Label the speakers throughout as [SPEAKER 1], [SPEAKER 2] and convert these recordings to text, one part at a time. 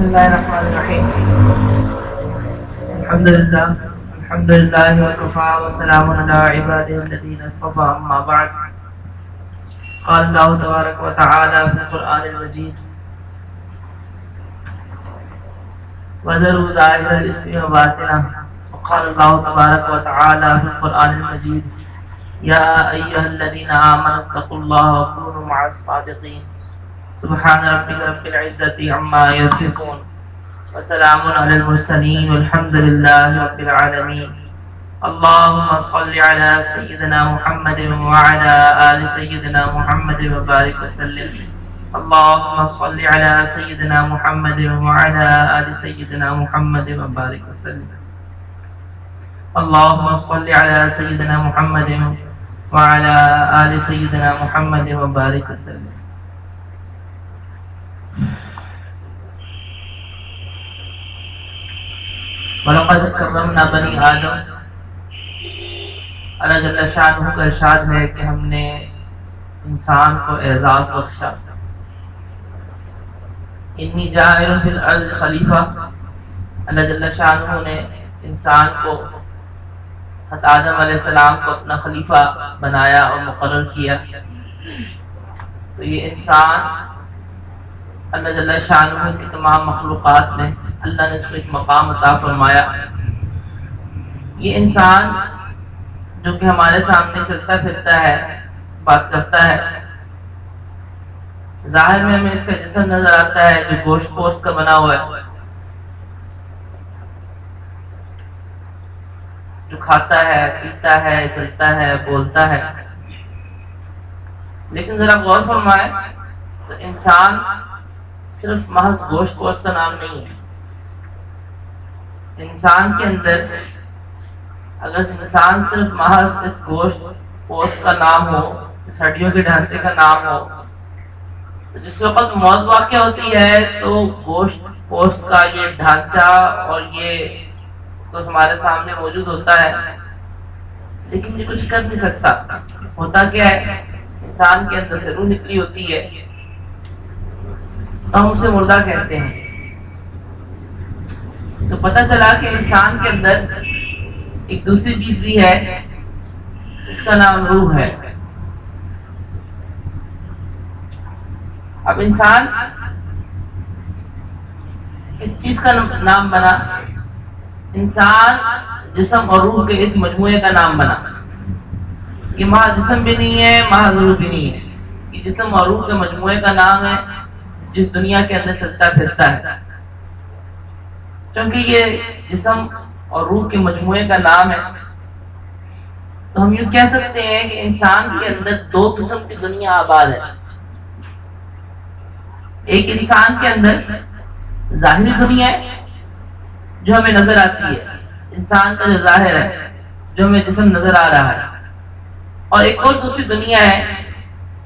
[SPEAKER 1] بسم الله الرحمن الرحيم. الحمد لله الحمد لله وكفى وسلام على عباده الذين اصطفى، أما بعد. قال الله تبارك وتعالى في القرآن المجيد وذروا ظاهر الاسم وباطنه. وقال الله تبارك وتعالى في القرآن المجيد يا أيها الذين آمنوا اتقوا الله وكونوا مع الصادقين. سبحان ربك رب العزة عما يصفون وسلام على المرسلين والحمد لله رب العالمين. اللهم صل على سيدنا محمد وعلى آل سيدنا محمد وبارك وسلم. اللهم صل على سيدنا محمد وعلى آل سيدنا محمد وبارك وسلم. اللهم صل على سيدنا محمد وعلى آل سيدنا محمد وبارك وسلم. وَلَقَدْ كَرَّمْنَا بَنِي آدم. اللہ جل شاہ کا ارشاد ہے کہ ہم نے انسان کو اعزاز بخشا. انی جائر فی الارض خلیفہ. اللہ جل شاہ نے انسان کو، حضرت آدم علیہ السلام کو اپنا خلیفہ بنایا اور مقرر کیا. تو یہ انسان اللہ جل شاہ کی تمام مخلوقات میں اللہ نے اس کو ایک مقام عطا فرمایا۔ یہ انسان جو کہ ہمارے سامنے چلتا پھرتا ہے، بات کرتا ہے، ظاہر میں ہمیں اس کا جسم نظر آتا ہے جو گوشت پوست کا بنا ہوا ہے، جو کھاتا ہے، پیتا ہے، چلتا ہے، بولتا ہے۔ لیکن ذرا غور فرمائے تو انسان صرف محض گوشت پوست کا نام نہیں ہے۔ انسان کے اندر اگر انسان صرف محض اس گوشت پوست کا نام ہو، اس ہڈیوں کے ڈھانچے کا نام ہو، تو جس وقت موت واقع ہوتی ہے تو گوشت پوست کا یہ ڈھانچہ اور یہ تو ہمارے سامنے موجود ہوتا ہے۔ لیکن یہ کچھ کر نہیں سکتا۔ ہوتا کیا ہے؟ انسان کے اندر سے روح نکلی ہوتی ہے۔ ہم اسے مردہ کہتے ہیں۔ تو پتہ چلا کہ انسان کے اندر ایک دوسری چیز بھی ہے، اس کا نام روح ہے۔ اب انسان کس چیز کا نام بنا۔ انسان جسم اور روح کے اس مجموعے کا نام بنا۔ یہ ماہ جسم بھی نہیں ہے ماہ روح بھی نہیں ہے۔ یہ جسم اور روح کے مجموعے کا نام ہے۔ جس دنیا کے اندر چلتا پھرتا ہے۔ کیونکہ یہ جسم اور روح کے مجموعے کا نام ہے، تو ہم یوں کہہ سکتے ہیں کہ انسان کے اندر دو قسم کی دنیا آباد ہے۔ ایک انسان کے اندر ظاہری دنیا ہے، جو ہمیں نظر آتی ہے۔ انسان کا جو ظاہر ہے، جو ہمیں جسم نظر آ رہا ہے۔ اور ایک اور دوسری دنیا ہے،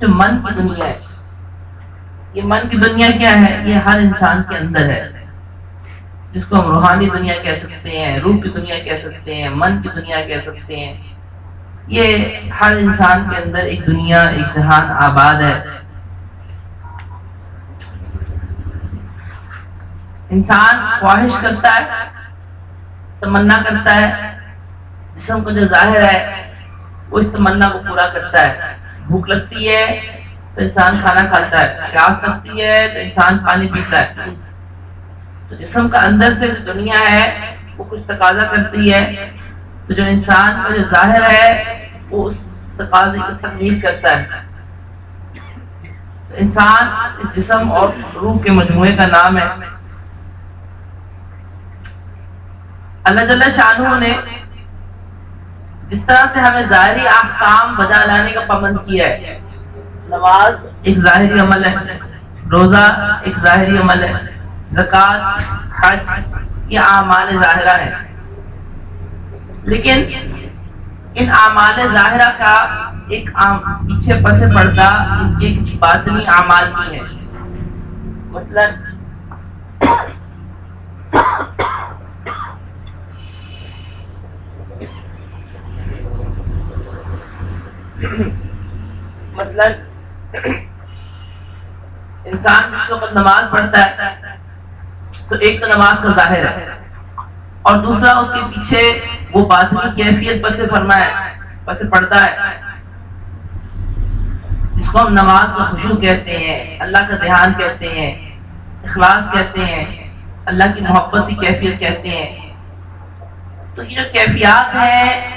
[SPEAKER 1] جو من کی دنیا ہے۔ یہ من کی دنیا کیا ہے؟ یہ ہر انسان کے اندر ہے۔ جس کو ہم روحانی دنیا کہہ سکتے ہیں، روح کی دنیا کہہ سکتے ہیں، من کی دنیا کہہ سکتے ہیں۔ یہ ہر انسان کے اندر ایک دنیا، ایک جہان آباد ہے۔ انسان خواہش کرتا ہے، تمنا کرتا ہے، جسم کو جو ظاہر ہے، وہ اس تمنا کو پورا کرتا ہے۔ بھوک لگتی ہے تو انسان کھانا کھاتا ہے، پیاس لگتی ہے تو انسان پانی پیتا ہے۔ تو جسم کا اندر سے جو دنیا ہے، وہ کچھ تقاضا کرتی ہے۔ تو جو انسان کا جو ظاہر ہے، وہ اس تقاضے کی تکمیل کرتا ہے۔ تو انسان اس جسم اور روح کے مجموعے کا نام ہے۔ اللہ جل شاہ نے جس طرح سے ہمیں ظاہری احکام بجا لانے کا پابند کیا ہے نماز ایک ظاہری عمل ہے، روزہ ایک ظاہری عمل ہے زکوٰۃ حج، یہ اعمال ظاہرہ ہے۔ لیکن ان اعمال ظاہرہ کا ایک پیچھے پس پردہ ان کے باطنی اعمال بھی ہے۔ مثلا مثلا انسان جس وقت نماز پڑھتا ہے تو ایک تو نماز کا ظاہر ہے اور دوسرا اس کے پیچھے وہ باطنی کیفیت بس فرمائے بس پڑھتا ہے۔ جس کو ہم نماز کا خوشبو کہتے ہیں، اللہ کا دھیان کہتے ہیں، اخلاص کہتے ہیں، اللہ کی محبت کی کیفیت کہتے ہیں۔ تو یہ جو کیفیات ہیں،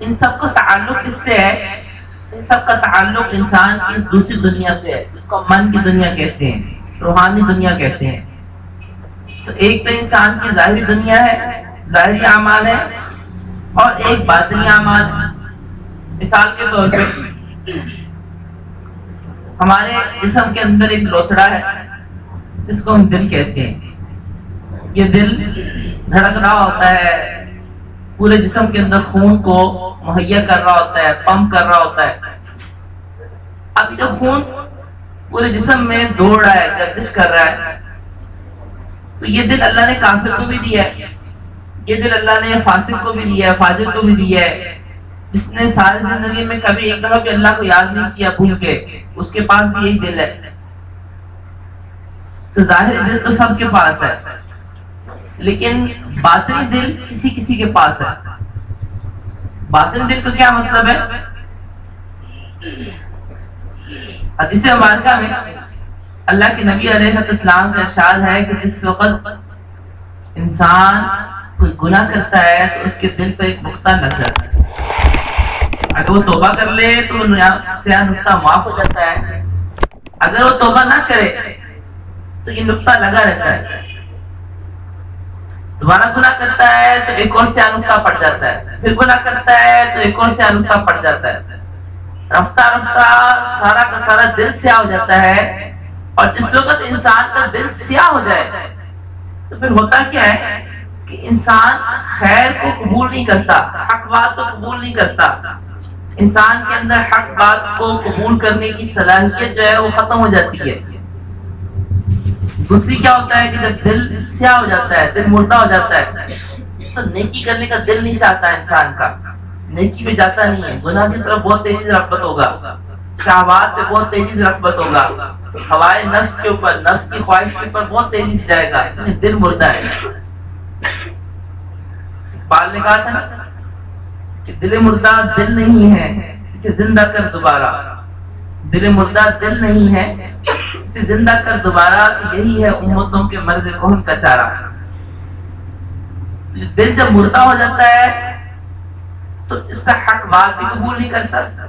[SPEAKER 1] ان سب کا تعلق کس سے ہے؟ ان سب کا تعلق انسان کی اس دوسری دنیا سے ہے، جس کو من کی دنیا کہتے ہیں، روحانی دنیا کہتے ہیں۔ تو ایک تو انسان کی ظاہری دنیا ہے، ظاہری اعمال ہے اور ایک باطنی اعمال مثال کے طور پہ ہمارے جسم کے اندر ایک لوتڑا ہے، جس کو ہم دل کہتے ہیں۔ یہ دل دھڑک رہا ہوتا ہے پورے جسم کے اندر خون کو مہیا کر رہا ہوتا ہے، پمپ کر رہا ہوتا ہے۔ اب جو خون پورے جسم میں دوڑ رہا ہے، گردش کر رہا ہے۔ تو یہ دل اللہ نے کافر کو بھی دیا ہے۔ یہ دل اللہ نے فاسق کو بھی دیا ہے، فاجر کو بھی دیا ہے۔ جس نے ساری زندگی میں کبھی ایک دفعہ بھی اللہ کو یاد نہیں کیا بھول کے، اس کے پاس بھی یہی دل ہے۔ تو ظاہر دل تو سب کے پاس ہے۔ لیکن باطنی دل کسی کسی کے پاس ہے۔ باطنی دل کا کیا مطلب ہے؟ حدیث مبارکہ میں اللہ کے نبی علیہ السلام کا ارشاد ہے کہ جس وقت انسان کوئی گناہ کرتا ہے تو اس کے دل پہ ایک نقطہ لگ جاتا ہے۔ اگر وہ توبہ کر لے تو سیاہ نقطہ معاف ہو جاتا ہے۔ اگر وہ توبہ نہ کرے تو یہ نقطہ لگا رہتا ہے۔ دوبارہ گناہ کرتا ہے تو ایک اور سیاہ نقطہ پڑ جاتا ہے۔ پھر گناہ کرتا ہے تو ایک اور سیاہ نقطہ پڑ جاتا ہے۔ رفتہ رفتہ سارا کا سارا دل سیاہ ہو جاتا ہے اور جس وقت انسان کا دل سیاہ ہو جائے، تو پھر ہوتا کیا ہے کہ انسان خیر کو قبول نہیں کرتا، حق بات کو قبول نہیں کرتا۔ انسان کے اندر حق بات کو قبول کرنے کی صلاحیت جو ہے وہ ختم ہو جاتی ہے۔ دوسری کیا ہوتا ہے کہ جب دل سیاہ ہو جاتا ہے، دل مردہ ہو جاتا ہے، تو نیکی کرنے کا دل نہیں چاہتا انسان کا۔ نیکی میں جاتا نہیں ہے۔ گناہ کی طرف بہت تیزی سے رغبت ہوگا۔ شہوات پہ بہت تیزی سے رغبت ہوگا۔ ہوائے نفس کے اوپر، نفس کی خواہش کے اوپر بہت تیزی سے جائے گا۔ یعنی دل مردہ ہے۔ اقبال نے کہا تھا کہ دل مردہ دل نہیں ہے، اسے زندہ کر دوبارہ۔ دل مردہ دل نہیں ہے، اسے زندہ کر دوبارہ، یہی ہے امتوں کے مرض کون کا چارہ۔ دل جب مردہ ہو جاتا ہے، تو اس پہ حق بات بھی قبول نہیں کرتا۔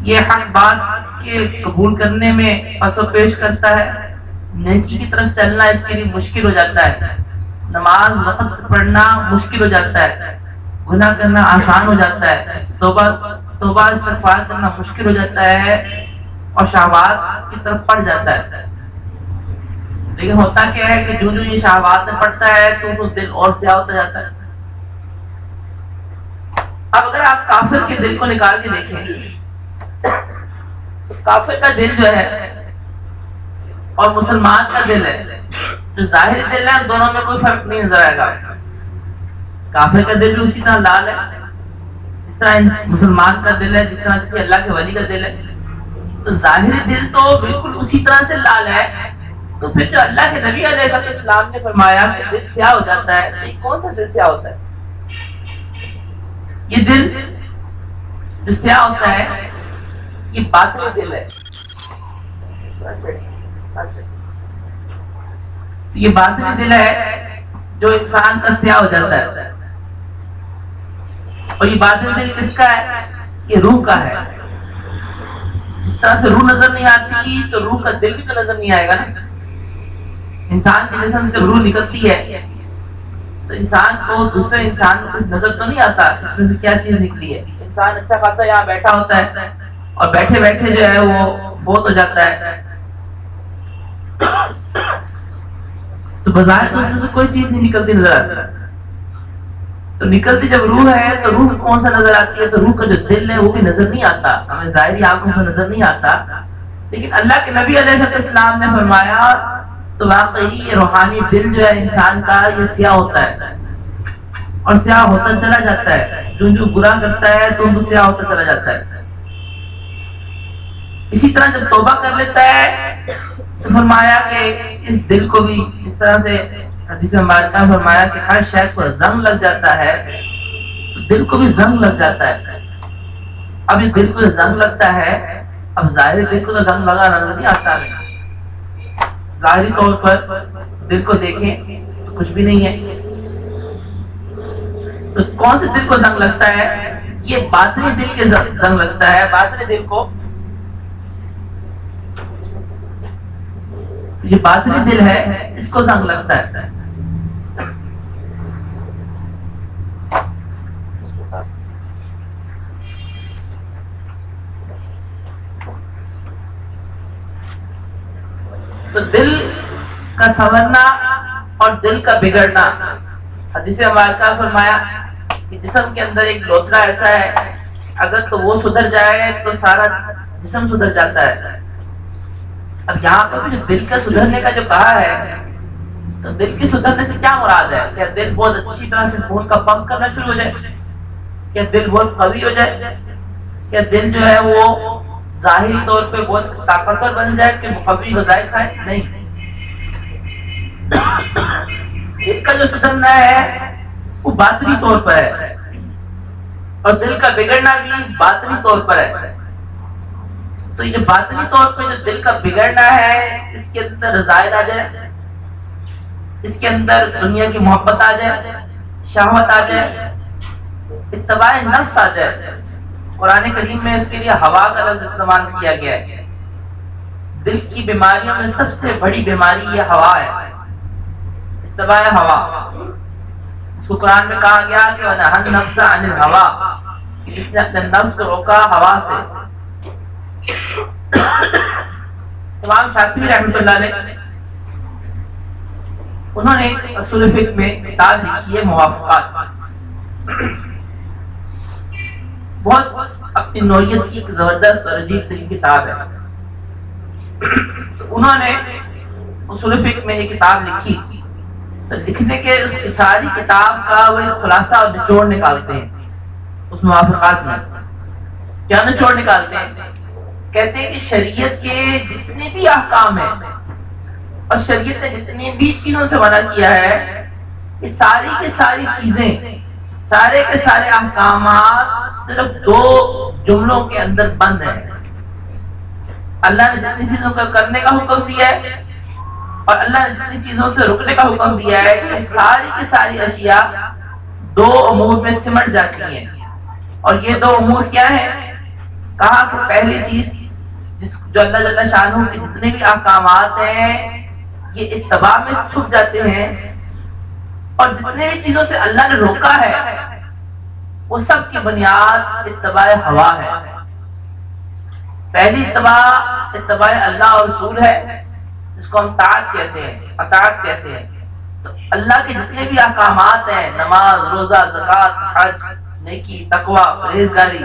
[SPEAKER 1] یہ حق بات کے قبول کرنے میں پس و پیش کرتا ہے۔ نیکی کی طرف چلنا اس کے لیے مشکل ہو جاتا ہے۔ نماز وقت پڑھنا مشکل ہو جاتا ہے۔ گناہ کرنا آسان ہو جاتا ہے۔ توبہ توبہ استغفار کرنا مشکل ہو جاتا ہے اور شہبات کی طرف پڑ جاتا ہے۔ لیکن ہوتا کیا ہے کہ جو جو یہ شہبات میں پڑتا ہے تو وہ دل اور سیاہ ہوتا جاتا ہے۔ اب اگر آپ کافر کے دل کو نکال کے دیکھیں، کافر کا دل جو ہے اور مسلمان کا دل ہے، جو ظاہری دل ہے دونوں میں کوئی فرق نہیں نظر آئے گا۔ کافر کا دل بھی اسی طرح لال ہے۔ طرح مسلمان کا دل ہے، جس طرح کسی اللہ کے ولی کا دل ہے۔ تو ظاہری دل تو بالکل اسی طرح سے لال ہے۔ تو پھر جو اللہ کے نبی علیہ السلام نے فرمایا کہ دل سیاہ ہو جاتا ہے، تو کون سا دل سیاہ ہوتا ہے؟ یہ دل جو سیاہ ہوتا ہے، یہ باطنی دل ہے۔ یہ باطنی دل ہے جو انسان کا سیاہ ہو جاتا ہے۔ اور یہ باطنی دل کس کا ہے؟ یہ روح کا ہے۔ اس طرح سے روح نظر نہیں آتی، تو روح کا دل بھی تو نظر نہیں آئے گا نا۔ انسان کے جسم سے روح نکلتی ہے، تو انسان کو دوسرے انسان کو کچھ نظر تو نہیں آتا، اس میں سے کیا چیز نکلی ہے؟ انسان اچھا خاصا یہاں بیٹھا ہوتا ہے اور بیٹھے بیٹھے جو ہے وہ فوت ہو جاتا ہے۔ تو بظاہر تو اس میں سے کوئی چیز نہیں نکلتی نظر آتی۔ تو نکلتی جب روح ہے تو روح کون سا نظر آتی ہے؟ تو روح کا جو دل ہے وہ بھی نظر نہیں آتا۔ ہمیں ظاہری آنکھوں سے نظر نہیں آتا۔ لیکن اللہ کے نبی علیہ السلام نے فرمایا، تو واقعی یہ روحانی دل جو ہے انسان کا یہ سیاہ ہوتا ہے۔ اور سیاہ ہوتا چلا جاتا ہے۔ جو جو برا کرتا ہے تو ان کو سیاہ ہوتا چلا جاتا ہے۔ اسی طرح جب توبہ کر لیتا ہے تو فرمایا کہ اس دل کو بھی اس طرح سے حدیث مبارکہ فرمایا کہ ہر شہد کو زنگ لگ جاتا ہے، تو دل کو بھی زنگ لگ جاتا ہے۔ اب یہ دل کو زنگ لگتا ہے، اب ظاہری دل کو تو زنگ لگا نظر نہیں آتا۔ نہیں ظاہری طور پر دل کو دیکھیں تو کچھ بھی نہیں ہے۔ تو کون سے دل کو زنگ لگتا ہے؟ یہ باطنی دل کے زنگ لگتا ہے، باطنی دل کو۔ یہ باطنی دل ہے، اس کو زنگ لگتا ہے۔ تو دل کا سمجھنا اور دل کا بگڑنا۔ حدیث مبارکہ فرمایا کہ جسم کے اندر ایک لوترا ایسا ہے، اگر تو وہ سدھر جائے تو سارا جسم سدھر جاتا ہے۔ اب یہاں پر جو دل کا سدھرنے کا جو کہا ہے، تو دل کی سدھرنے سے کیا مراد ہے؟ کیا دل بہت اچھی طرح سے خون کا پمپ کرنا شروع ہو جائے؟ کیا دل بہت قوی ہو جائے؟ کیا دل جو ہے وہ ظاہری طور پہ بہت طاقتور بن جائے کہ قوی غذائیں کھائے نہیں۔ دل کا جو سدھرنا ہے، وہ باطنی طور پر ہے۔ اور دل کا بگڑنا بھی باطنی طور پر ہے۔ تو یہ باطنی طور پر جو دل کا بگڑنا ہے، اس کے اندر رضائل آ جائے اس کے اندر دنیا کی محبت آ جائے، شہوت آ جائے، اتباع نفس آ جائے۔ قرآن کریم میں اس کے لیے ہوا کا لفظ استعمال کیا گیا ہے۔ دل کی بیماریوں میں سب سے بڑی بیماری یہ ہوا ہے۔ اتباع ہوا۔ اس کو قرآن میں کہا گیا کہ وَنَحَنْ نَفْسَ عَنِ الْحَوَا جس نے اپنے نفس کو روکا ہوا سے۔ امام شاکتوی رحمت اللہ علیہ، انہوں نے ایک اصول فقہ میں کتاب لکھی ہے موافقات۔ بہت اپنی نوعیت کی ایک زبردست اور عجیب ترین کتاب ہے۔ انہوں نے اصول فقہ میں یہ کتاب لکھی۔ تو لکھنے کے اس ساری کتاب کا وہ خلاصہ اور نچوڑ نکالتے ہیں۔ اس موافقات میں۔ کیا نچوڑ نکالتے ہیں؟ کہتے ہیں کہ شریعت کے جتنے بھی احکام ہیں اور شریعت نے جتنی بھی چیزوں سے منع کیا ہے، یہ ساری کے ساری چیزیں سارے کے سارے احکامات صرف دو جملوں کے اندر بند ہیں۔ اللہ نے جتنی چیزوں کا کرنے کا حکم دیا ہے اور اللہ نے جتنی چیزوں سے رکنے کا حکم دیا ہے کہ ساری کی ساری اشیاء دو امور میں سمٹ جاتی ہیں۔ اور یہ دو امور کیا ہیں؟ کہا کہ پہلی چیز جس جو اللہ جل شاہ کے جتنے بھی احکامات ہیں، یہ اتباع میں چھپ جاتے ہیں۔ اور جتنے بھی چیزوں سے اللہ نے روکا ہے، وہ سب کی بنیاد اتباع ہوا ہے۔ پہلی اتباع اتباع اللہ اور رسول ہے جس کو ہم طاعت کہتے ہیں، اطاعت کہتے ہیں۔ تو اللہ کے جتنے بھی احکامات ہیں، نماز، روزہ زکات حج، نیکی، تقوی، پرہیزگاری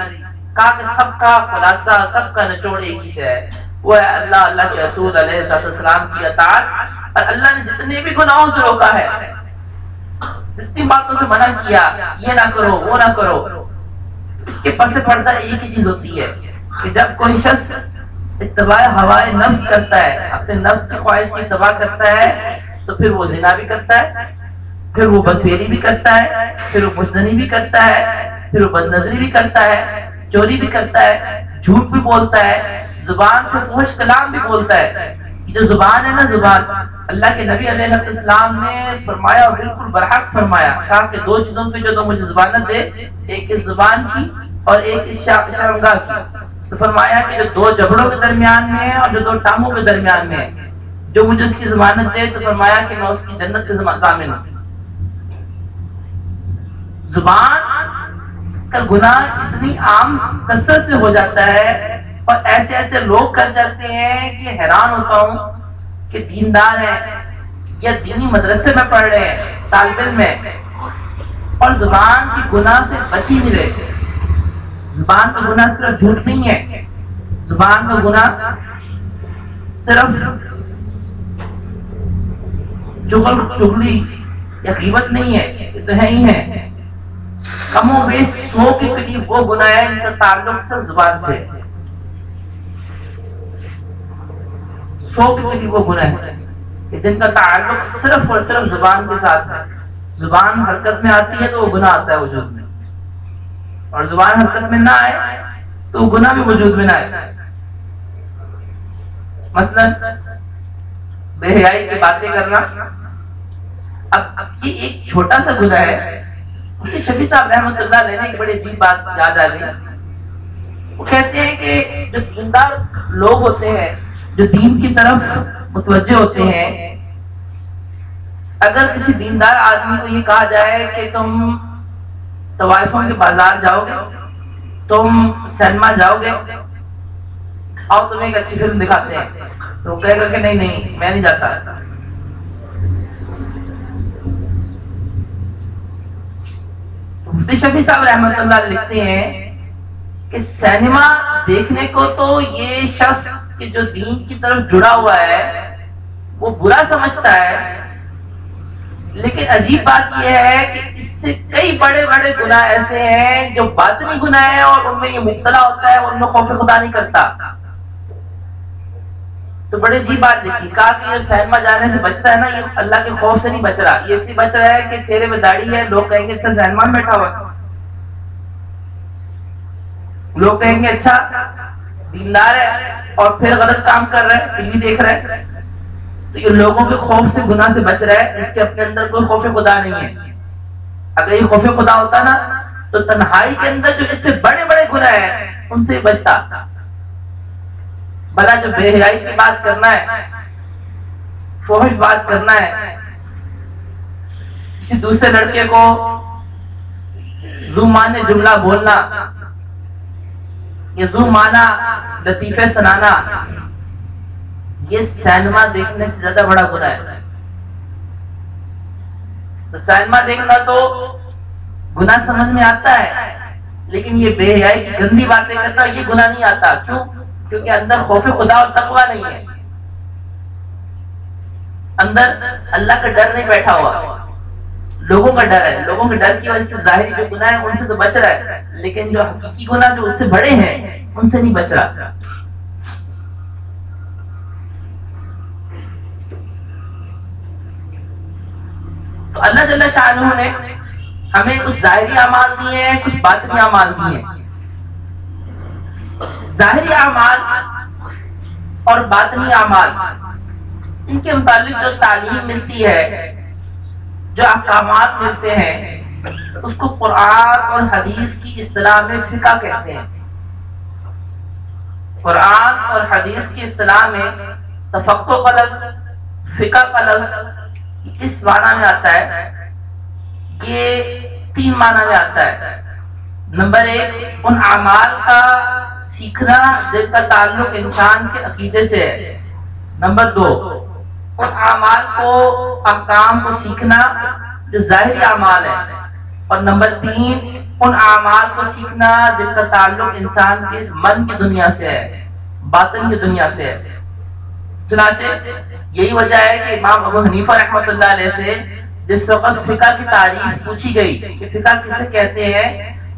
[SPEAKER 1] کہا کہ سب کا خلاصہ، سب کا نچوڑ ایک ہی ہے، وہ ہے اللہ اللہ کے رسول علیہ السلام کی اطاعت۔ اور اللہ نے جتنے بھی گناہوں سے روکا ہے جتنی باتوں سے منع کیا، یہ نہ کرو، وہ نہ کرو۔ اس کے پس پردہ ایک ہی چیز ہوتی ہے کہ جب کوئی شخص اتباع ہوائے نفس کرتا ہے، اپنے نفس کی خواہش کی اتباع کرتا ہے، تو پھر وہ زنا بھی کرتا ہے، پھر وہ بدفیری بھی کرتا ہے، پھر وہ مشنی بھی کرتا ہے، پھر وہ بد نظری بھی کرتا ہے، چوری بھی کرتا ہے، جھوٹ بھی بولتا ہے، زبان سے فوش کلام بھی بولتا ہے۔ جو زبان ہے نا زبان اللہ کے نبی علیہ السلام نے فرمایا اور بالکل برحق فرمایا کہا کہ دو چیزوں پہ جو تو مجھے زبانت دے ایک اس زبان کی اور ایک اس شرمگاہ کی۔ تو فرمایا کہ جو دو جبڑوں کے درمیان میں ہے اور جو دو ٹانگوں کے درمیان میں ہے۔ جو مجھے اس کی ضمانت دے، تو فرمایا کہ میں اس کی جنت کے ضامن ہوں۔ زبان کا گناہ اتنی عام کثرت سے ہو جاتا ہے اور ایسے ایسے لوگ کر جاتے ہیں کہ حیران ہوتا ہوں کہ دیندار ہیں یا دینی مدرسے میں پڑھ رہے ہیں، طالب علم میں اور زبان کی گناہ سے بچی نہیں رہے۔ زبان کا گناہ صرف جھوٹ نہیں ہے۔ زبان کا گناہ صرف چگل چگلی یا غیبت نہیں ہے، یہ تو ہے ہی ہے۔ کم و بیش سو کے قریب وہ گناہ ہے ان کا تعلق صرف زبان سے سو کے قریب وہ گناہ ہے کہ جن کا تعلق صرف اور صرف زبان کے ساتھ ہے۔ زبان حرکت میں آتی ہے تو وہ گناہ آتا ہے وجود میں۔ اور زبان حرکت میں نہ آئے تو وہ گناہ بھی وجود میں نہ آئے۔ مثلا بے حیائی کی باتیں کرنا۔ اب یہ ایک چھوٹا سا گناہ ہے۔ شفیع صاحب رحمت اللہ علیہ نے ایک بڑی عجیب بات یاد آ گئی۔ وہ کہتے ہیں کہ جو دیندار لوگ ہوتے ہیں جو دین کی طرف متوجہ ہوتے ہیں۔ اگر کسی دیندار آدمی کو یہ کہا جائے کہ تم طوائفوں کے بازار جاؤ گے تم سینما جاؤ گے اور تمہیں ایک اچھی فلم دکھاتے ہیں، تو وہ کہے گا کہ نہیں نہیں، میں نہیں جاتا۔ مفتی شفیع صاحب رحمت اللہ لکھتے ہیں کہ سینما دیکھنے کو تو یہ شخص کہ جو دین کی طرف جڑا ہوا ہے، وہ برا سمجھتا ہے۔ لیکن عجیب بات یہ ہے کہ اس سے کئی بڑے بڑے گناہ ایسے ہیں جو باطنی گناہ ہیں اور ان میں یہ مبتلا ہوتا ہے، ان میں خوف خدا نہیں کرتا۔ تو بڑی عجیب بات دیکھی کہا کہ یہ سینما جانے سے بچتا ہے نا، یہ اللہ کے خوف سے نہیں بچ رہا۔ یہ اس لیے بچ رہا ہے کہ چہرے میں داڑھی ہے، لوگ کہیں گے اچھا سینما میں بیٹھا ہوا لوگ کہیں گے اچھا دیندار ہے اور پھر غلط کام کر رہا ہے، ٹی وی دیکھ رہا ہے۔ تو یہ لوگوں کے خوف سے، گناہ سے بچ رہا ہے، اس کے اپنے اندر کوئی خوف خدا نہیں ہے۔ اگر یہ خوف خدا ہوتا نا، تو تنہائی کے اندر جو اس سے بڑے بڑے گناہ ہیں، ان سے بچتا۔ بلا جو بے حیائی کی بات کرنا ہے، فوہش بات کرنا ہے، کسی دوسرے لڑکے کو زو مانے جملہ بولنا یا زو مانا لطیفے سنانا۔ یہ سینما دیکھنے سے زیادہ بڑا گناہ ہے۔ تو سینما دیکھنا تو گناہ سمجھ میں آتا ہے، لیکن یہ بے حیائی کی گندی باتیں کرتا یہ گناہ نہیں آتا۔ کیوں؟ کیونکہ اندر خوف خدا اور تقوی نہیں ہے۔ اندر اللہ کا ڈر نہیں بیٹھا ہوا۔ لوگوں کا ڈر ہے، لوگوں کے ڈر کی وجہ سے ظاہری جو گناہ ہے ان سے تو بچ رہا ہے، لیکن جو حقیقی گناہ جو اس سے بڑے ہیں، ان سے نہیں بچ رہا۔ تو اللہ جل شاہ نے ہمیں کچھ ظاہری اعمال دیے ہیں، کچھ باطنی اعمال دیے ہیں۔ ظاہری اعمال اور باطنی اعمال، ان کے متعلق جو تعلیم ملتی ہے جو احکامات ملتے ہیں، اس کو قرآن اور حدیث کی اصطلاح میں فقہ کہتے ہیں۔ قرآن اور حدیث کی اصطلاح میں تفقو کا لفظ، فقہ کا لفظ کس معنی میں آتا ہے۔ یہ تین معنی میں آتا ہے۔ نمبر ایک، ان اعمال کا سیکھنا جن کا تعلق انسان کے عقیدے سے ہے۔ نمبر دو ان اعمال کو، احکام کو سیکھنا جو ظاہری اعمال ہے اور نمبر تین، ان اعمال کو سیکھنا جن کا تعلق انسان کے اس من کی دنیا سے ہے، باطن کی دنیا سے ہے۔ چنانچہ، یہی وجہ ہے کہ امام ابو حنیفہ رحمۃ اللہ علیہ سے جس وقت فقہ کی تعریف پوچھی گئی کہ فقہ کسے کہتے ہیں،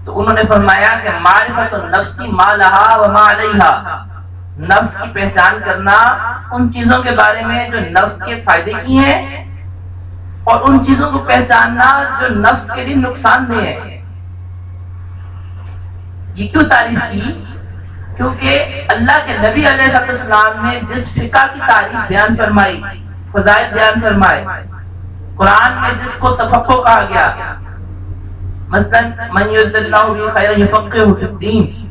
[SPEAKER 1] تو انہوں نے فرمایا کہ معرفت نفسی ما لہا و ما علیہا۔ نفس کی پہچان کرنا ان چیزوں کے بارے میں جو نفس کے فائدے کی ہیں اور ان چیزوں کو پہچاننا جو نفس کے لیے نقصان دہ ہے۔ یہ کیوں تعریف کی؟ کیونکہ اللہ کے نبی علیہ السلام نے جس فقہ کی تعریف بیان فرمائی، فضائل بیان فرمائے، قرآن میں جس کو تفقو کہا گیا، مثلا من یرد اللہ خیر یفقہ فی الدین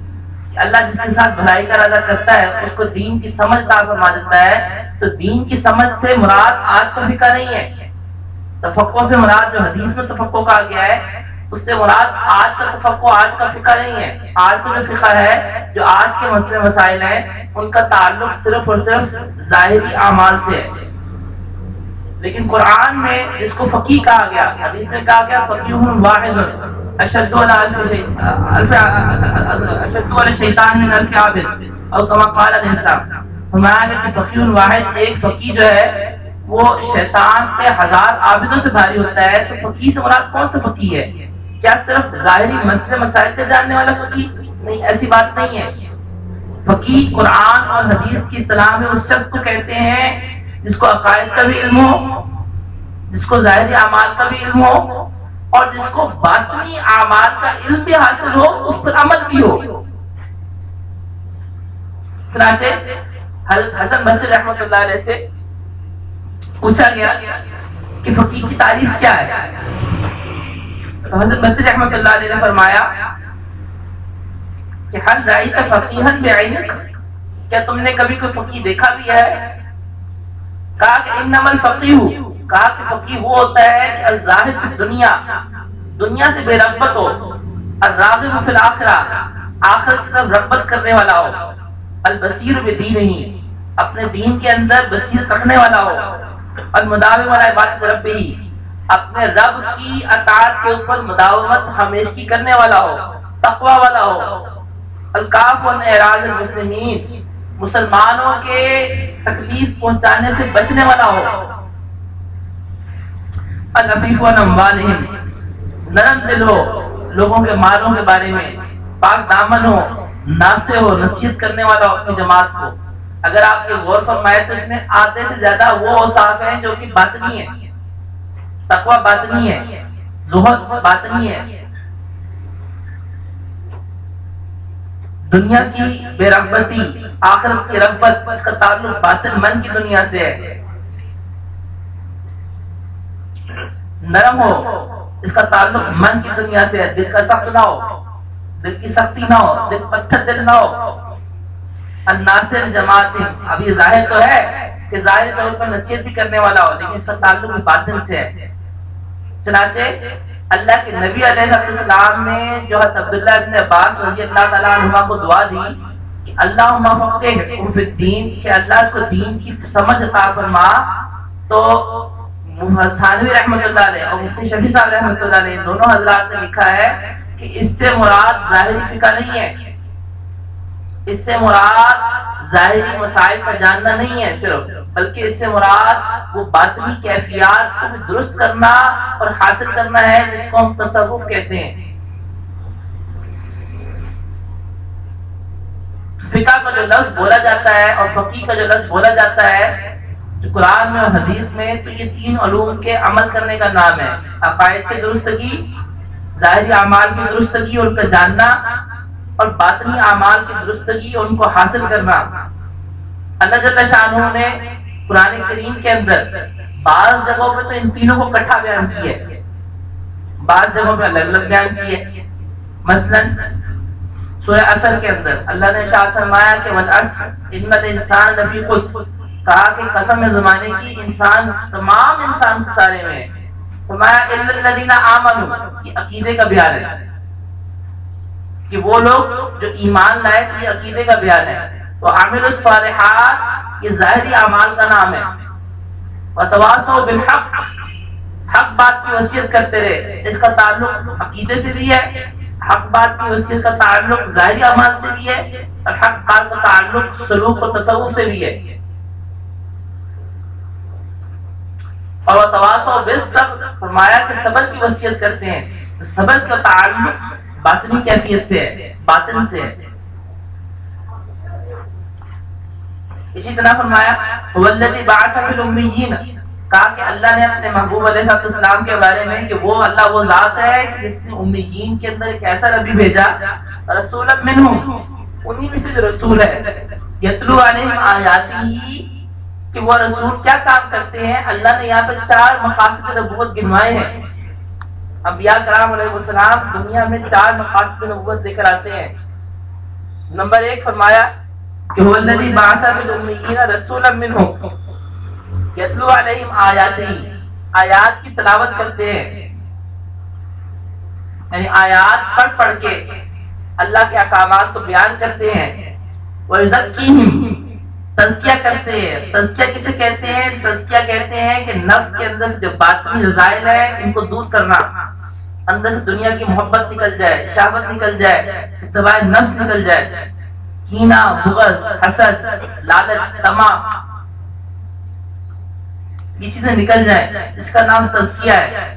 [SPEAKER 1] اللہ جس کے ساتھ بھلائی کا ارادہ کرتا ہے، اس کو دین کی سمجھ عطا فرما دیتا ہے۔ تو دین کی سمجھ سے مراد آج کا فقہ نہیں ہے۔ تفقہ سے مراد جو حدیث میں تفقہ کہا گیا ہے، اس سے مراد آج کا تفقہ آج کا فقہ نہیں ہے۔ آج کا جو فقہ ہے، جو آج کے مسئلے، مسائل ہیں، ان کا تعلق صرف اور صرف ظاہری اعمال سے ہے۔ لیکن قرآن میں جس کو فقی کہا گیا، حدیث میں کہا گیا، فقیہ واحد اشد علی شیطان من الف عابد۔ او کما قال علیہ السلام گیا کہ فقیہ واحد ایک فقی جو ہے، وہ شیطان پہ ہزار عابدوں سے بھاری ہوتا ہے۔ تو فقی سے مراد کون سے فقی ہے؟ کیا صرف ظاہری مسئلے، مسائل کے جاننے والا فقی؟ نہیں، ایسی بات نہیں ہے۔ فقی قرآن اور حدیث کی اصطلاح میں اس شخص کو کہتے ہیں جس کو عقائد کا بھی علم ہو، جس کو ظاہری اعمال کا بھی علم ہو، اور جس کو باطنی اعمال کا علم بھی حاصل ہو، اس پر عمل بھی ہو۔ چنانچہ حضرت حسن بصری رحمۃ اللہ علیہ سے پوچھا گیا کہ فقیر کی تعریف کیا ہے۔ تو حضرت بصری رحمۃ اللہ علیہ نے فرمایا کہ حل رائی کا فقیحن بعینک؟ کیا تم نے کبھی کوئی فقیر دیکھا بھی ہے؟ کہا کہ انما الفقیہ کہا کہ فقیر وہ ہوتا ہے کہ الزاہد فی دنیا دنیا سے بے رغبت ہو، الراغب فی الاخرہ، آخرت کی طرف رغبت کرنے والا ہو، البصیر بدین ہی اپنے دین کے اندر بصیرت رکھنے والا ہو، المداوم علی عبادت ربی، اپنے رب کی اطاعت کے اوپر مداومت ہمیشگی کرنے والا ہو، تقوی والا ہو، الکاف و اعراض المسلمین مسلمانوں کے تکلیف پہنچانے سے بچنے والا ہو۔ الفیف و نرم دل ہو، لوگوں کے مالوں کے بارے میں پاک دامن ہو ناسے ہو، نصیحت کرنے والا ہو اپنی جماعت کو۔ اگر آپ کے غور فرمائے تو اس میں آدھے سے زیادہ وہ اوصاف ہیں جو کہ باطنی ہے تقوی باطنی ہے زہد باطنی ہے دنیا کی بے رغبتی، آخرت کی رغبت، اس کا تعلق باطن من کی دنیا سے ہے۔ نرم ہو، اس کا تعلق من کی دنیا سے ہے۔ دل کا سخت نہ ہو، دل کی سختی نہ ہو، دل پتھر دل نہ ہو۔ الناصر جماعت اب یہ ظاہر تو ہے کہ ظاہر طور پر نصیحت بھی کرنے والا ہو، لیکن اس کا تعلق باطن سے ہے۔ چنانچہ اللہ کے نبی علیہ السلام نے جو حضرت عبداللہ ابن عباس رضی اللہ تعالیٰ عنہ کو دعا دی کہ اللہ فقہ فی الدین، کہ اللہ اس کو دین کی سمجھ عطا فرما۔ تو تھانوی رحمۃ اللہ علیہ اور مفتی شفیع صاحب رحمۃ اللہ علیہ دونوں حضرات نے لکھا ہے کہ اس سے مراد ظاہری فقہ نہیں ہے۔ اس سے مراد ظاہری مسائل کا جاننا نہیں ہے صرف۔ بلکہ اس سے مراد وہ باطنی کیفیات کو بھی درست کرنا اور حاصل کرنا ہے، جس کو ہم تصوف کہتے ہیں۔ فقہ کا جو لفظ بولا جاتا ہے اور فقی کا جو لفظ بولا جاتا ہے جو قرآن میں اور حدیث میں، تو یہ تین علوم کے عمل کرنے کا نام ہے۔ عقائد کی درستگی، ظاہری اعمال کی درستگی اور ان کا جاننا اور باطنی اعمال کی درستگی، ان کو حاصل کرنا۔ اللہ جل شاہ نے قرآن کریم کے اندر بعض جگہوں پہ تو ان تینوں کو کٹھا بیان کی ہے۔ بعض جگہوں پہ الگ الگ بیان کی ہے۔ مثلا سورہ اثر کے اندر اللہ نے شاہ فرمایا کہ والعصر ان الانسان لفی قصر کہا کہ قسم زمانے کی انسان، تمام انسان خسارے میں فرمایا الذین آمنوا، یہ عقیدے کا بیان ہے۔ کہ وہ لوگ جو ایمان لائے یہ عقیدے کا بیان ہے۔ تو عامل الصالحات یہ ظاہری اعمال کا نام ہے۔ وتواصوا بالحق۔ حق بات کی وصیت کرتے رہے۔ اس کا تعلق عقیدے سے بھی ہے۔ حق بات کی وصیت کا تعلق ظاہری اعمال سے بھی ہے۔ اور حق بات کا تعلق سلوک و تصوف سے بھی ہے۔ اور تواصل بالصبر۔ فرمایا کہ صبر کی وصیت کرتے ہیں۔ تو صبر کا تعلق باطنی کیفیت سے ہے، باطن سے ہے۔ اسی طرح فرمایا والذی بعث فی الامیین کہا کہ اللہ نے اپنے محبوب علیہ السلام کے بارے میں کہ وہ اللہ، وہ ذات ہے کہ جس نے امیین کے اندر ایک ایسا نبی بھیجا رسول منہم، انہی میں سے جو رسول ہے۔ یتلو علیہم آیاتی، کہ وہ رسول کیا کام کرتے ہیں؟ اللہ نے یہاں پہ چار مقاصد نبوت گنوائے ہیں۔ انبیاء کرام علیہ السلام دنیا میں چار مقاصد نبوت لے کر آتے ہیں۔ نمبر ایک فرمایا کہ هو الذی بعث بالامیین رسولا منهم. یتلو علیہم آیاتی آیات کی تلاوت کرتے ہیں. یعنی آیات پڑھ پڑھ کے اللہ کے احکامات کو بیان کرتے ہیں. وَيُزَكِّهِمْ تزکیہ کرتے ہیں. تزکیہ کسے کہتے ہیں؟ تزکیہ کہتے ہیں کہ نفس کے اندر سے جو باطنی رضائل ہے ان کو دور کرنا. اندر سے دنیا کی محبت نکل جائے، شہوت نکل جائے، اتباع نفس نکل جائے. کینہ بغض حسد لالچ تما یہ چیزیں نکل جائیں اس کا نام تزکیہ ہے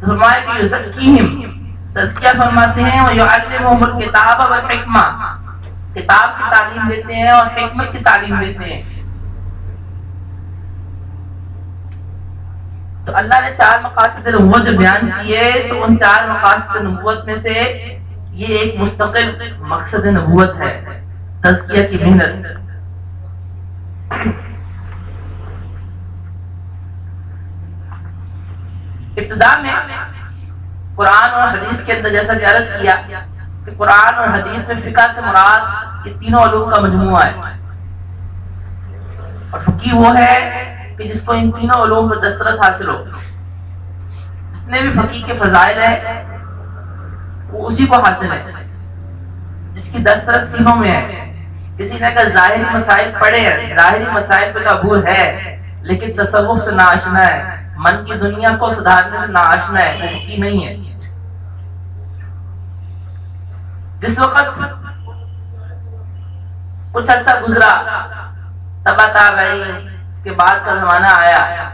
[SPEAKER 1] فرمائے کہ یزکیہم تزکیہ فرماتے ہیں وَيُعَلِّمُهُمُ الْكِتَابَ وَالْحِکْمَةِ کتاب کی تعلیم دیتے ہیں اور حکمت کی تعلیم دیتے ہیں تو اللہ نے چار مقاصد نبوت جو بیان کیے تو ان چار مقاصد نبوت میں سے یہ ایک مستقل مقصد نبوت ہے، تزکیہ کی محنت۔ ابتدا میں قرآن اور حدیث کے اندر جیسا کہ عرض کیا کہ قرآن اور حدیث میں فقہ سے مراد یہ تینوں علوم کا مجموعہ ہے۔ اور فقی وہ ہے کہ جس کو ان تینوں علوم پر دسترس حاصل ہو۔ جتنے بھی فقی کے فضائل ہیں وہ اسی کو حاصل ہے۔ جس کی دسترس تینوں میں ہے۔ کسی نے کہا ظاہری مسائل پڑھے ہیں، ظاہری مسائل پہ عبور ہے، لیکن تصوف سے ناشنا ہے۔ من کی دنیا کو سدھارنے سے ناشنا ہے، وہ فقی نہیں ہے۔ جس وقت کچھ عرصہ گزرا تبا تابعی کے بعد کا زمانہ آیا۔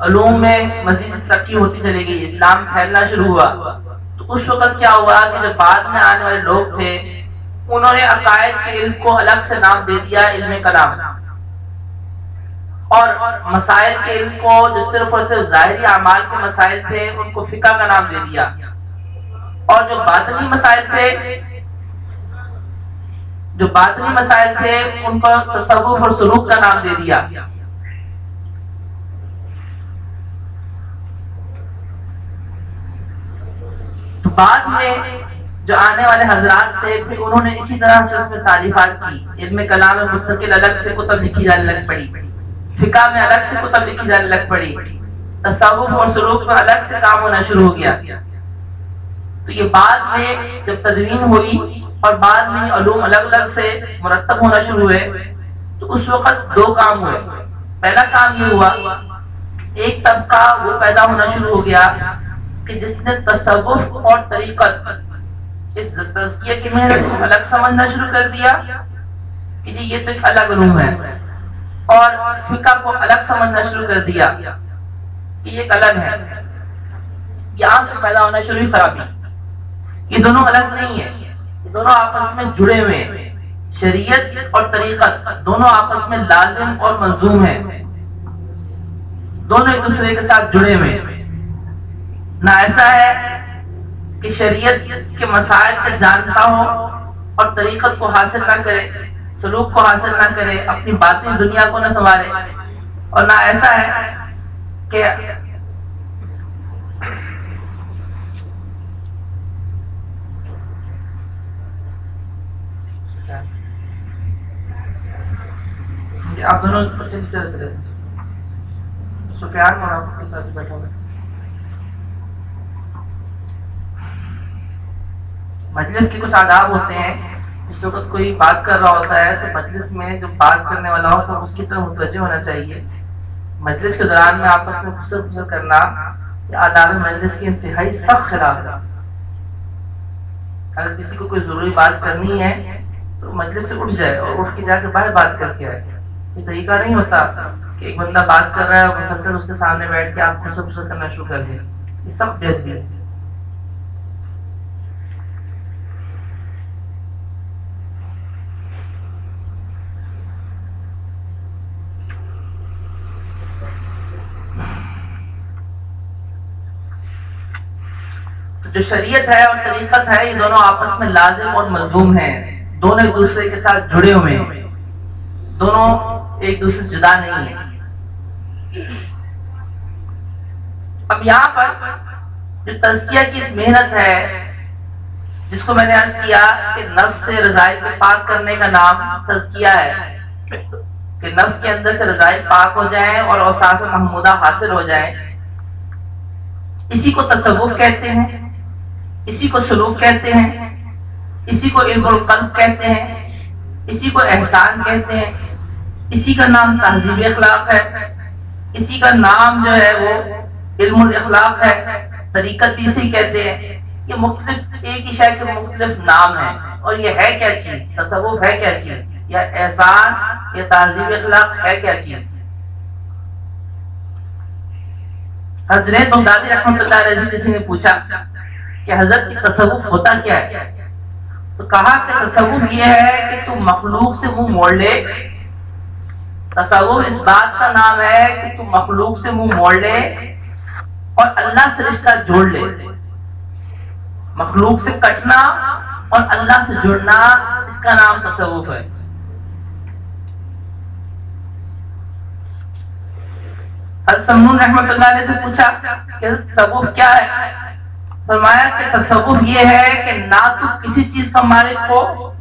[SPEAKER 1] علوم میں مزید ترقی ہوتی چلی گئی، اسلام پھیلنا شروع ہوا۔ تو اس وقت کیا ہوا کہ جو بعد میں آنے والے لوگ تھے، انہوں نے عقائد کے علم کو الگ سے نام دے دیا علم کلام۔ اور مسائل کے علم کو جو صرف اور صرف ظاہری اعمال کے مسائل تھے، ان کو فقہ کا نام دے دیا۔ اور جو باطنی مسائل تھے، جو باطنی مسائل تھے، ان کو تصوف اور سلوک کا نام دے دیا تو بعد میں جو آنے والے حضرات تھے، پھر انہوں نے اسی طرح سے اس میں تعریفات کی۔ علم کلام میں مستقل الگ سے کتب لکھی جانے لگ پڑی۔ فقہ میں الگ سے کتب لکھی جانے لگ پڑی۔ تصوف اور سلوک میں الگ سے کام ہونا شروع ہو گیا۔ تو یہ بعد میں جب تدوین ہوئی اور بعد میں علوم الگ الگ سے مرتب ہونا شروع ہوئے، تو اس وقت دو کام ہوئے۔ پہلا کام یہ ہوا، ایک طبقہ وہ پیدا ہونا شروع ہو گیا کہ جس نے تصوف اور طریقت اس تزکیہ کی محنت کو الگ سمجھنا شروع کر دیا کہ جی یہ تو ایک الگ علوم ہے اور فقہ کو الگ سمجھنا شروع کر دیا کہ یہ ایک الگ ہے یہاں سے پیدا ہونا شروع ہوئی خرابی یہ دونوں الگ نہیں ہے یہ دونوں آپس میں جڑے ہوئے ہیں شریعت اور طریقت دونوں آپس میں لازم اور ملزوم ہیں دونوں ایک دوسرے کے ساتھ جڑے ہوئے ہیں نہ ایسا ہے کہ شریعت کے مسائل کا جانتا ہو اور طریقت کو حاصل نہ کرے، سلوک کو حاصل نہ کرے، اپنی باطنی دنیا کو نہ سنوارے۔ اور نہ ایسا ہے کہ آپ دونوں بچے چلے چلے سفیان مولانا کے ساتھ بیٹھا ہوئے مجلس کے کچھ آداب ہوتے ہیں اس وقت کوئی بات کر رہا ہوتا ہے تو مجلس میں جو بات کرنے والا ہو، سب اس کی طرف متوجہ ہونا چاہیے۔ مجلس کے دوران میں آپس میں خسر خسر کرنا یہ آداب مجلس کی انتہائی سخت خلاف ہے۔ اگر کسی کو کوئی ضروری بات کرنی ہے تو مجلس سے اٹھ جائے اور اٹھ کے جا کے باہر بات کر کے آئے۔ یہ طریقہ نہیں ہوتا کہ ایک بندہ بات کر رہا ہے اور مسلسل اس کے سامنے بیٹھ کے آپ خسر خسر کرنا شروع کر دیں۔ یہ سخت بہتری ہے۔ جو شریعت ہے اور طریقت ہے، یہ دونوں آپس میں لازم اور ملزوم ہیں۔ دونوں ایک دوسرے کے ساتھ جڑے ہوئے ہیں۔ دونوں ایک دوسرے سے جدا نہیں ہیں۔ اب یہاں پر جو تزکیہ کی اس محنت ہے، جس کو میں نے عرض کیا کہ نفس سے رضائل کو پاک کرنے کا نام تزکیہ ہے۔ کہ نفس کے اندر سے رضائل پاک ہو جائیں اور اوصاف محمودہ حاصل ہو جائیں اسی کو تصوف کہتے ہیں۔ اسی کو سلوک کہتے ہیں، اسی کو علم القلب کہتے ہیں، اسی کو احسان کہتے ہیں، اسی کا نام تہذیب اخلاق ہے، اسی کا نام جو ہے وہ علم الاخلاق ہے، طریقت بھی اسی کہتے ہیں۔ یہ مختلف، ایک ہی شاید کے مختلف نام ہیں۔ اور یہ ہے کیا چیز؟ تصوف ہے کیا چیز؟ یا احسان، یا تہذیب اخلاق ہے کیا چیز؟ حضرت بغدادی رحمۃ اللہ علیہ کسی نے پوچھا کہ حضرت کی تصوف ہوتا کیا ہے؟ تو کہا کہ تصوف یہ ہے کہ تو مخلوق سے منہ موڑ لے۔ تصوف اس بات کا نام ہے کہ تو مخلوق سے منہ موڑ لے اور اللہ سے رشتہ جوڑ لے۔ مخلوق سے کٹنا اور اللہ سے جڑنا اس کا نام تصوف ہے۔ سمون رحمت اللہ علیہ سے پوچھا کہ تصوف کیا ہے؟ فرمایا کہ تصوف یہ ہے کہ نہ تو کسی چیز کا مالک ہو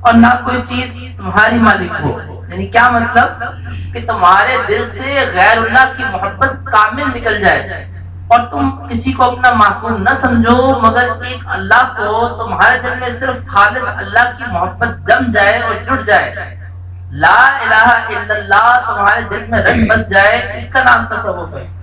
[SPEAKER 1] اور نہ کوئی چیز تمہاری مالک ہو۔ یعنی کیا مطلب؟ کہ تمہارے دل سے غیر اللہ کی محبت کامل نکل جائے اور تم کسی کو اپنا محکوم نہ سمجھو، مگر ایک اللہ کو تمہارے دل میں صرف خالص اللہ کی محبت جم جائے اور جڑ جائے۔ لا الہ الا اللہ تمہارے دل میں رنگ بس جائے۔ اس کا نام تصوف ہے۔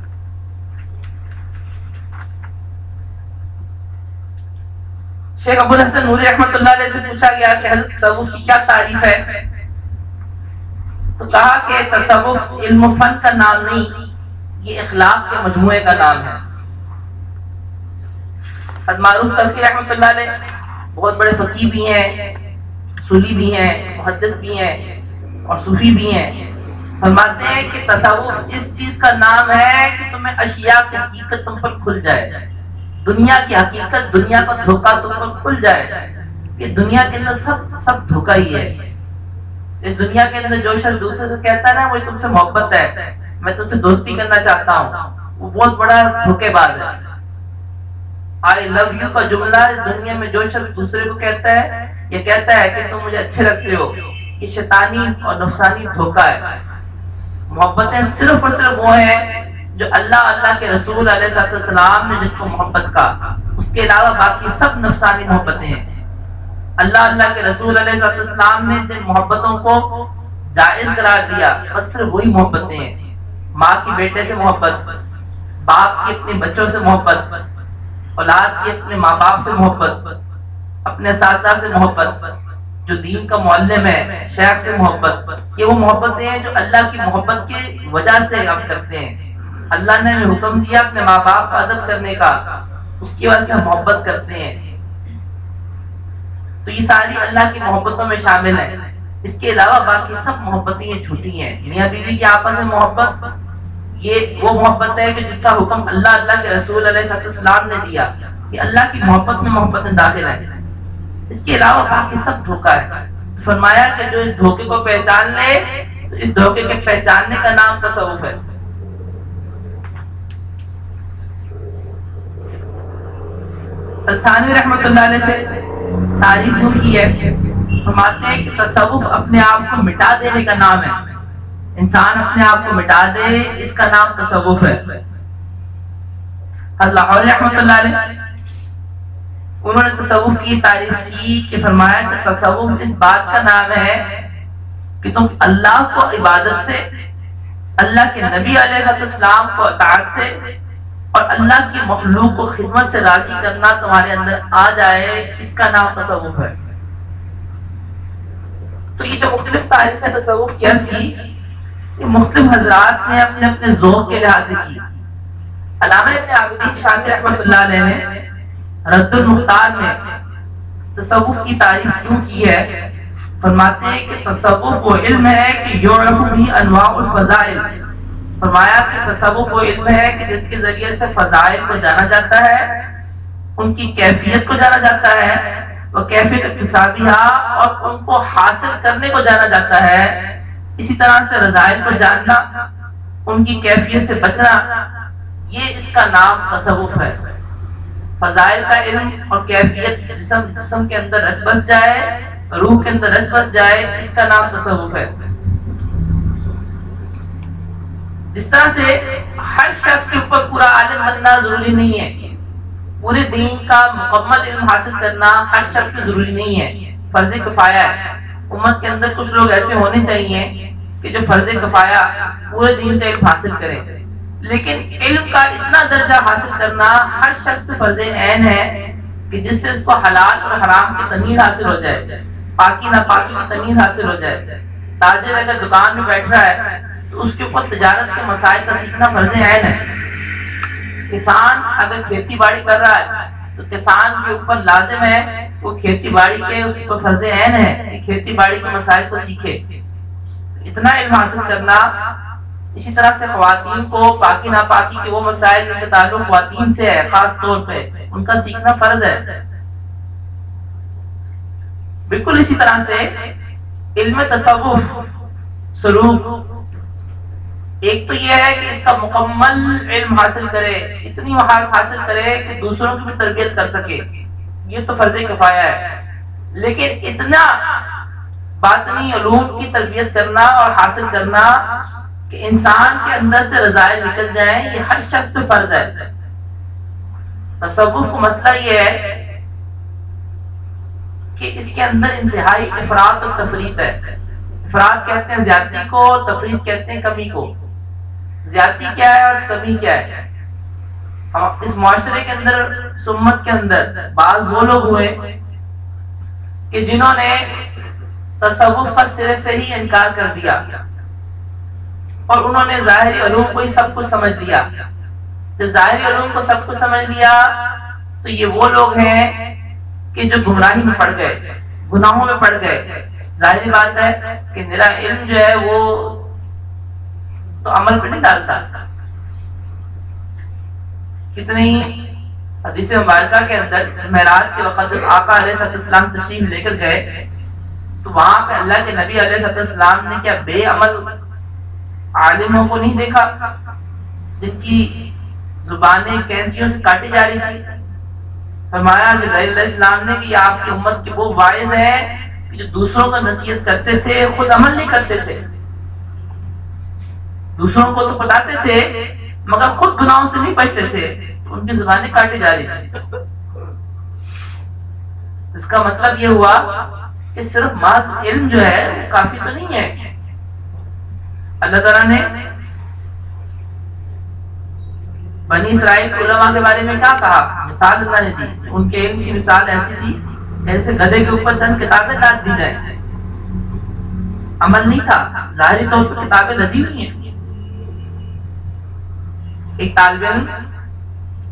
[SPEAKER 1] شیخ ابو الحسن نوری رحمت اللہ علیہ سے پوچھا گیا کہ حضرت تصوف کی کیا تعریف ہے؟ تو کہا کہ تصوف علم و فن کا نام نہیں، یہ اخلاق کے مجموعے کا نام ہے۔ معروف تلخی رحمۃ اللہ علیہ بہت بڑے فقی بھی ہیں سلی بھی ہیں، محدث بھی ہیں اور صوفی بھی ہیں۔ فرماتے ہیں کہ تصوف اس چیز کا نام ہے کہ تمہیں اشیاء کی حقیقت تم پر کھل جائے۔ دنیا کی حقیقت دنیا کا دھوکہ تم پر کھل جائے، کہ دنیا کے اندر سب سب دھوکہ ہی ہے۔ اس دنیا کے اندر جو شخص دوسرے سے کہتا ہے نا وہی تم سے محبت ہے، میں تم سے دوستی کرنا چاہتا ہوں۔ وہ بہت بڑا دھوکے باز ہے۔ آئی لو یو کا جملہ اس دنیا میں جو شخص دوسرے کو کہتا ہے، یہ کہتا ہے کہ تم مجھے اچھے لگتے ہو یہ شیطانی اور نفسانی دھوکہ ہے۔ محبتیں صرف اور صرف وہ ہیں جو اللہ اللہ کے رسول علیہ السلام نے جن کو محبت کا، اس کے علاوہ باقی سب نفسانی محبتیں ہیں۔ اللہ اللہ کے رسول علیہ السلام نے جن محبتوں کو جائز قرار دیا، بس صرف وہی محبتیں ہیں۔ ماں کی بیٹے سے محبت، باپ کی اپنے بچوں سے محبت، اولاد کی اپنے ماں باپ سے محبت، اپنے اساتذہ سے محبت، جو دین کا معلم ہے، شیخ سے محبت، یہ وہ محبتیں ہیں جو اللہ کی محبت کی وجہ سے ہم کرتے ہیں۔ اللہ نے ہمیں حکم دیا اپنے ماں باپ کا ادب کرنے کا، اس کی وجہ سے ہم محبت کرتے ہیں۔ تو یہ ساری اللہ کی محبتوں میں شامل ہیں۔ اس کے علاوہ باقی سب محبتیں یہ چھوٹی ہیں۔ میاں بیوی کی آپس میں محبت، یہ وہ محبت ہے کہ جس کا حکم اللہ اللہ کے رسول علیہ السلام نے دیا کہ اللہ کی محبت میں محبت داخل ہے اس کے علاوہ باقی سب دھوکا ہے۔ فرمایا کہ جو اس دھوکے کو پہچان لے، تو اس دھوکے کے پہچاننے کا نام تصوف ہے۔ تھانوی رحمت اللہ علیہ سے تعریف کیوں کی ہے، فرماتے ہیں کہ تصوف اپنے آپ کو مٹا دینے کا نام ہے۔ انسان اپنے آپ کو مٹا دے، اس کا نام تصوف ہے۔ اللہ رحمت اللہ علیہ، انہوں نے تصوف کی، تعریف کی کہ فرمایا کہ تصوف اس بات کا نام ہے کہ تم اللہ کو عبادت سے، اللہ کے نبی علیہ السلام کو اطاعت سے اور اللہ کی مخلوق کو خدمت سے راضی کرنا تمہارے اندر آ جائے، اس کا نام تصوف ہے۔ تو یہ جو مختلف تعریف ہے تصوف کی عرض کی یہ مختلف حضرات نے اپنے اپنے ذوق کے لحاظ سے کی۔ علامہ ابن عابدین شامی رحمۃ اللہ علیہ نے رد المختار میں تصوف کی تعریف کیوں کی ہے؟ فرماتے ہیں کہ تصوف وہ علم ہے کہ یعرف بھی انواع الفضائل۔ فرمایا کہ تصوف وہ علم ہے کہ جس کے ذریعے سے فضائل کو جانا جاتا ہے، ان کی کیفیت کو جانا جاتا ہے، وہ کیفیت اقتصادیہ اور ان کو حاصل کرنے کو جانا جاتا ہے۔ اسی طرح سے رضائل کو جاننا، ان کی کیفیت سے بچنا، یہ اس کا نام تصوف ہے۔ فضائل کا علم اور کیفیت جسم جسم کے اندر رچ بس جائے، روح کے اندر رچ بس جائے، اس کا نام تصوف ہے۔ جس طرح سے ہر شخص کے اوپر پورا عالم بننا ضروری نہیں ہے۔ پورے دین کا مکمل علم حاصل کرنا ہر شخص پہ ضروری نہیں ہے۔ فرض کفایا ہے۔ امت کے اندر کچھ لوگ ایسے ہونے چاہیے کہ جو فرض کفایا پورے دین کا علم حاصل کریں۔ لیکن علم کا اتنا درجہ حاصل کرنا ہر شخص فرض عین ہے کہ جس سے اس کو حلال اور حرام کی تمیز حاصل ہو جائے۔ پاکی نہ پاکی کی تمیز حاصل ہو جائے۔ تاجر اگر دکان میں بیٹھ رہا ہے تو اس کے اوپر تجارت کے مسائل کا سیکھنا فرض عین ہے کسان اگر کھیتی باڑی کر رہا ہے تو کسان کے اوپر لازم ہے وہ کھیتی باڑی کے اس پر فرض عین ہے کہ کھیتی باڑی کے مسائل کو سیکھے؟ اتنا علم حاصل کرنا، اسی طرح سے خواتین کو پاکی ناپاکی کے وہ مسائل جن کے تعلق خواتین سے ہے، خاص طور پہ ان کا سیکھنا فرض ہے۔ بالکل اسی طرح سے علم تصوف، سلوک ایک تو یہ ہے کہ اس کا مکمل علم حاصل کرے، اتنی مہارت حاصل کرے کہ دوسروں کی بھی تربیت کر سکے۔ یہ تو فرض کفایا ہے۔ لیکن اتنا باطنی علوم کی تربیت کرنا اور حاصل کرنا کہ انسان کے اندر سے رضائل نکل جائیں، یہ ہر شخص پہ فرض ہے۔ تصوف کو مسئلہ یہ ہے کہ اس کے اندر انتہائی افراد اور تفریح ہے۔ افراد کہتے ہیں زیادتی کو تفریح کہتے ہیں کمی کو۔ زیادتی کیا ہے اور کمی کیا ہے؟ ہم اس معاشرے کے اندر، سمت کے اندر بعض وہ لوگ ہوئے کہ جنہوں نے تصوف کا سرے سے ہی انکار کر دیا اور انہوں نے ظاہری علوم کو ہی سب کچھ سمجھ لیا۔ جب ظاہری علوم کو سب کچھ سمجھ لیا تو یہ وہ لوگ ہیں کہ جو گمراہی میں پڑ گئے، گناہوں میں پڑ گئے۔ ظاہری بات ہے کہ میرا علم جو ہے وہ تو عمل پہ نہیں ڈالتا۔ کتنی حدیث مبارکہ کے اندر معراج کے وقت جب آقا علیہ السلام تشریف لے کر گئے، تو وہاں پہ اللہ کے نبی علیہ السلام نے کیا بے عمل عالموں کو نہیں دیکھا؟ جن کی زبانیں کینچیوں سے کاٹی جا رہی تھی فرمایا جبرائیل علیہ السلام نے کہ آپ کی امت کے وہ وائز ہیں جو دوسروں کا نصیحت کرتے تھے، خود عمل نہیں کرتے تھے۔ دوسروں کو تو بتاتے تھے، مگر خود گناہوں سے نہیں بچتے تھے، ان کی زبانیں کاٹی جا رہی تھی اس کا مطلب یہ ہوا کہ صرف محض علم جو ہے، وہ کافی تو نہیں ہے۔ اللہ تعالیٰ نے بنی اسرائیل علماء کے بارے میں کیا کہا؟ مثال اللہ نے دی۔ ان کے علم کی مثال ایسی تھی جیسے گدے کے اوپر چند کتابیں ڈال دی جائیں۔ عمل نہیں تھا۔ ظاہری طور پر کتابیں لدی ہوئی ہیں۔ ایک طالب علم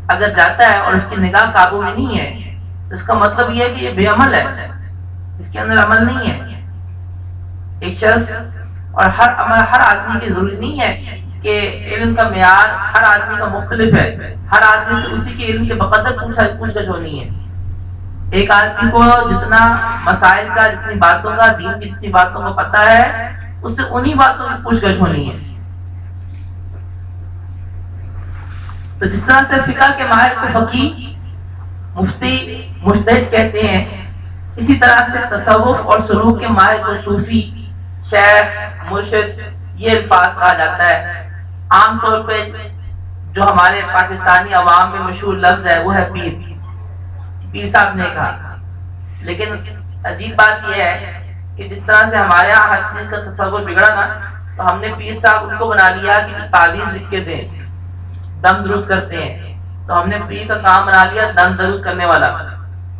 [SPEAKER 1] اگر جاتا ہے اور اس کی نگاہ قابو میں نہیں ہے اس کا مطلب یہ ہے کہ یہ بے عمل ہے۔ اس کے اندر عمل نہیں ہے۔ ایک شخص اور ہر عمل، ہر آدمی کی ضروری نہیں ہے کہ علم کا معیار ہر آدمی کا مختلف ہے۔ ہر آدمی سے اسی کے علم کے بقدر پوچھا پوچھ گچھ ہونی ہے۔ ایک آدمی کو جتنا مسائل کا، جتنی باتوں کا، دین کی جتنی باتوں کا پتہ ہے، اس سے انہی باتوں کی پوچھ گچھ ہونی ہے۔ تو جس طرح سے فقہ کے ماہر کو فقی مفتی مشتحد کہتے ہیں، اسی طرح سے تصوف اور سلوک کے ماہر کو صوفی، شیخ، مرشد یہ الفاظ کہا جاتا ہے۔ عام طور پہ جو ہمارے پاکستانی عوام میں مشہور لفظ ہے، وہ ہے پیر۔ پیر صاحب نے کہا۔ لیکن عجیب بات یہ ہے کہ جس طرح سے ہمارے یہاں ہر چیز کا تصور بگڑا نا، تو ہم نے پیر صاحب ان کو بنا لیا کہ تعویذ لکھ کے دیں۔ دم درود کرتے ہیں۔ تو ہم نے پیر کا کام بنا لیا، دم درود کرنے والا۔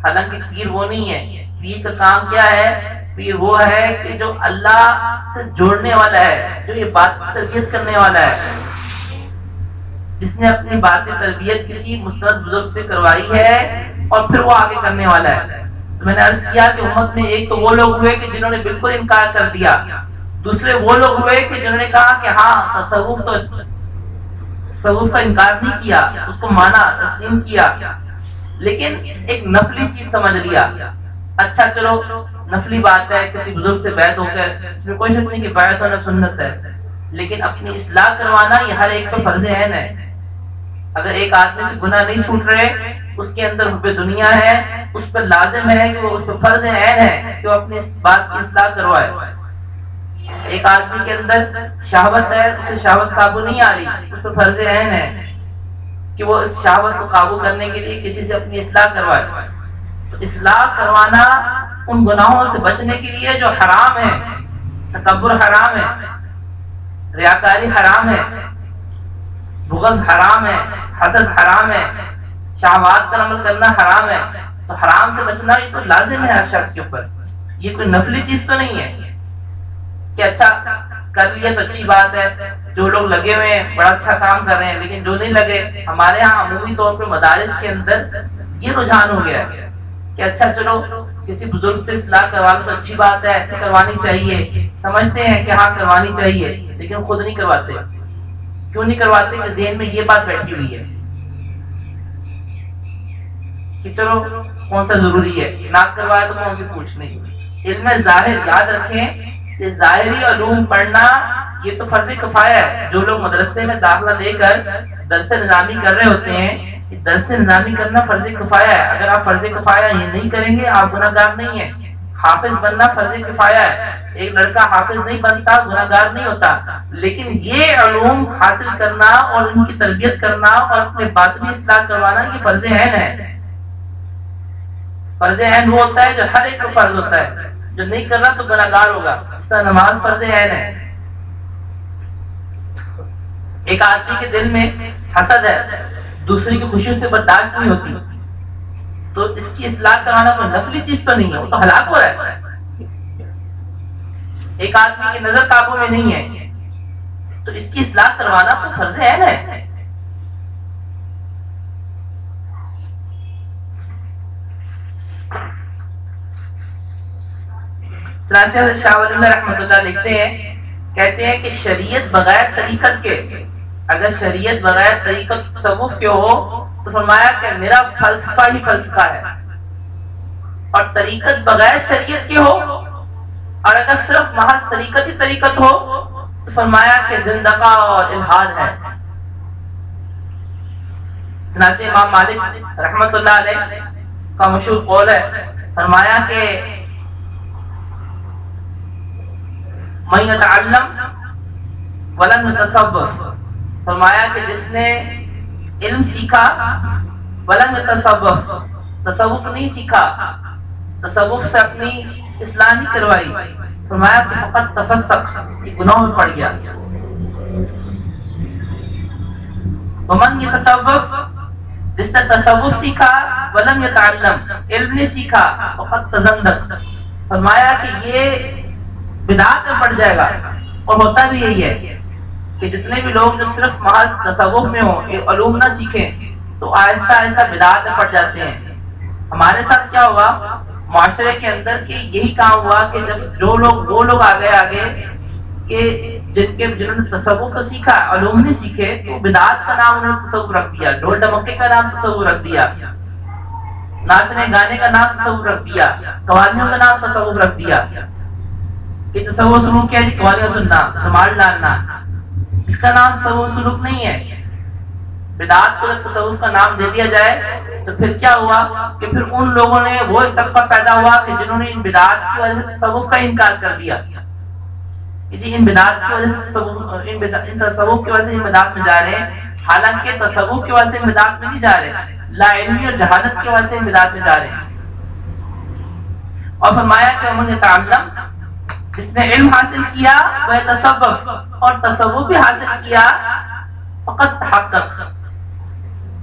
[SPEAKER 1] حالانکہ پیر وہ نہیں ہے۔ پیر کا کام کیا ہے؟ پیر وہ ہے کہ جو اللہ سے جوڑنے والا ہے، جو یہ بات تربیت کرنے والا ہے۔ جس نے اپنی بات تربیت کسی مستند بزرگ سے کروائی ہے اور پھر وہ آگے کرنے والا ہے۔ تو میں نے عرض کیا کہ امت میں ایک تو وہ لوگ ہوئے کہ جنہوں نے بالکل انکار کر دیا۔ دوسرے وہ لوگ ہوئے کہ جنہوں نے کہا کہ ہاں تصوف تو تصوف کا انکار نہیں کیا، اس کو مانا، تسلیم کیا۔ لیکن ایک نفلی چیز سمجھ لیا۔ اچھا چلو، نفلی بات ہے، کسی بزرگ سے بیعت ہو کر اس میں کوئی شک نہیں کہ بیعت ہونا سنت ہے۔ لیکن اپنی اصلاح کروانا یہ ہر ایک پر فرض عین ہے۔ اگر ایک آدمی سے گناہ نہیں چھوٹ رہے، اس کے اندر حب دنیا ہے، اس پر لازم ہے کہ وہ اس پر فرض عین ہے کہ وہ اپنی اس بات کی اصلاح کروائے۔ ایک آدمی کے اندر شہوت ہے، اسے شہوت قابو نہیں آ رہی۔ اس پر فرض عین ہے کہ وہ اس شہوت کو قابو کرنے کے لیے کسی سے اپنی اصلاح کروائے۔ تو اصلاح کروانا ان گناہوں سے بچنے کے لیے جو حرام ہے، تکبر حرام ہے، ریاکاری حرام ہے، بغض حرام ہے، حسد حرام ہے، شہوات پر عمل کرنا حرام ہے، تو حرام سے بچنا یہ تو لازم ہے ہر شخص کے اوپر۔ یہ کوئی نفلی چیز تو نہیں ہے۔ کہ اچھا کر لیا تو اچھی بات ہے، جو لوگ لگے ہوئے ہیں، بڑا اچھا کام کر رہے ہیں، لیکن جو نہیں لگے، ہمارے ہاں عمومی طور پہ مدارس کے اندر یہ رجحان ہو گیا کہ اچھا چلو، کسی بزرگ سے اصلاح کروا لو تو اچھی بات ہے کروانی چاہیے۔ سمجھتے ہیں کہ ہاں کروانی چاہیے، لیکن خود نہیں کرواتے۔ کیوں نہیں کرواتے؟ کہ ذہن میں یہ بات بیٹھی ہوئی ہے کہ چلو، کون سا ضروری ہے؟ نہ کروایا تو کون سے پوچھنے علم ظاہر، یاد رکھیں کہ ظاہری علوم پڑھنا یہ تو فرض کفایا ہے۔ جو لوگ مدرسے میں داخلہ لے کر درس نظامی کر رہے ہوتے ہیں درس نظامی کرنا فرض کفایا ہے۔ اگر آپ فرض کفایا یہ نہیں کریں گے، آپ گناہ گار نہیں ہیں۔ حافظ بننا فرض کفایا ہے۔ ایک لڑکا حافظ نہیں بنتا گناہ گار نہیں ہوتا۔ لیکن یہ علوم حاصل کرنا اور ان کی تربیت کرنا اور اپنے باطنی اصلاح کروانا، یہ فرض عین ہے۔ فرض عین وہ ہوتا ہے جو ہر ایک کو فرض ہوتا ہے۔ جو نہیں کر رہا تو گناہ گار ہوگا۔ اس طرح نماز فرض عین ہے۔ ایک آدمی کے دل میں حسد ہے دوسری کی خوشی سے برداشت نہیں ہوتی۔ تو اس کی اصلاح کرانا کوئی نفلی چیز تو نہیں ہے، وہ تو ہلاک ہو رہا ہے۔ ایک آدمی کی نظر قابو میں نہیں ہے۔ تو اس کی اصلاح کروانا تو فرض عین ہے۔ Thank you. چنانچہ شاہ ولی اللہ رحمۃ اللہ لکھتے ہیں، کہتے ہیں کہ شریعت بغیر طریقت کے، اگر شریعت بغیر طریقت تصوف کے ہو، تو فرمایا کہ میرا فلسفہ ہی فلسفہ ہے۔ اور طریقت بغیر شریعت کے ہو، اور اگر صرف محض طریقت ہی طریقت ہو، تو فرمایا کہ زندگا اور الحاد ہے۔ چنانچہ امام مالک رحمت اللہ علیہ کا مشہور قول ہے، فرمایا کہ من يتعلم ولم يتصوف فرمایا کہ جس نے علم سیکھا ولم يتصوف تصوف نہیں سیکھا، تصوف سے اپنی اصلاح نہیں کروائی. فرمایا کہ فقط تفسق گناہ میں پڑ گیا۔ ومن يتصوف، جس نے تصوف سیکھا ولم يتعلم، علم نہیں سیکھا، فقط تزندق۔ فرمایا کہ یہ بدعات میں پڑ جائے گا۔ اور ہوتا بھی یہی ہے کہ جتنے بھی لوگ جو صرف محض تصوف میں ہوں علوم نہ سیکھیں، تو آہستہ آہستہ بدعات میں پڑ جاتے ہیں۔ ہمارے ساتھ کیا ہوا؟ معاشرے کے اندر کہ یہی کام ہوا کہ جب جو لوگ، وہ لوگ آگے آگے کہ جن کے، جنہوں نے تصوف تو سیکھا، علوم نہیں سیکھے، تو بدعات کا نام انہوں نے تصوف رکھ دیا، ڈھول ڈمکے کا نام تصوف رکھ دیا، ناچنے گانے کا نام تصوف رکھ دیا قوالیوں کا نام تصوف رکھ دیا۔ کہ تصور سلوک کیا جی؟ قوالیاں سننا دماغ ڈالنا۔ اس کا نام تصور سلوک نہیں ہے۔ بدعات کو تصوف کا نام دے دیا جائے، تو پھر کیا ہوا؟ کہ پھر ان لوگوں نے وہ ایک طبقہ پیدا ہوا کہ جنہوں نے ان بدعات کی وجہ سے تصوف کا انکار کر دیا۔ جی ان بدعات کی وجہ سے تصوف، ان تصوف کی وجہ سے ان بدعات میں جا رہے ہیں۔ حالانکہ تصوف کی وجہ سے ان بدعات میں نہیں جا رہے، لا علمی اور جہالت کی وجہ سے ان بدعات میں جا رہے ہیں۔ اور فرمایا کہ انہوں نے تعلم جس نے علم حاصل کیا، وہ تصوف اور تصوف بھی حاصل کیا، فقط تحقق۔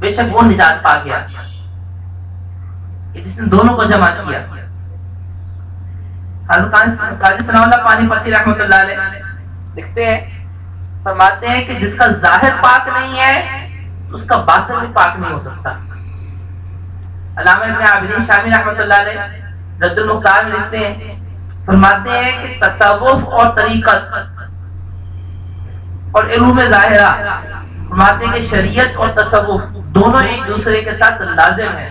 [SPEAKER 1] بے شک وہ نجات پا گیا جس نے دونوں کو جمع کیا۔ حضرت قاضی ثناء اللہ پانی پتی رحمۃ اللہ علیہ لکھتے ہیں، فرماتے ہیں کہ جس کا ظاہر پاک نہیں ہے، اس کا باطن بھی پاک نہیں ہو سکتا۔ علامہ ابن عابدین شامی رحمۃ اللہ علیہ رد المختار لکھتے ہیں فرماتے ہیں کہ تصوف اور طریقت اور علوم ظاہرہ فرماتے ہیں کہ شریعت اور تصوف دونوں ایک دوسرے کے ساتھ لازم ہیں۔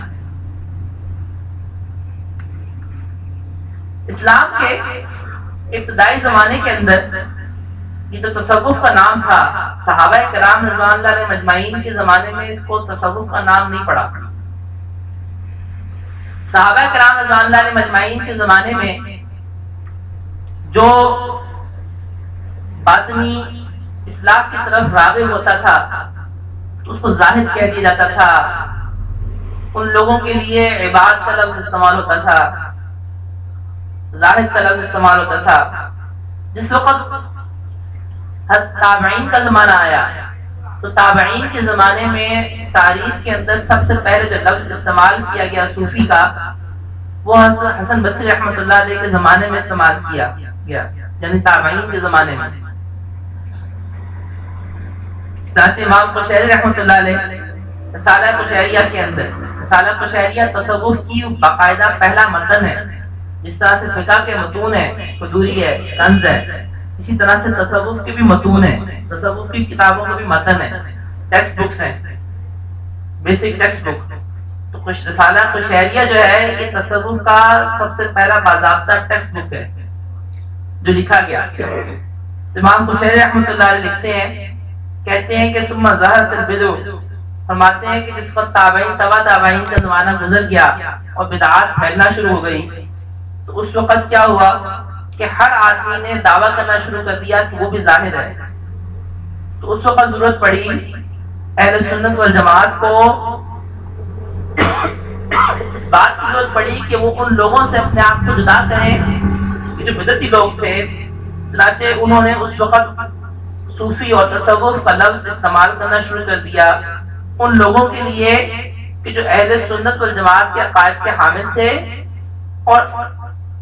[SPEAKER 1] اسلام کے ابتدائی زمانے کے اندر یہ تو تصوف کا نام تھا۔ صحابہ کرام رضوان اللہ علیہ مجمعین کے زمانے میں اس کو تصوف کا نام نہیں پڑا۔ صحابہ کرام رضوان اللہ علیہ مجمعین کے زمانے میں جو باطنی اصلاح کی طرف راغب ہوتا تھا، اس کو ظاہر کہہ دیا جاتا تھا۔ ان لوگوں کے لیے عبادت کا لفظ استعمال ہوتا تھا۔ ظاہر کا لفظ استعمال ہوتا تھا۔ جس وقت تابعین کا زمانہ آیا، تو تابعین کے زمانے میں تاریخ کے اندر سب سے پہلے جو لفظ استعمال کیا گیا صوفی کا، وہ حسن بصری رحمۃ اللہ علیہ کے زمانے میں استعمال کیا۔ گیا۔ یعنی تابعین کے زمانے میں۔ چاچے امام کو شہر رحمۃ اللہ علیہ رسالہ کشہریہ کے اندر، رسالہ کشہریہ تصوف کی باقاعدہ پہلا متن ہے۔ جس طرح سے فقہ کے متون ہے قدوری ہے کنز ہے۔ اسی طرح سے تصوف کے بھی متون ہیں۔ تصوف کی کتابوں کے بھی متن ہیں۔ ٹیکسٹ بکس ہیں۔ Basic text book. تو رسالہ کشہریہ جو ہے، یہ تصوف کا سب سے پہلا باضابطہ ٹیکسٹ بک ہے۔ جو لکھا گیا گیا امام کشہری رحمۃ اللہ علیہ لکھتے ہیں، کہتے ہیں کہ سما ظہر تلبدو فرماتے ہیں کہ جس وقت تابعین تبا تابعین کا زمانہ گزر گیا اور بدعات پھیلنا شروع ہو گئی، تو اس وقت کیا ہوا کہ ہر آدمی نے دعویٰ کرنا شروع کر دیا کہ وہ بھی ظاہر ہے۔ تو اس وقت ضرورت پڑی اہل سنت والجماعت کو۔ اس بات کی ضرورت پڑی کہ وہ ان لوگوں سے اپنے آپ کو جدا کریں جو بدتی لوگ تھے، چنانچہ انہوں نے اس وقت صوفی اور تصوف کا لفظ استعمال کرنا شروع کر دیا۔ ان لوگوں کے لیے کہ جو اہل سنت والجماعت کے عقائد کے حامل تھے اور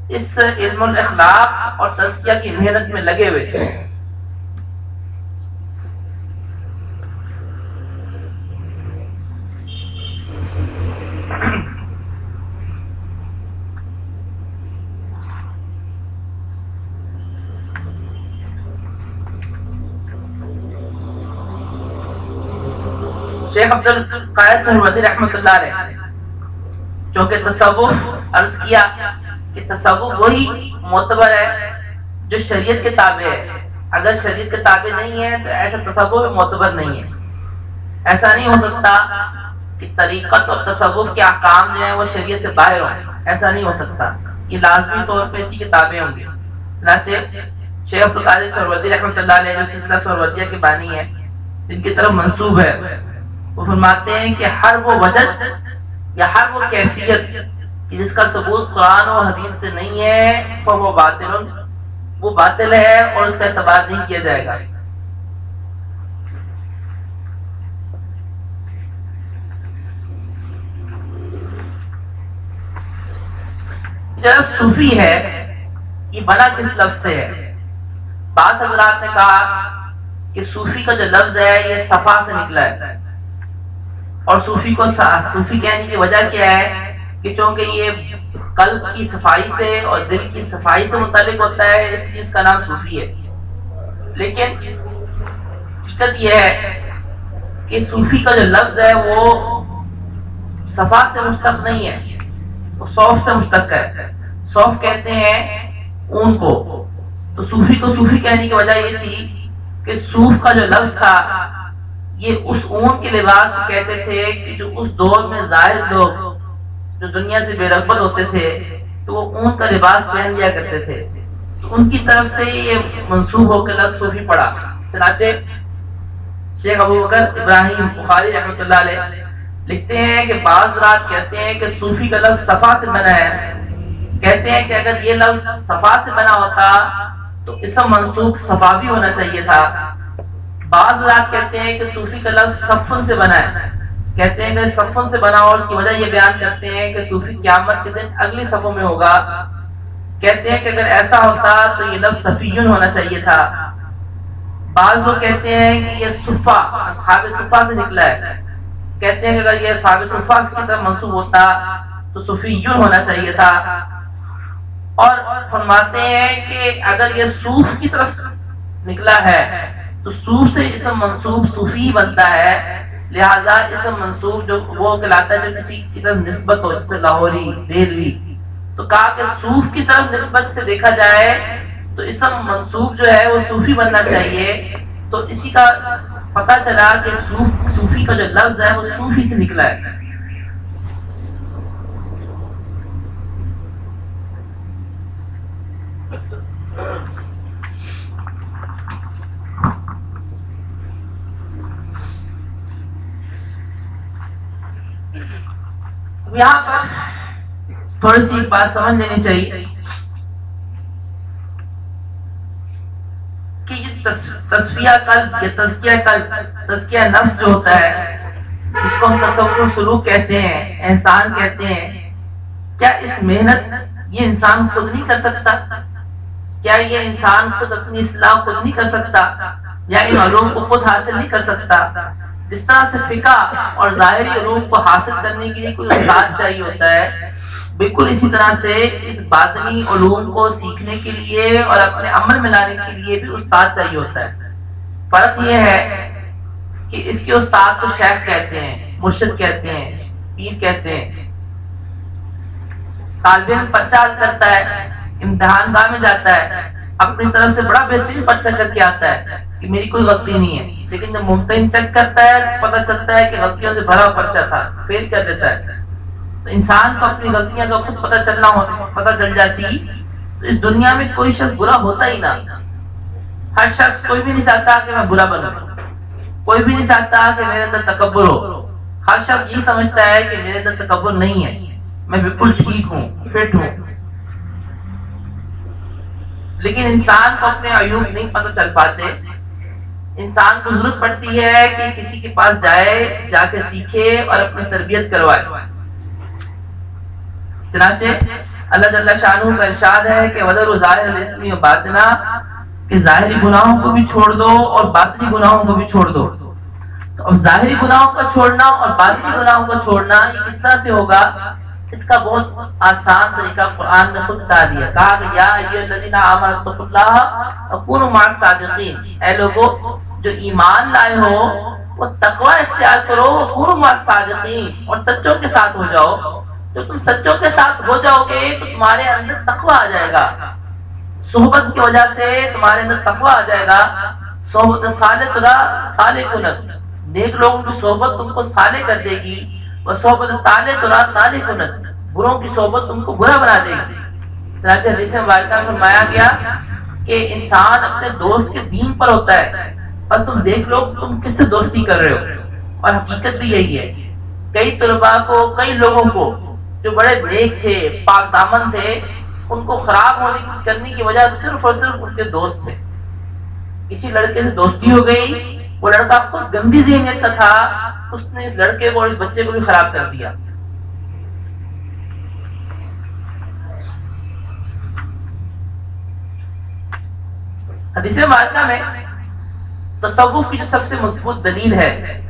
[SPEAKER 1] اس علم الاخلاق اور تزکیہ کی محنت میں لگے ہوئے تھے۔ شیخ عبد القائد رحمت اللہ علیہ۔ جو کہ تصوف عرض کیا کہ تصوف وہی معتبر ہے جو شریعت کے تابع ہے۔ اگر شریعت کے تابع نہیں ہے تو ایسا تصوف معتبر نہیں ہے۔ ایسا نہیں ہو سکتا کہ طریقت اور تصوف کے احکام جو ہیں وہ شریعت سے باہر ہوں۔ ایسا نہیں ہو سکتا۔ یہ لازمی طور پہ اسی کے تابع ہوں گے۔ چنانچہ شیخ عبدالقادر سروردی رحمۃ اللہ علیہ جو سلسلہ سروردیہ کے بانی ہے جن کی طرف منصوب ہے۔ وہ فرماتے ہیں کہ ہر وہ وجد یا ہر وہ کیفیت کہ جس کا ثبوت قرآن و حدیث سے نہیں ہے تو وہ باطل وہ باطل ہے اور اس کا اعتبار نہیں کیا جائے گا۔ جب صوفی ہے، یہ بنا کس لفظ سے ہے؟ بعض حضرات نے کہا کہ صوفی کا جو لفظ ہے، یہ صفا سے نکلا ہے۔ اور صوفی کو صوفی کہنے کی وجہ کیا ہے کہ چونکہ یہ قلب کی صفائی سے اور دل کی صفائی سے متعلق ہوتا ہے، اس لیے اس کا نام صوفی ہے۔ لیکن حقیقت یہ ہے کہ صوفی کا جو لفظ ہے، وہ صفا سے مشتق نہیں ہے، وہ صوف سے مشتق ہے۔ صوف کہتے ہیں اون کو۔ تو صوفی کو صوفی کہنے کی وجہ یہ تھی کہ صوف کا جو لفظ تھا یہ اس اون کے لباس کو کہتے تھے کہ جو اس دور میں ظاہر لوگ جو دنیا سے بے رغبت ہوتے تھے، تو وہ اون کا لباس پہن لیا کرتے تھے۔ تو ان کی طرف سے یہ منسوخ ہو کے لفظ صوفی پڑا۔ چنانچہ شیخ ابو بکر ابراہیم بخاری رحمۃ اللہ علیہ لکھتے ہیں کہ بعض رات کہتے ہیں کہ صوفی کا لفظ صفا سے بنا ہے۔ کہتے ہیں کہ اگر یہ لفظ صفا سے بنا ہوتا تو اسم منسوخ صفا بھی ہونا چاہیے تھا۔ بعض رات کہتے ہیں کہ صوفی کا لفظ صفن سے بنا ہے۔ کہتے ہیں کہ صفن سے بنا اور اس کی وجہ یہ بیان کرتے ہیں کہ صوفی قیامت کے دن اگلی صفوں میں ہوگا۔ کہتے ہیں کہ اگر ایسا ہوتا تو یہ لفظ صفیون ہونا چاہیے تھا۔ بعض لوگ کہتے ہیں کہ یہ صفا، اصحاب صفا سے نکلا ہے۔ کہتے ہیں کہ اگر یہ اصحاب صفا کی طرف منصوب ہوتا تو صفیون ہونا چاہیے تھا۔ اور فرماتے ہیں کہ اگر یہ صوف کی طرف نکلا ہے تو صوف سے اسم منصوب صوفی بنتا ہے، لہٰذا اسم منصوب جو وہ کہلاتا ہے جو کسی کی طرف نسبت ہو، جیسے لاہوری دیروی تو کہا کہ صوف کی طرف نسبت سے دیکھا جائے تو اسم منصوب جو ہے وہ صوفی بننا چاہیے۔ تو اسی کا پتہ چلا کہ صوف صوفی کا جو لفظ ہے وہ صوفی سے نکلا ہے۔ یہاں پر تھوڑی سی بات سمجھ لینی چاہیے کہ یہ تصفیہ قلب یا تزکیہ قلب تزکیہ نفس جو ہوتا ہے، اس کو ہم تصور سلوک کہتے ہیں، احسان کہتے ہیں۔ کیا اس محنت یہ انسان خود نہیں کر سکتا؟ کیا یہ انسان خود اپنی اصلاح خود نہیں کر سکتا؟ یا ان علوم کو خود حاصل نہیں کر سکتا؟ جس طرح سے فقہ اور ظاہری علوم کو حاصل کرنے کے لیے کوئی استاد چاہیے ہوتا ہے، بالکل اسی طرح سے اس باطنی علوم کو سیکھنے کے لیے اور اپنے عمل میں لانے کے لیے بھی استاد چاہیے ہوتا ہے۔ فرق یہ ہے کہ اس کے استاد کو شیخ کہتے ہیں، مرشد کہتے ہیں، پیر کہتے ہیں۔ طالب علم پرچہ کرتا ہے، امتحان گاہ میں جاتا ہے، اپنی طرف سے بڑا بہترین پرچہ کر کے آتا ہے۔ کہ میری کوئی غلطی نہیں ہے۔ لیکن جب ممتحن چیک کرتا ہے پتہ چلتا ہے کہ غلطیوں سے بھرا پرچہ تھا، فیل کر دیتا ہے۔ تو انسان کو اپنی غلطیاں کا خود پتہ چلنا ہوتا پتہ چل جاتی۔ تو اس دنیا میں کوئی شخص برا ہوتا ہی نہ۔ ہر شخص کوئی بھی نہیں چاہتا کہ میں برا بنوں۔ کوئی بھی نہیں چاہتا کہ میرے اندر تکبر ہو۔ ہر شخص یہ سمجھتا ہے کہ میرے اندر تکبر نہیں ہے۔ میں بالکل ٹھیک ہوں، فٹ ہوں۔ لیکن انسان کو اپنے عیوب نہیں پتہ چل پاتے۔ انسان کو ضرورت پڑتی ہے کہ کسی کے پاس جائے، جا کے سیکھے اور اپنی تربیت کروائے۔ چنانچہ اللہ جل شاہ کا ارشاد ہے کہ وزر و ظاہر الاسمی و باطنہ کہ ظاہری گناہوں کو بھی چھوڑ دو اور باطنی گناہوں کو بھی چھوڑ دو۔ تو اب ظاہری گناہوں کا چھوڑنا اور باطنی گناہوں کو چھوڑنا یہ کس طرح سے ہوگا؟ اس کا بہت آسان طریقہ قرآن نے خود بتا دیا۔ کہا کہ یا الذین آمنوا اللہ وکونوا مع الصادقین۔ اے لوگو، جو ایمان لائے ہو، وہ تقوی اختیار کرو، وکونوا مع الصادقین۔ اور سچوں کے ساتھ ہو جاؤ۔ جو تم سچوں کے ساتھ ہو جاؤ گے، تو تمہارے اندر تقوی آ جائے گا۔ صحبت کی وجہ سے تمہارے اندر تقوی آ جائے گا۔ صحبت صالح ترا، صالح کنت نیک لوگوں کی صحبت تم کو صالح کر دے گی۔ اور صحبت تالے تو رات تالے کو نہ بروں کی صحبت تم کو برا بنا دے گی۔ چنانچہ حدیث مبارکہ میں فرمایا گیا کہ انسان اپنے دوست کے دین پر ہوتا ہے۔ بس تم دیکھ لو تم کس سے دوستی کر رہے ہو۔ اور حقیقت بھی یہی ہے۔ کئی طلباء کو، کئی لوگوں کو جو بڑے نیک تھے، پاک دامن تھے، ان کو خراب ہونے کی کرنے کی وجہ صرف اور صرف ان کے دوست تھے۔ کسی لڑکے سے دوستی ہو گئی وہ لڑکا خود گندی ذہنیت کا تھا، اس نے اس لڑکے کو اور اس بچے کو بھی خراب کر دیا۔ حدیث مارکہ میں تصوف کی جو سب سے مضبوط دلیل ہے،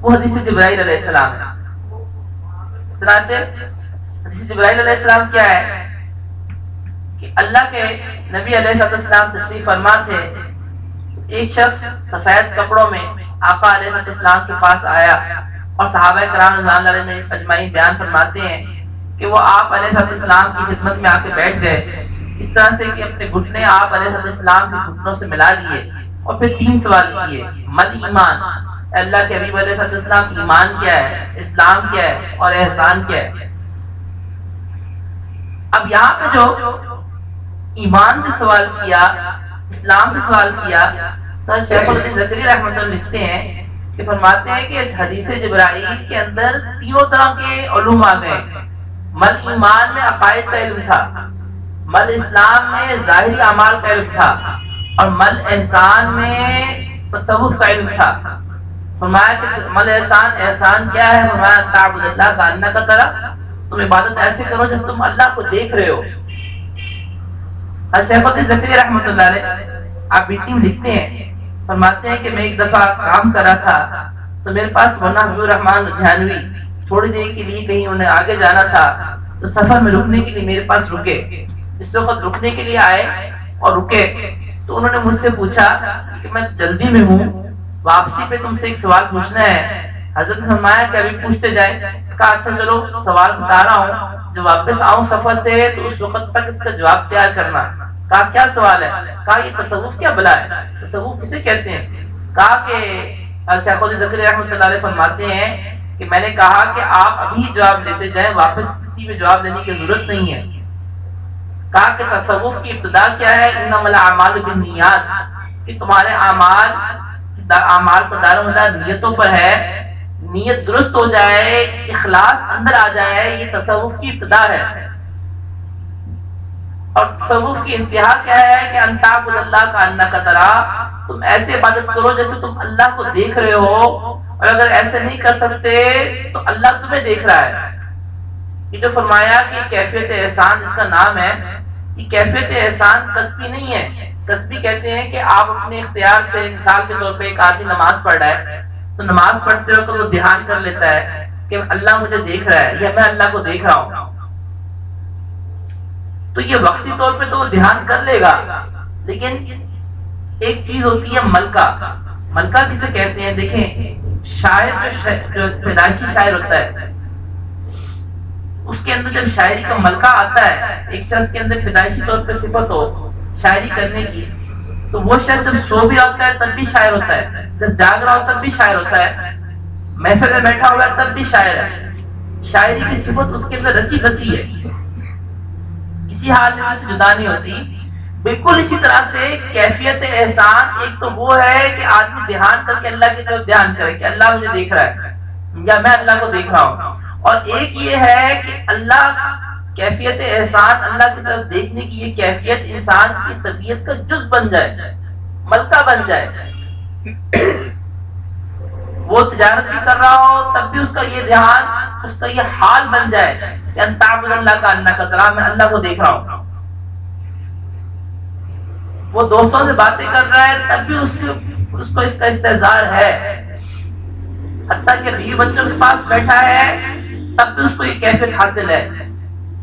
[SPEAKER 1] وہ حدیث جبرائیل علیہ السلام۔ چنانچہ حدیث جبرائیل علیہ السلام کیا ہے؟ کہ اللہ کے نبی علیہ السلام تشریف فرما تھے ایک شخص سفید کپڑوں میں آقا علیہ السلام کے پاس آیا اور صحابہ کرام رضوان اللہ علیہ میں اجمعین بیان فرماتے ہیں کہ وہ آپ علیہ السلام کی خدمت میں آ کے بیٹھ گئے۔ اس طرح سے کہ اپنے گھٹنے آپ علیہ السلام کے گھٹنوں سے ملا لیے اور پھر تین سوال کیے۔ مل ایمان اللہ کے حبیب علیہ السلام ایمان کیا ہے؟ اسلام کیا ہے؟ اور احسان کیا ہے؟ اب یہاں پہ جو ایمان سے سوال کیا، اسلام سے سوال کیا تو شیخ الدین زکری رحمۃ اللہ لکھتے ہیں کہ فرماتے ہیں کہ اس حدیث جبرائیل کے اندر تینوں طرح کے علوم آ گئے۔ مل ایمان میں عقائد کا علم تھا، مل اسلام میں ظاہری اعمال کا علم تھا، اور مل احسان میں تصوف کا علم تھا۔ فرمایا کہ مل احسان احسان کیا ہے؟ فرمایا، تعبد اللہ کا اللہ کا طرح۔ تم عبادت ایسے کرو جب تم اللہ کو دیکھ رہے ہو۔ شیخ الدین زکری رحمۃ اللہ علیہ آپ بیتی لکھتے ہیں۔ فرماتے ہیں کہ میں ایک دفعہ کام کر رہا تھا تو میرے پاس مولانا حبیب الرحمان دھیانوی تھوڑی دیر کے لیے کہیں انہیں آگے جانا تھا تو سفر میں رکنے کے لیے میرے پاس رکے۔ جس وقت رکنے کے لیے آئے اور رکے تو انہوں نے مجھ سے پوچھا کہ میں جلدی میں ہوں، واپسی پہ تم سے ایک سوال پوچھنا ہے۔ حضرت فرمایا کہ ابھی پوچھتے جائیں۔ کہا اچھا چلو، سوال بتا رہا ہوں۔ جب واپس آؤں سفر سے تو اس وقت تک اس کا جواب تیار کرنا۔ کہا، کیا سوال ہے؟ کہا، یہ تصوف کیا بلا ہے؟ تصوف کسے کہتے ہیں؟ کہا کہ شیخ الدین ذکر رحمۃ اللہ علیہ فرماتے ہیں کہ میں نے کہا کہ آپ ابھی جواب لیتے جائیں، واپس کسی بھی جواب لینے کی ضرورت نہیں ہے۔ کہا کہ تصوف کی ابتدا کیا ہے؟ انما الاعمال بالنیات، کہ تمہارے اعمال اعمال کا دار مدار نیتوں پر ہے۔ نیت درست ہو جائے، اخلاص اندر آ جائے، یہ تصوف کی ابتدا ہے۔ اور تصوف کی انتہا کیا ہے کہ انتاب اللہ کا اللہ کا تم ایسے عبادت کرو جیسے تم اللہ کو دیکھ رہے ہو۔ اور اگر ایسے نہیں کر سکتے تو اللہ تمہیں دیکھ رہا ہے۔ یہ جو فرمایا کہ کیفیت احسان اس کا نام ہے، یہ کیفیت احسان کسبی نہیں ہے۔ کسبی کہتے ہیں کہ آپ اپنے اختیار سے مثال کے طور پہ ایک آدمی نماز پڑھ رہا ہے۔ تو نماز پڑھتے وقت وہ دھیان کر لیتا ہے کہ اللہ مجھے دیکھ رہا ہے یا میں اللہ کو دیکھ رہا ہوں۔ تو یہ وقتی طور پہ تو وہ دھیان کر لے گا۔ لیکن ایک چیز ہوتی ہے ملکہ۔ ملکہ کسے کہتے ہیں، دیکھیں، شاعر جو پیدائشی شاعر ہوتا ہے، اس کے اندر جب شاعری کا ملکہ آتا ہے، ایک شخص کے اندر پیدائشی طور پہ صفت ہو، شاعری کرنے کی، تو وہ شخص جب سو بھی ہوتا ہے، تب بھی شاعر ہوتا ہے۔ جب جاگ رہا ہو، تب بھی شاعر ہوتا ہے۔ محفل میں بیٹھا ہوا ہے، تب بھی شاعر ہے۔ شاعری کی صفت اس کے اندر رچی بسی ہے۔ کسی حال میں سے جدا نہیں ہوتی۔ بالکل اسی طرح سے کیفیت احسان، ایک تو وہ ہے کہ آدمی دھیان کر کے اللہ کی طرف دھیان کرے کہ اللہ مجھے دیکھ رہا ہے یا میں اللہ کو دیکھ رہا ہوں۔ اور ایک یہ ہے کہ اللہ کیفیت احسان، اللہ کی طرف دیکھنے کی یہ کیفیت انسان کی طبیعت کا جز بن جائے، ملکہ بن جائے۔ وہ تجارت بھی کر رہا ہو، تب بھی اس کا یہ دھیان، اس کا یہ حال بن جائے کہ اللہ کا اللہ کا طرح میں اللہ کو دیکھ رہا ہوں۔ وہ دوستوں سے باتیں کر رہا ہے، تب بھی اس اس کو اس کا استحصال ہے۔ حتیٰ کہ بیوی بچوں کے پاس بیٹھا ہے، تب بھی اس کو یہ کیفیت حاصل ہے۔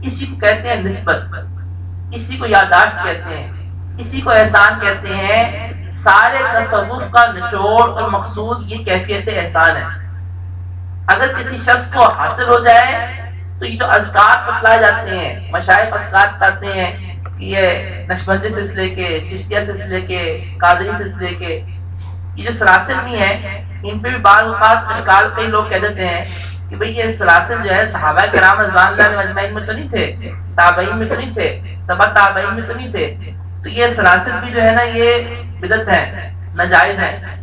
[SPEAKER 1] اسی کو کہتے ہیں نسبت، اسی کو یاداشت کہتے ہیں، اسی کو احسان کہتے ہیں۔ سارے تصوف کا نچوڑ اور مقصود یہ کیفیت احسان ہے۔ اگر کسی شخص کو حاصل ہو جائے تو یہ جو اذکار بتلائے جاتے ہیں، مشاہد اذکار بتاتے ہیں کہ یہ نشبندی سلسلے کے، چشتیہ سلسلے کے، قادری سلسلے کے۔ یہ جو سراسل نہیں ہے ان پہ بھی بعض اوقات اشکال کئی لوگ کہہ دیتے ہیں کہ بھئی یہ سلاسل جو ہے، صحابہ کرام رضوان اللہ علیہ مجمعین میں تو نہیں تھے، تابعین میں تو نہیں تھے تبا تابعین میں تو نہیں تھے۔ تو یہ سلاسل بھی جو ہے نا یہ بدت ہے نجائز ہے۔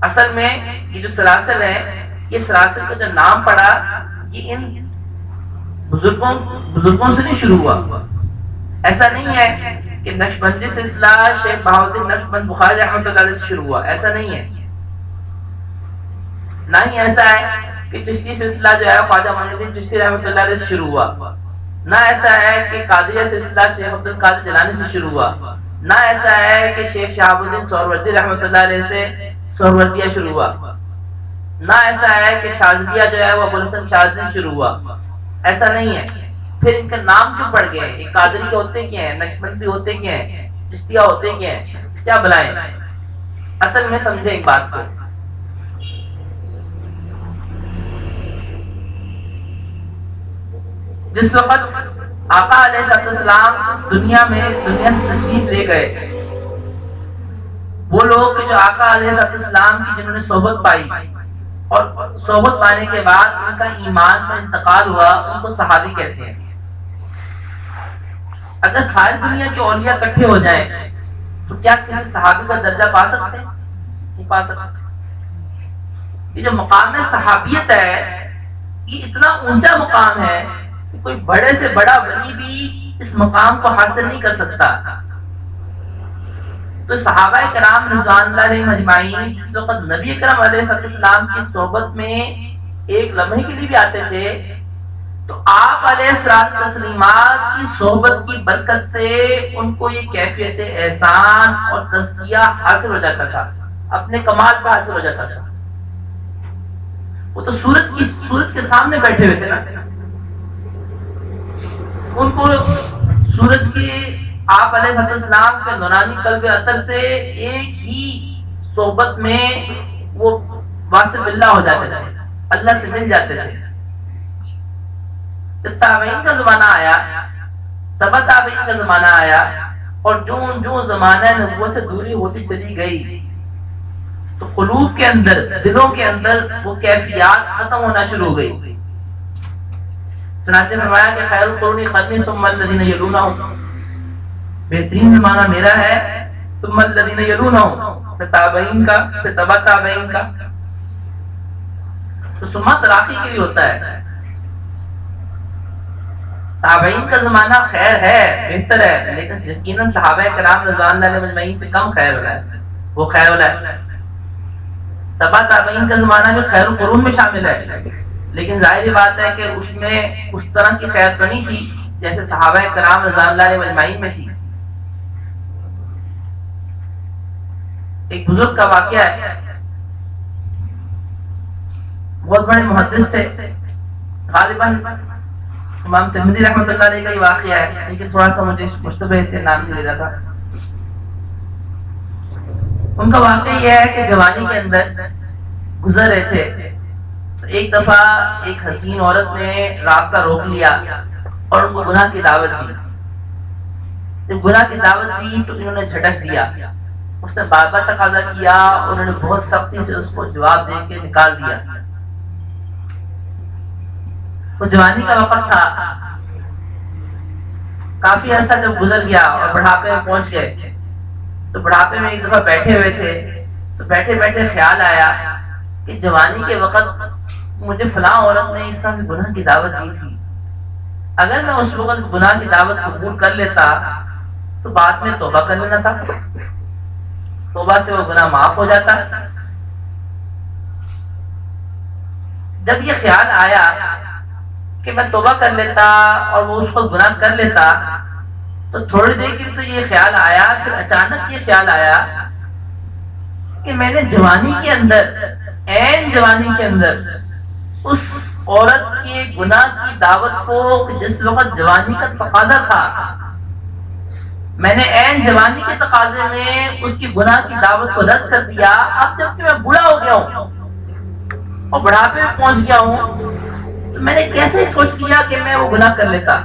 [SPEAKER 1] اصل میں یہ جو سلاسل ہے، یہ سلاسل کا جو نام پڑا، یہ ان بزرگوں بزرگوں سے نہیں شروع ہوا۔ ایسا نہیں ہے کہ نقشبندی سلسلہ شیخ بہاؤدین نقشبند بخاری رحمۃ اللہ علیہ سے شروع ہوا۔ ایسا نہیں ہے۔ نہ ہی ایسا ہے کہ چشتی سلسلہ جو ہے، خواجہ معین الدین چشتی رحمۃ اللہ علیہ سے شروع ہوا۔ نہ ایسا ہے کہ قادریہ سلسلہ شیخ عبد القادر جلانی سے شروع ہوا، نہ ایسا ہے کہ شیخ شہاب الدین سہروردی رحمۃ اللہ علیہ سے سہروردیہ شروع ہوا، نہ ایسا ہے کہ شاذلیہ جو ہے وہ ابو الحسن شاذلی شروع ہوا، ایسا نہیں ہے۔ پھر ان کے نام کیوں پڑ گئے؟ یہ قادری کے ہوتے کیا ہیں؟ نقشبندی ہوتے کیا ہیں؟ چشتیہ ہوتے کیا ہیں؟ کیا بلائیں؟ اصل میں سمجھیں ایک بات کو۔ جس وقت آقا علیہ السلام دنیا میں دنیا سے تشریف لے گئے، وہ لوگ جو آقا علیہ السلام کی جنہوں نے صحبت پائی، اور صحبت پانے کے بعد ان کا ایمان پر انتقال ہوا، ان کو صحابی کہتے ہیں۔ اگر ساری دنیا کے اولیاء کٹھے ہو جائیں، تو کیا کسی صحابی کا درجہ پا سکتے ہیں؟ نہیں پا سکتے۔ یہ جو مقام صحابیت ہے، یہ اتنا اونچا مقام ہے کوئی بڑے سے بڑا ولی بھی اس مقام کو حاصل نہیں کر سکتا۔ تو صحابہ کرام رضوان اللہ علیہ مجمعین جس وقت نبی کرم علیہ السلام کی صحبت میں ایک لمحے کے لیے بھی آتے تھے، تو آپ علیہ السلام تسلیمات کی صحبت کی برکت سے ان کو یہ کیفیت احسان اور تزکیہ حاصل ہو جاتا تھا، اپنے کمال پہ حاصل ہو جاتا تھا۔ وہ تو سورج کی، سورج کے سامنے بیٹھے ہوئے تھے نا۔ ان کو سورج کی آپ علیہ السلام کے نورانی قلب اطر سے ایک ہی صحبت میں وہ واصل باللہ ہو جاتے تھے، اللہ سے مل جاتے تھے۔ جب تابعین کا زمانہ آیا تبا تابعین کا زمانہ آیا اور جو جو زمانہ نبوت سے دوری ہوتی چلی گئی، تو قلوب کے اندر، دلوں کے اندر وہ کیفیات ختم ہونا شروع ہو گئی۔ چنانچہ فرمایا کہ خیر القرون ختمی ثم الذين يلونهم بہترین زمانہ میرا ہے، ثم الذين يلونهم پھر تابعین کا، پھر تبع تابعین کا۔ تو ثم تراخی کے لیے ہوتا ہے۔ تابعین کا زمانہ خیر ہے، بہتر ہے، لیکن یقیناً صحابہ کرام رضوان اللہ علیہ مجمعین سے کم خیر ہو ہے۔ وہ خیر ہو ہے۔ تبع تابعین کا زمانہ بھی خیر القرون میں شامل ہے۔ لیکن ظاہری بات ہے کہ اس میں اس طرح کی خیر تو نہیں تھی جیسے صحابہ کرام رضا اللہ علیہ مجمعین میں تھی۔ ایک بزرگ کا واقعہ ہے۔ بہت بڑے محدث تھے۔ غالباً امام ترمزی رحمۃ اللہ علیہ کا ہی واقعہ ہے، لیکن تھوڑا سا مجھے مشتبہ اس کے نام نہیں رہا تھا۔ ان کا واقعہ یہ ہے کہ جوانی کے اندر گزر رہے تھے۔ ایک دفعہ ایک حسین عورت نے راستہ روک لیا اور ان کو گناہ کی دعوت دی۔ جب گناہ کی دعوت دی تو انہوں نے جھٹک دیا۔ اس نے بار بار تقاضا کیا اور انہوں نے بہت سختی سے اس کو جواب دے کے نکال دیا۔ وہ جوانی کا وقت تھا۔ کافی عرصہ جب گزر گیا اور بڑھاپے میں پہنچ گئے تو بڑھاپے میں ایک دفعہ بیٹھے ہوئے تھے۔ تو بیٹھے بیٹھے خیال آیا کہ جوانی کے وقت مجھے فلاں عورت نے اس طرح سے گناہ کی دعوت دی تھی۔ اگر میں اس وقت اس گناہ کی دعوت قبول کر لیتا تو بعد میں توبہ کر لینا تھا۔ توبہ سے وہ گناہ معاف ہو جاتا۔ جب یہ خیال آیا کہ میں توبہ کر لیتا اور وہ اس وقت گناہ کر لیتا تو تھوڑی دیر کی تو یہ خیال آیا، پھر اچانک یہ خیال آیا کہ میں نے جوانی کے اندر این جوانی کے اندر، اس عورت کے گناہ کی دعوت کو جس وقت جوانی کا تقاضا تھا، میں نے این جوانی کے تقاضے میں اس کی گناہ کی دعوت کو رد کر دیا۔ اب جبکہ میں بڑا ہو گیا ہوں اور بڑھاپے میں پہنچ گیا ہوں، تو میں نے کیسے سوچ لیا کہ میں وہ گناہ کر لیتا؟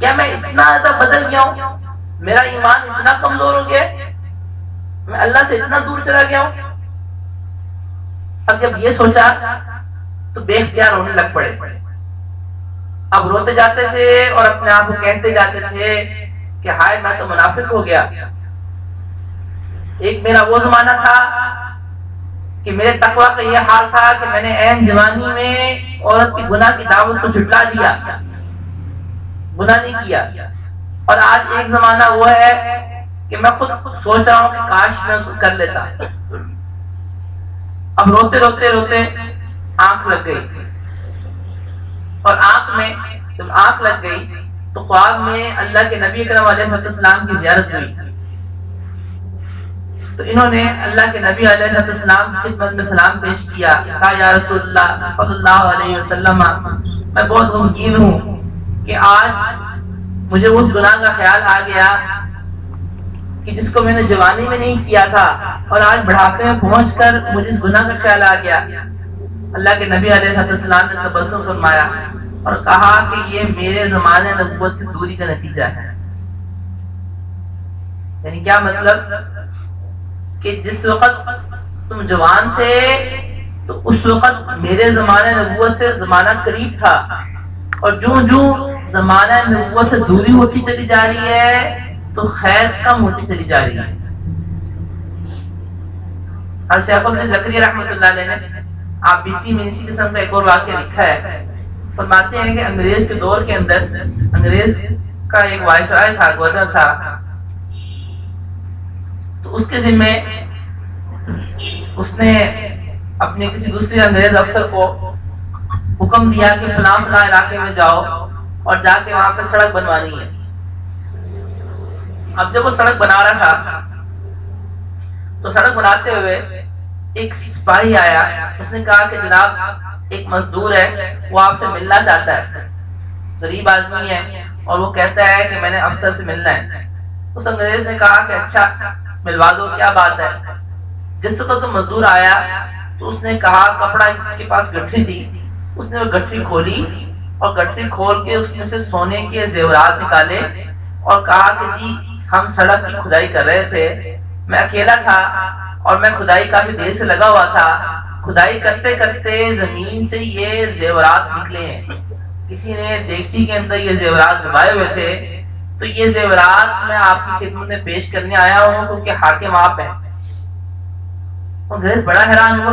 [SPEAKER 1] کیا میں اتنا زیادہ بدل گیا ہوں؟ میرا ایمان اتنا کمزور ہو گیا میں اللہ سے اتنا دور چلا گیا ہوں؟ اب جب یہ سوچا تو بے اختیار ہونے لگ پڑے۔ اب روتے جاتے تھے اور اپنے آپ کو کہتے جاتے تھے کہ ہائے میں تو منافق ہو گیا۔ ایک میرا وہ زمانہ تھا کہ میرے تقوی کا یہ حال تھا کہ میں نے این جوانی میں عورت کی گناہ کی دعوت کو جھٹلا دیا، گناہ نہیں کیا۔ اور آج ایک زمانہ وہ ہے کہ میں خود سوچ رہا ہوں کہ کاش میں اس کو کر لیتا۔ اب روتے روتے روتے آنکھ لگ گئی۔ اور آنکھ میں جب آنکھ لگ گئی تو خواب میں اللہ کے نبی کرم علیہ السلام کی زیارت ہوئی۔ تو انہوں نے اللہ کے نبی علیہ السلام کی خدمت میں سلام پیش کیا۔ کہا، یا رسول اللہ صلی اللہ علیہ وسلم، میں بہت غمگین ہوں کہ آج مجھے اس گناہ کا خیال آ گیا کہ جس کو میں نے جوانی میں نہیں کیا تھا اور آج بڑھاپے میں پہنچ کر مجھے اس گناہ کا خیال آ گیا۔ اللہ کے نبی علیہ السلام نے تبسم فرمایا اور کہا کہ یہ میرے زمانے نبوت سے دوری کا نتیجہ ہے۔ یعنی کیا مطلب؟ کہ جس وقت تم جوان تھے تو اس وقت میرے زمانے نبوت سے زمانہ قریب تھا اور جو جو زمانہ نبوت سے دوری ہوتی چلی جا رہی ہے۔ تو خیر کم ہوتی چلی جا رہی ہے۔ شیخ زکری رحمۃ اللہ علیہ نے آپ بیتی میں اسی قسم کا ایک اور واقعہ لکھا ہے۔ فرماتے ہیں کہ انگریز کے دور کے اندر انگریز کا ایک وائسرائے تھا، گورنر تھا۔ تو اس کے ذمے اس نے اپنے کسی دوسرے انگریز افسر کو حکم دیا کہ فلاں فلاں علاقے میں جاؤ اور جا کے وہاں پہ سڑک بنوانی ہے۔ اب جب وہ سڑک بنا رہا تھا، تو سڑک بناتے ہوئے ایک سپاہی آیا۔ اس نے کہا کہ جناب، ایک مزدور ہے، وہ آپ سے ملنا چاہتا ہے۔ غریب آدمی ہے اور وہ کہتا ہے کہ میں نے افسر سے ملنا ہے۔ اس انگریز نے کہا کہ اچھا ملوا دو، کیا بات ہے؟ جس وقت مزدور آیا، تو اس نے کہا، کپڑا اس کے پاس گٹھی تھی۔ اس نے وہ گٹھی کھولی اور گٹھی کھول کے اس میں سے سونے کے زیورات نکالے اور کہا کہ جی ہم سڑک کی کھدائی کر رہے تھے۔ میں اکیلا تھا اور میں کھدائی کافی دیر سے لگا ہوا تھا۔ کھدائی کرتے کرتے زمین سے یہ زیورات نکلے۔ ہیں کسی نے دیکسی کے اندر یہ زیورات دبائے ہوئے تھے۔ تو یہ زیورات میں آپ کی خدمت میں پیش کرنے آیا ہوں کیونکہ حاکم آپ ہیں۔ انگریز بڑا حیران ہوا۔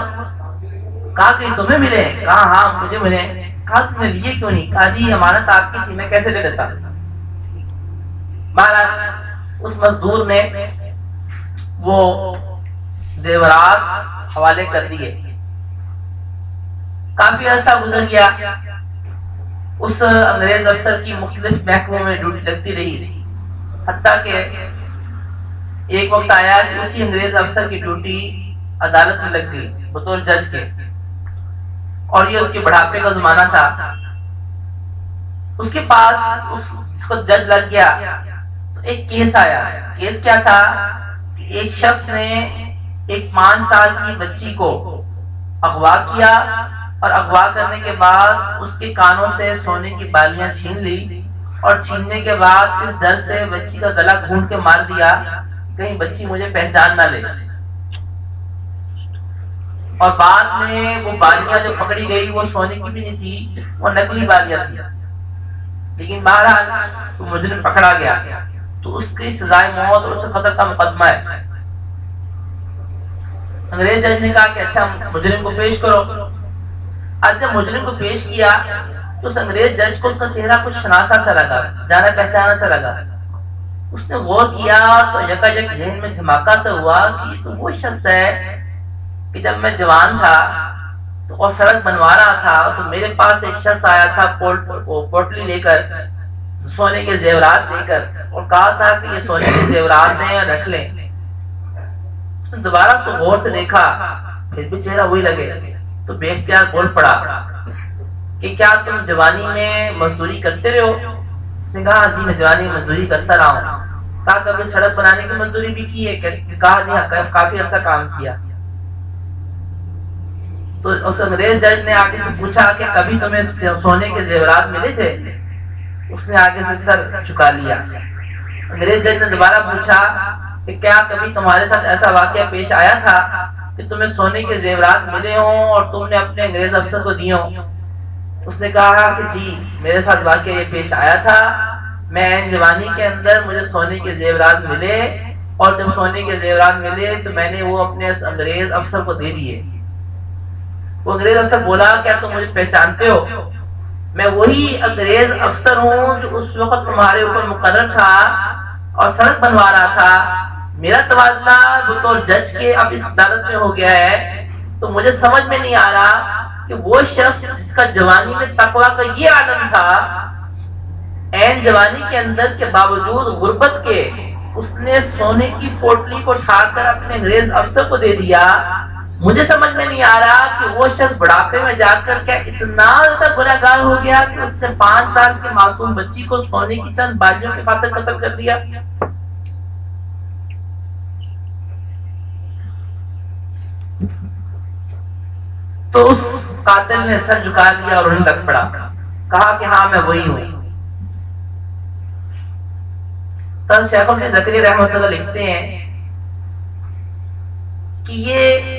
[SPEAKER 1] کہا کہ تمہیں ملے؟ کہا ہاں مجھے ملے۔ کہا تم نے لیے کیوں نہیں؟ کہا جی امانت آپ کی تھی، میں کیسے لے لیتا؟ مہاراج اس مزدور نے وہ زیورات حوالے کر دیے۔ کافی عرصہ گزر گیا۔ اس انگریز افسر کی مختلف محکموں میں ڈیوٹی لگتی رہی۔ حتیٰ کہ ایک وقت آیا کہ اسی انگریز افسر کی ڈیوٹی عدالت میں لگ گئی، بطور جج کے۔ اور یہ اس کے بڑھاپے کا زمانہ تھا۔ اس کے پاس اس کو جج لگ گیا۔ ایک کیس آیا۔ کیس کیا تھا کہ ایک شخص نے ایک پانچ سال کی بچی کو اغوا کیا اور اغوا کرنے کے بعد اس کے کانوں سے سونے کی بالیاں چھین لی اور چھیننے کے بعد اس ڈر سے بچی کا گلا گھونٹ کے مار دیا کہیں بچی مجھے پہچان نہ لے۔ اور بعد میں وہ بالیاں جو پکڑی گئی وہ سونے کی بھی نہیں تھی، وہ نقلی بالیاں تھی لیکن بہرحال مجرم پکڑا گیا۔ تو اس کی سزائے موت اور اس قتل کا مقدمہ ہے۔ انگریز جج نے کہا کہ اچھا مجرم کو پیش کرو۔ اب جب مجرم کو پیش کیا، تو اس انگریز جج کو اس کا چہرہ کچھ شناسا سا لگا، جانا پہچانا سا لگا۔ اس نے غور کیا تو یکا یک ذہن میں جھماکا سے ہوا کہ تو وہ شخص ہے کہ جب میں جوان تھا تو اور سڑک بنوا رہا تھا تو میرے پاس ایک شخص آیا تھا پوٹلی لے کر۔ سونے کے زیورات لے کر، اور کہا تھا کہ یہ سونے کے زیورات دیں ہیں رکھ لیں۔ دوبارہ اس کو غور سے دیکھا، پھر بھی چہرہ وہی لگے۔ تو بے اختیار بول پڑا کہ کیا تم جوانی میں مزدوری کرتے رہو اس نے کہا ہاں جی میں جوانی میں مزدوری کرتا رہا ہوں۔ کہا کبھی سڑک بنانے کی مزدوری بھی کی ہے۔ کہا جی ہاں، کافی عرصہ کام کیا۔ تو اس انگریز جج نے آگے سے پوچھا کہ کبھی تمہیں سونے کے زیورات ملے تھے؟ اس نے آگے سے سر چکا لیا۔ انگریز جج نے دوبارہ پوچھا کہ کیا کبھی تمہارے ساتھ ایسا واقعہ پیش آیا تھا کہ تمہیں سونے کے زیورات ملے ہوں اور تم نے اپنے انگریز افسر کو دیے ہوں؟ اس نے کہا کہ جی میرے ساتھ واقعہ یہ پیش آیا تھا۔ میں جوانی کے اندر مجھے سونے کے زیورات ملے اور جب سونے کے زیورات ملے تو میں نے وہ اپنے اس انگریز افسر کو دے دیے۔ وہ انگریز افسر بولا، کیا تم مجھے پہچانتے ہو؟ میں وہی انگریز افسر ہوں جو اس وقت تمہارے اوپر مقرر تھا اور سڑک بنوا رہا تھا۔ میرا تبادلہ بطور جج کے اب اس عدالت میں ہو گیا ہے۔ تو مجھے سمجھ میں نہیں آ رہا کہ وہ شخص جس کا جوانی میں تقوی کا یہ عالم تھا این جوانی کے اندر کے باوجود غربت کے اس نے سونے کی پوٹلی کو اٹھا کر اپنے انگریز افسر کو دے دیا۔ مجھے سمجھ میں نہیں آ رہا کہ وہ شخص بڑھاپے میں جا کر کیا اتنا زیادہ گناہ گار ہو گیا کہ اس نے پانچ سال کی معصوم بچی کو سونے کی چند بالیوں کے خاطر قتل کر دیا؟ تو اس قاتل نے سر جھکا لیا اور انہیں لگ پڑا۔ کہا کہ ہاں میں وہی ہوں۔ تب شیخ ابن زکری رحمۃ اللہ لکھتے ہیں کہ یہ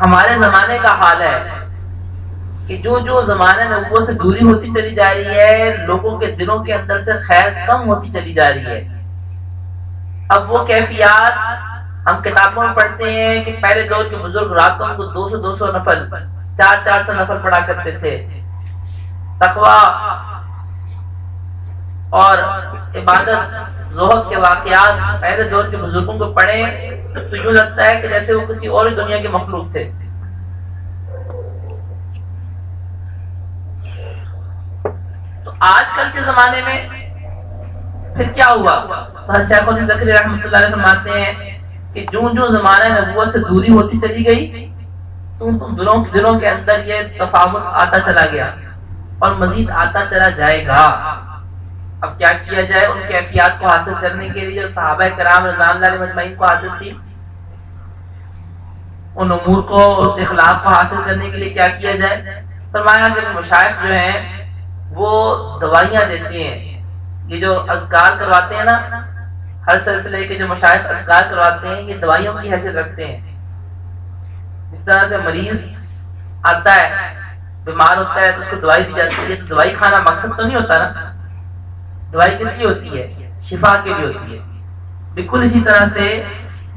[SPEAKER 1] ہمارے زمانے کا حال ہے کہ جو جو زمانے نبوت سے دوری ہوتی چلی جا رہی ہے، لوگوں کے دلوں کے اندر سے خیر کم ہوتی چلی جا رہی ہے۔ اب وہ کیفیات ہم کتابوں میں پڑھتے ہیں کہ پہلے دور کے بزرگ راتوں کو دو سو دو سو نفل، چار چار سو نفل پڑھا کرتے تھے۔ تقوا اور عبادت زہد کے واقعات پہلے دور کے بزرگوں کو پڑھیں، تو یوں لگتا ہے کہ جیسے وہ کسی اور دنیا کے مخلوق تھے۔ تو آج کل کے زمانے میں پھر کیا ہوا؟ شیخ ذکر رحمۃ اللہ علیہ فرماتے ہیں کہ جو جو زمانہ نبوت سے دوری ہوتی چلی گئی، تو دلوں دلوں کے اندر یہ تفاوت آتا چلا گیا اور مزید آتا چلا جائے گا۔ اب کیا کیا جائے ان کیفیات کو حاصل کرنے کے لیے جو صحابہ کرام رضوان اللہ علیہ مجمعین کو حاصل تھی؟ ان امور کو، اس اخلاق کو حاصل کرنے کے لیے کیا کیا جائے؟ فرمایا کہ مشائق جو ہیں، وہ دوائیاں دیتے ہیں۔ یہ جو اذکار کرواتے ہیں نا، ہر سلسلے کے جو مشائق اذکار کرواتے ہیں، یہ دوائیوں کی حیثیت رکھتے ہیں۔ اس طرح سے مریض آتا ہے، بیمار ہوتا ہے، تو اس کو دوائی دی جاتی ہے۔ تو دوائی کھانا مقصد تو نہیں ہوتا نا؟ دوائی کس لیے ہوتی ہے؟ شفا کے لیے ہوتی ہے۔ بالکل اسی طرح سے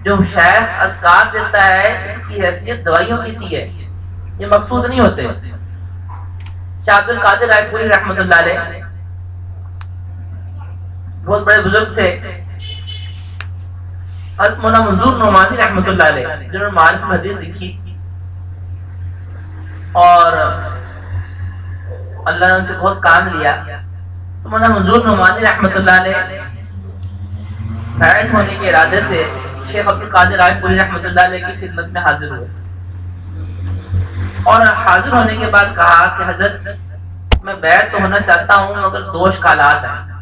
[SPEAKER 1] جو شیخ اسکار دیتا ہے، اس کی حیثیت دوائیوں کی سی ہے۔ یہ مقصود نہیں ہوتے۔ شاہ عبد القادر رائے پوری رحمت اللہ علیہ بہت بڑے بزرگ تھے۔ حضرت مولانا منظور نعمانی رحمت اللہ علیہ، جنہوں نے معرف حدیث لکھی۔ اور اللہ نے ان سے بہت کام لیا۔ تو مولانا منظور نعمانی رحمت اللہ علیہ بیعت ہونے کے ارادے سے شیخ عبد القادر رائے پوری رحمۃ اللہ علیہ کی خدمت میں حاضر ہوئے۔ اور حاضر ہونے کے بعد کہا کہ حضرت، میں بیعت تو ہونا چاہتا ہوں، مگر دو اشکالات ہیں۔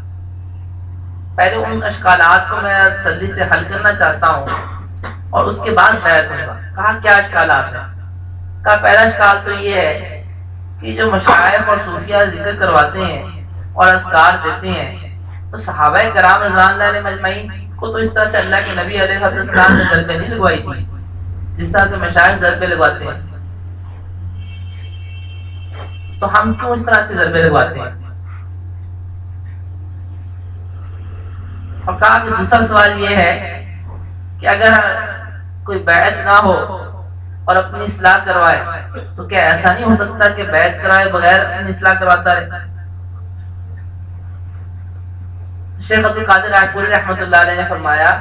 [SPEAKER 1] پہلے ان اشکالات کو میں سردی سے حل کرنا چاہتا ہوں اور اس کے بعد بیعت ہوگا کہا، کیا اشکالات ہیں؟ کہا، پہلا اشکال تو یہ ہے کہ جو مشاعر اور صوفیہ ذکر کرواتے ہیں اور اذکار دیتے ہیں۔ تو صحابہ کرام رضوان اللہ علیہ مجمعین کو تو اس طرح سے اللہ کے نبی علیہ السلام نے ضربے نہیں لگوائی تھی، جس طرح سے مشاعر ضربے لگواتے ہیں۔ تو ہم کیوں اس طرح سے ضربے لگواتے ہیں؟ اور کہا کہ دوسرا سوال یہ ہے کہ اگر کوئی بیعت نہ ہو اور اپنی اصلاح کروائے، تو کیا ایسا نہیں ہو سکتا کہ بیعت کرائے بغیر اپنی اصلاح کرواتا رہے؟ شیخ عبد القادر رائے پوری رحمۃ اللہ علیہ نے فرمایا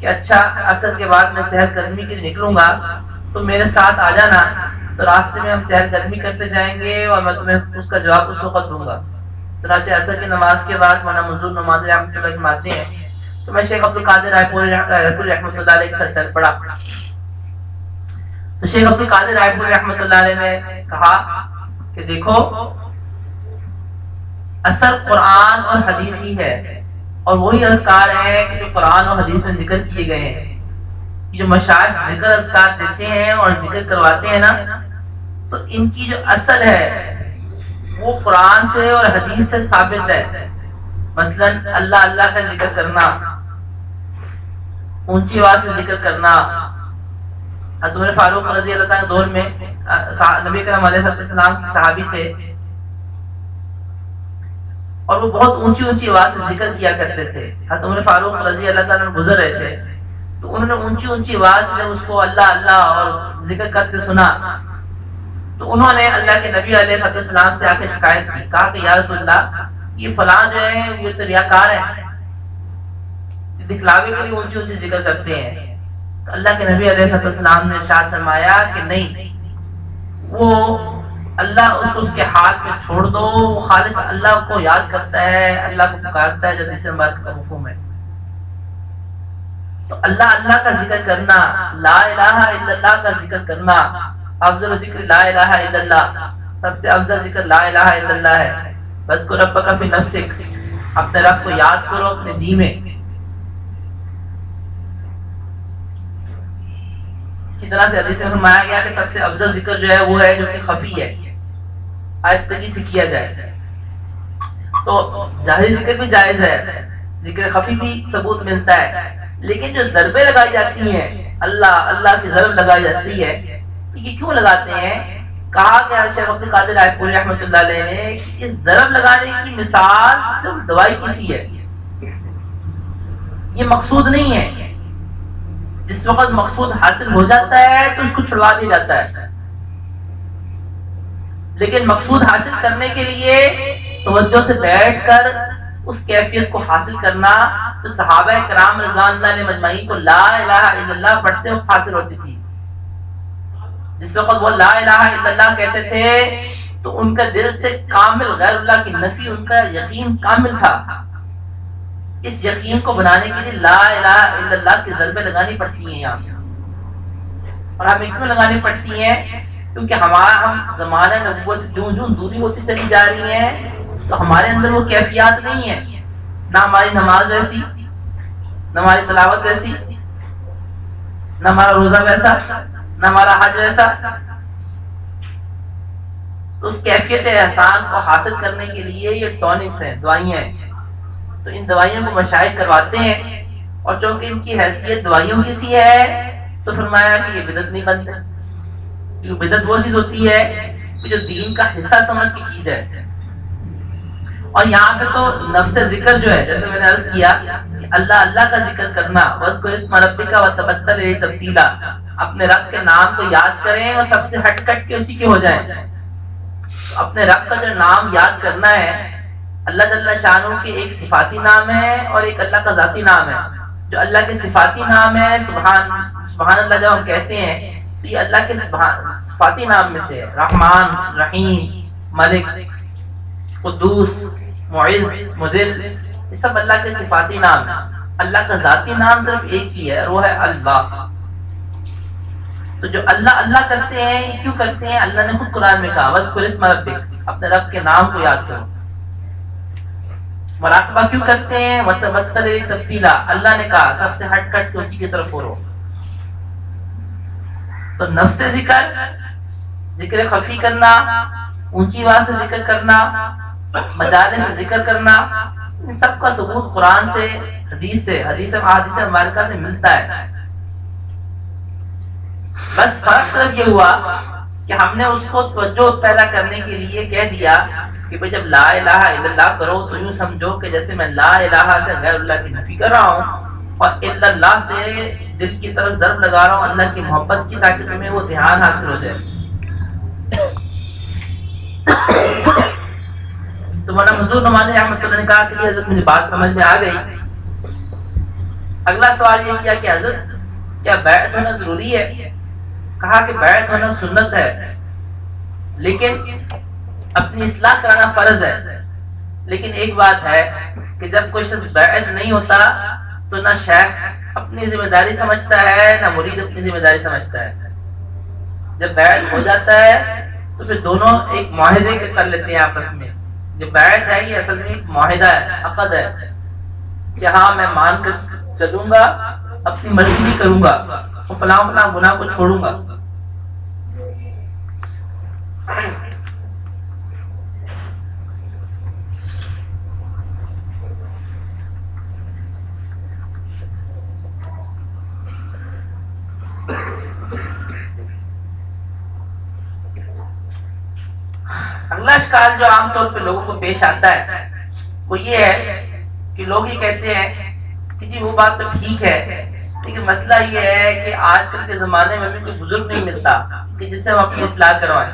[SPEAKER 1] کہ اچھا اصل کے بعد میں چہل قدمی کے لیے نکلوں گا، تو میرے ساتھ آ جانا، تو راستے میں ہم چہل قدمی کرتے جائیں گے اور میں تمہیں اس کا جواب اس وقت دوں گا۔ چنانچہ اثر کی نماز کے بعد مولانا منظور نماز رحمۃ اللہ فرماتے ہیں، تو میں شیخ عبد القادر رائے پوری رحمۃ اللہ علیہ کے ساتھ چل پڑا۔ تو شیخ عبد القادر رائے پوری رحمۃ اللہ علیہ نے کہا کہ دیکھو اصل قرآن اور حدیث ہی ہے۔ اور وہی اذکار ہیں کہ جو قرآن اور حدیث میں ذکر کیے گئے ہیں۔ جو مشاعر ذکر اذکار دیتے ہیں اور ذکر کرواتے ہیں نا، تو ان کی جو اصل ہے، وہ قرآن سے اور حدیث سے ثابت ہے۔ مثلا اللہ اللہ کا ذکر کرنا، اونچی آواز سے ذکر کرنا۔ حضرت فاروق رضی اللہ تعالیٰ دور میں نبی کرم علیہ السلام کی صحابی تھے۔ اور وہ بہت اونچی اونچی آواز سے ذکر کیا کرتے تھے۔ حضرت عمر فاروق رضی اللہ تعالیٰ گزر رہے تھے۔ تو انہوں نے اونچی اونچی آواز سے اس کو اللہ اللہ اور ذکر کرتے سنا۔ تو انہوں نے اللہ کے نبی علیہ السلام سے آ کے شکایت کی۔ کہا کہ یا رسول اللہ، یہ فلاں جو ہے یہ تو ریاکار ہے دکھلاوے کے لیے اونچی اونچی ذکر کرتے ہیں۔ تو اللہ کے نبی علیہ السلام نے ارشاد فرمایا کہ نہیں، وہ اللہ اس کو اس کے ہاتھ میں چھوڑ دو۔ وہ خالص اللہ کو یاد کرتا ہے، اللہ کو پکارتا ہے جو تیسرے مبارک کا مفہوم ہے تو اللہ اللہ کا ذکر کرنا، لا الہ الا اللہ کا ذکر کرنا، افضل ذکر لا الہ الا اللہ۔ سب سے افضل ذکر لا الہ الا اللہ ہے۔ بس کو رب کا فی نفسک۔ اپنے رب کو یاد کرو اپنے جی میں۔ اسی طرح سے حدیث میں فرمایا گیا کہ سب سے افضل ذکر جو ہے وہ ہے جو کہ خفی ہے۔ آہستگی سے کیا جائے۔ تو ظاہری ذکر بھی جائز ہے۔ ذکر خفی بھی ثبوت ملتا ہے۔ لیکن جو ضربے لگائی جاتی ہیں، اللہ اللہ کی ضرب لگائی جاتی ہے، تو یہ کیوں لگاتے ہیں؟ کہا کہ شیخ عبد القادر رائے پوری رحمۃ اللہ علیہ نے کہ اس ضرب لگانے کی مثال صرف دوائی کسی ہے۔ یہ مقصود نہیں ہے۔ جس وقت مقصود حاصل ہو جاتا ہے، تو اس کو چھڑوا دیا جاتا ہے۔ لیکن مقصود حاصل کرنے کے لیے توجہ سے بیٹھ کر اس کیفیت کو حاصل کرنا جو صحابہ کرام رضوان اللہ نے مجمعی کو لا الہ الا اللہ پڑھتے وقت حاصل ہوتی تھی۔ جس وقت وہ لا الہ الا اللہ کہتے تھے، تو ان کا دل سے کامل غیر اللہ کی نفی، ان کا یقین کامل تھا۔ اس یقین کو بنانے کے لیے لا الہ الا اللہ کی ضربیں لگانی پڑتی ہیں یہاں۔ اور ہمیں کیوں لگانی پڑتی ہیں؟ کیونکہ ہمارا ہم زمانہ نبوت سے جوں جوں دوری ہوتی چلی جا رہی ہیں تو ہمارے اندر وہ کیفیات نہیں ہے نہ ہماری نماز ویسی، نہ ہماری تلاوت ویسی، نہ ہمارا روزہ ویسا، نہ ہمارا حج ویسا۔ تو اس کیفیت احسان کو حاصل کرنے کے لیے یہ ٹونکس ہیں، دوائیاں ہیں۔ تو ان دوائیوں کو مشاہد کرواتے ہیں۔ اور چونکہ ان کی حیثیت دوائیوں کی سی ہے، تو فرمایا کہ یہ بدت نہیں بنتے۔ کیونکہ بدت وہ چیز ہوتی ہے کہ جو دین کا حصہ سمجھ کے کی جائے۔ اور یہاں پہ تو نفس ذکر جو ہے، جیسے میں نے عرض کیا کہ اللہ اللہ کا ذکر کرنا وَذْكُرِ اسْمَ رَبِّكَ وَتَبَتَّلِ لِي تَبْتِيلًا اپنے رب کے نام کو یاد کریں اور سب سے ہٹ کٹ کے اسی کے ہو جائیں۔ اپنے رب کا جو نام یاد کرنا ہے، اللہ جل شانو کے ایک صفاتی نام ہے اور ایک اللہ کا ذاتی نام ہے۔ جو اللہ کے صفاتی نام ہے، سبحان سبحان اللہ جب ہم کہتے ہیں تو یہ اللہ کے صفاتی نام میں سے رحمان، رحیم، ملک، قدوس، معز مدل یہ سب اللہ کے صفاتی نام ہیں۔ اللہ کا ذاتی نام صرف ایک ہی ہے، وہ ہے اللہ۔ تو جو اللہ اللہ کرتے ہیں، یہ کیوں کرتے ہیں؟ اللہ نے خود قرآن میں کہا ربک۔ اپنے رب کے نام کو یاد کرو۔ مراقبہ کیوں کرتے ہیں؟ تبدیلا اللہ نے کہا، سب سے ہٹ کٹ کے اسی کی طرف ہو تو نفس ذکر ذکر خفی کرنا، اونچی آواز سے ذکر کرنا مجالے سے ذکر کرنا، ان سب کا ثبوت قرآن سے، حدیث سے، حدیث حدیث مبارکہ سے ملتا ہے۔ بس فرق صرف یہ ہوا کہ ہم نے اس کو توجہ پیدا کرنے کے لیے کہہ دیا کہ بھئی جب لا الہ الا اللہ کرو تو یوں سمجھو کہ جیسے میں لا الہ سے غیر اللہ کی نفی کر رہا ہوں اور الا اللہ سے دل کی طرف ضرب لگا رہا ہوں، اللہ کی محبت کی تاکہ تمہیں وہ دھیان حاصل ہو جائے۔ تو مولانا منظور نمازی احمد اللہ نے کہا کہ حضرت مجھے بات سمجھ میں آ گئی۔ اگلا سوال یہ کیا کہ حضرت، کیا بیعت ہونا ضروری ہے؟ کہا کہ بیعت ہونا سنت ہے، لیکن اپنی اصلاح کرانا فرض ہے۔ لیکن ایک بات ہے کہ جب کوئی شخص بیعت نہیں ہوتا تو نہ شیخ اپنی ذمہ داری سمجھتا ہے، نہ مرید اپنی ذمہ داری سمجھتا ہے۔ جب بیعت ہو جاتا ہے، تو پھر دونوں ایک معاہدے کے کر لیتے ہیں آپس میں۔ جو بیعت ہے، یہ اصل میں ایک معاہدہ ہے، عقد ہے۔ کہ ہاں میں مان کر چلوں گا، اپنی مرضی نہیں کروں گا فلاں فلاں گناہ کو چھوڑوں گا۔ اگلا شکال جو عام طور پہ لوگوں کو پیش آتا ہے، وہ یہ ہے کہ لوگ یہ کہتے ہیں کہ جی وہ بات تو ٹھیک ہے، لیکن مسئلہ یہ ہے کہ آج کل کے زمانے میں بھی کوئی بزرگ نہیں ملتا کہ جس سے ہم اپنی اصلاح کروائیں۔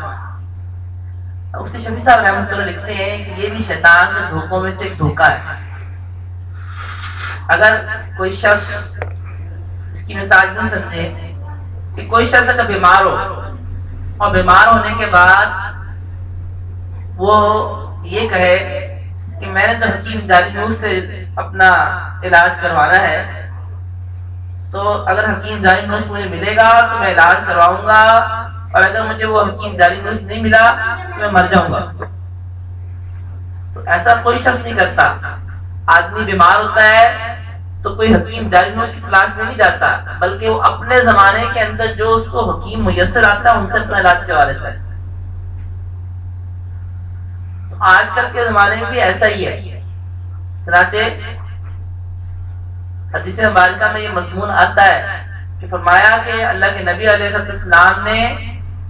[SPEAKER 1] مفتی شفیع صاحب رحمۃ اللہ لکھتے ہیں کہ یہ بھی شیطان کے دھوکوں میں سے ایک دھوکہ ہے۔ اگر کوئی شخص اس کی مثال نہیں سمجھے کہ کوئی شخص اگر بیمار ہو اور بیمار ہونے کے بعد وہ یہ کہے کہ میں نے تو حکیم جاری سے اپنا علاج کروانا ہے۔ تو اگر حکیم جاری مجھے ملے گا تو میں علاج کرواؤں گا، اور اگر مجھے وہ حکیم جاری نہیں ملا تو میں مر جاؤں گا۔ تو ایسا کوئی شخص نہیں کرتا۔ آدمی بیمار ہوتا ہے تو کوئی حکیم جاری کی تلاش میں نہیں جاتا، بلکہ وہ اپنے زمانے کے اندر جو اس کو حکیم میسر آتا ہے، ان سے اپنا علاج کروا لیتا ہے۔ آج کل کے زمانے میں بھی ایسا ہی ہے۔ چنانچہ حدیث مبارکہ میں یہ مضمون آتا ہے کہ فرمایا کہ اللہ کے نبی علیہ السلام نے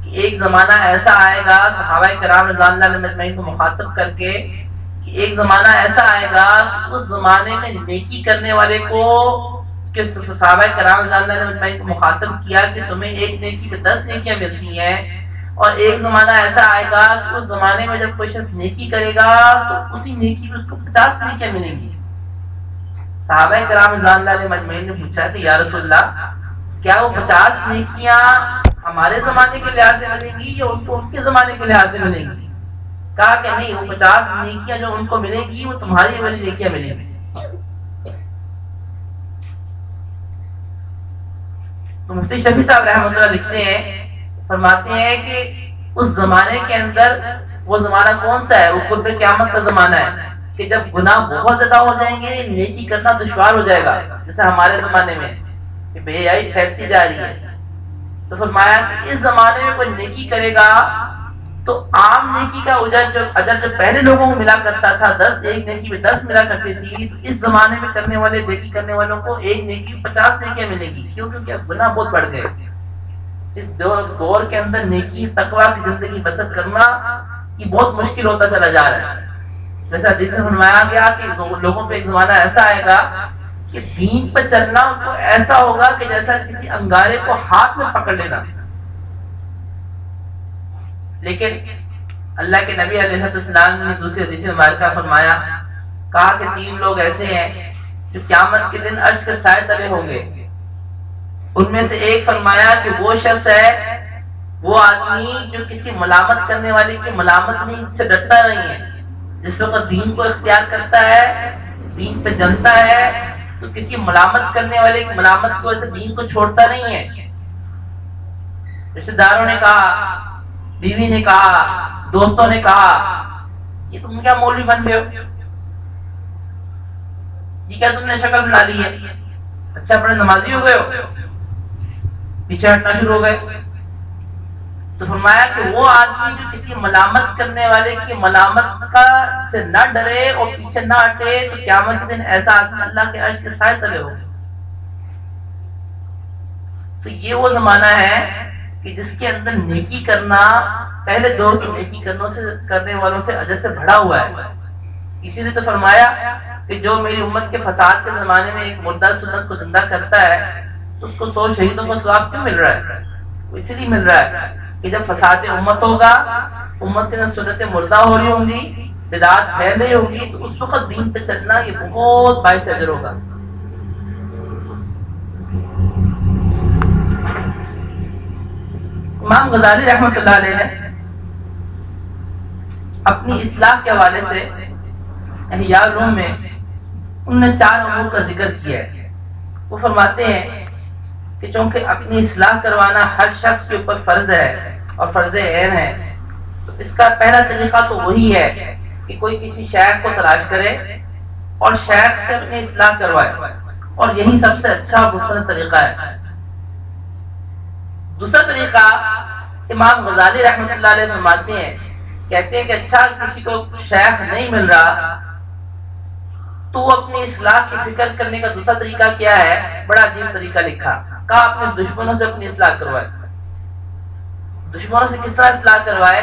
[SPEAKER 1] کہ ایک زمانہ ایسا آئے گا، صحابہ کرام رضی اللہ علیہ کو مخاطب کر کے کہ ایک زمانہ ایسا آئے گا کہ اس زمانے میں نیکی کرنے والے کو کہ صحابہ کرام رضی اللہ علیہ کو مخاطب کیا کہ تمہیں ایک نیکی پہ دس نیکیاں ملتی ہیں۔ اور ایک زمانہ ایسا آئے گا کہ اس زمانے میں جب کوئی شخص نیکی کرے گا تو اسی نیکی میں اس کو پچاس نیکیاں ملیں گی۔ صحابہ کرام اللہ علیہ مجمعین نے پوچھا کہ یا رسول اللہ، کیا وہ پچاس نیکیاں ہمارے زمانے کے لحاظ سے ملیں گی یا ان کو ان کے زمانے کے لحاظ سے ملیں گی؟ کہا کہ نہیں، وہ پچاس نیکیاں جو ان کو ملیں گی، وہ تمہاری والی نیکیاں ملیں گی۔ تو مفتی شفیع صاحب رحمۃ اللہ لکھتے ہیں فرماتے ہیں کہ اس زمانے کے اندر وہ زمانہ کون سا ہے؟ وہ قرب قیامت کا زمانہ ہے۔ کہ جب گناہ بہت زیادہ ہو جائیں گے، نیکی کرنا دشوار ہو جائے گا۔ جیسے ہمارے زمانے میں کہ بے حیائی پھیلتی جا رہی ہے۔ تو فرمایا کہ اس زمانے میں کوئی نیکی کرے گا تو عام نیکی کا اجر جو اجر جو پہلے لوگوں کو ملا کرتا تھا، دس ایک نیکی میں دس ملا کرتی تھی، تو اس زمانے میں کرنے والے، نیکی کرنے والوں کو ایک نیکی، پچاس نیکیاں ملے گی۔ کیوں؟ کیونکہ گناہ بہت بڑھ گئے۔ اس دور دور کے اندر نیکی، تقوی کی زندگی بسر کرنا یہ بہت مشکل ہوتا چلا جا رہا ہے۔ جیسا حدیث میں فرمایا گیا کہ لوگوں پہ ایک زمانہ ایسا آئے گا کہ دین پہ چلنا ان کو ایسا ہوگا کہ جیسا کسی انگارے کو ہاتھ میں پکڑ لینا۔ لیکن اللہ کے نبی علیہ السلام نے دوسری حدیث مبارکہ فرمایا، کہا کہ تین لوگ ایسے ہیں جو قیامت کے دن عرش کے سائے تلے ہوں گے۔ ان میں سے ایک فرمایا کہ وہ شخص ہے، وہ آدمی جو کسی ملامت کرنے والے کی ملامت نہیں سے ڈرتا نہیں ہے۔ جس وقت دین کو اختیار کرتا ہے، دین پہ جنتا ہے، تو کسی ملامت کرنے والے کی ملامت کی وجہ سے دین کو چھوڑتا نہیں ہے۔ رشتے داروں نے کہا، بیوی نے کہا، دوستوں نے کہا، یہ تم کیا مولوی بن گئے ہو؟ یہ کیا تم نے شکل بنا لی ہے؟ اچھا بڑے نمازی ہو گئے ہو؟ پیچھے ہٹنا شروع ہو گئے۔ تو فرمایا کہ وہ آدمی جو کسی ملامت کرنے والے کی ملامت کا سے نہ ڈرے اور پیچھے نہ ہٹے، تو قیامت کے دن ایسا آدمی اللہ کے عرش کے سائے تلے ہو تو یہ وہ زمانہ ہے کہ جس کے اندر نیکی کرنا، پہلے دور کی نیکی کرنے سے، کرنے والوں سے اجر سے بڑھا ہوا ہے۔ اسی لیے تو فرمایا کہ جو میری امت کے فساد کے زمانے میں ایک مردہ سنت کو زندہ کرتا ہے اس کو سو شہیدوں کو ثواب کیوں مل رہا ہے؟ اسی لیے مل رہا ہے کہ جب فساد امت ہوگا، امت کے سنتیں مردہ ہو رہی ہوں گی، بدعات پھیل رہی ہوں گی، تو اس وقت دین پہ چلنا یہ بہت باعث اجر ہوگا۔ امام غزالی رحمت اللہ علیہ نے اپنی اصلاح کے حوالے سے احیاء روم میں ان نے چار امور کا ذکر کیا ہے۔ وہ فرماتے ہیں کہ چونکہ اپنی اصلاح کروانا ہر شخص کے اوپر فرض ہے اور فرض عین ہے، تو اس کا پہلا طریقہ تو وہی ہے کہ کوئی کسی شیخ کو تلاش کرے اور شیخ سے اپنی اصلاح کروائے، اور یہی سب سے اچھا مستند طریقہ ہے۔ دوسرا طریقہ، امام غزالی رحمۃ اللہ علیہ فرماتے ہیں، کہتے ہیں کہ اچھا کسی کو شیخ نہیں مل رہا، تو اپنی اصلاح کی فکر کرنے کا دوسرا طریقہ کیا ہے؟ بڑا عجیب طریقہ لکھا۔ کہا اپنے دشمنوں سے اپنی اصلاح کروائے۔ دشمنوں سے کس طرح اصلاح کروائے؟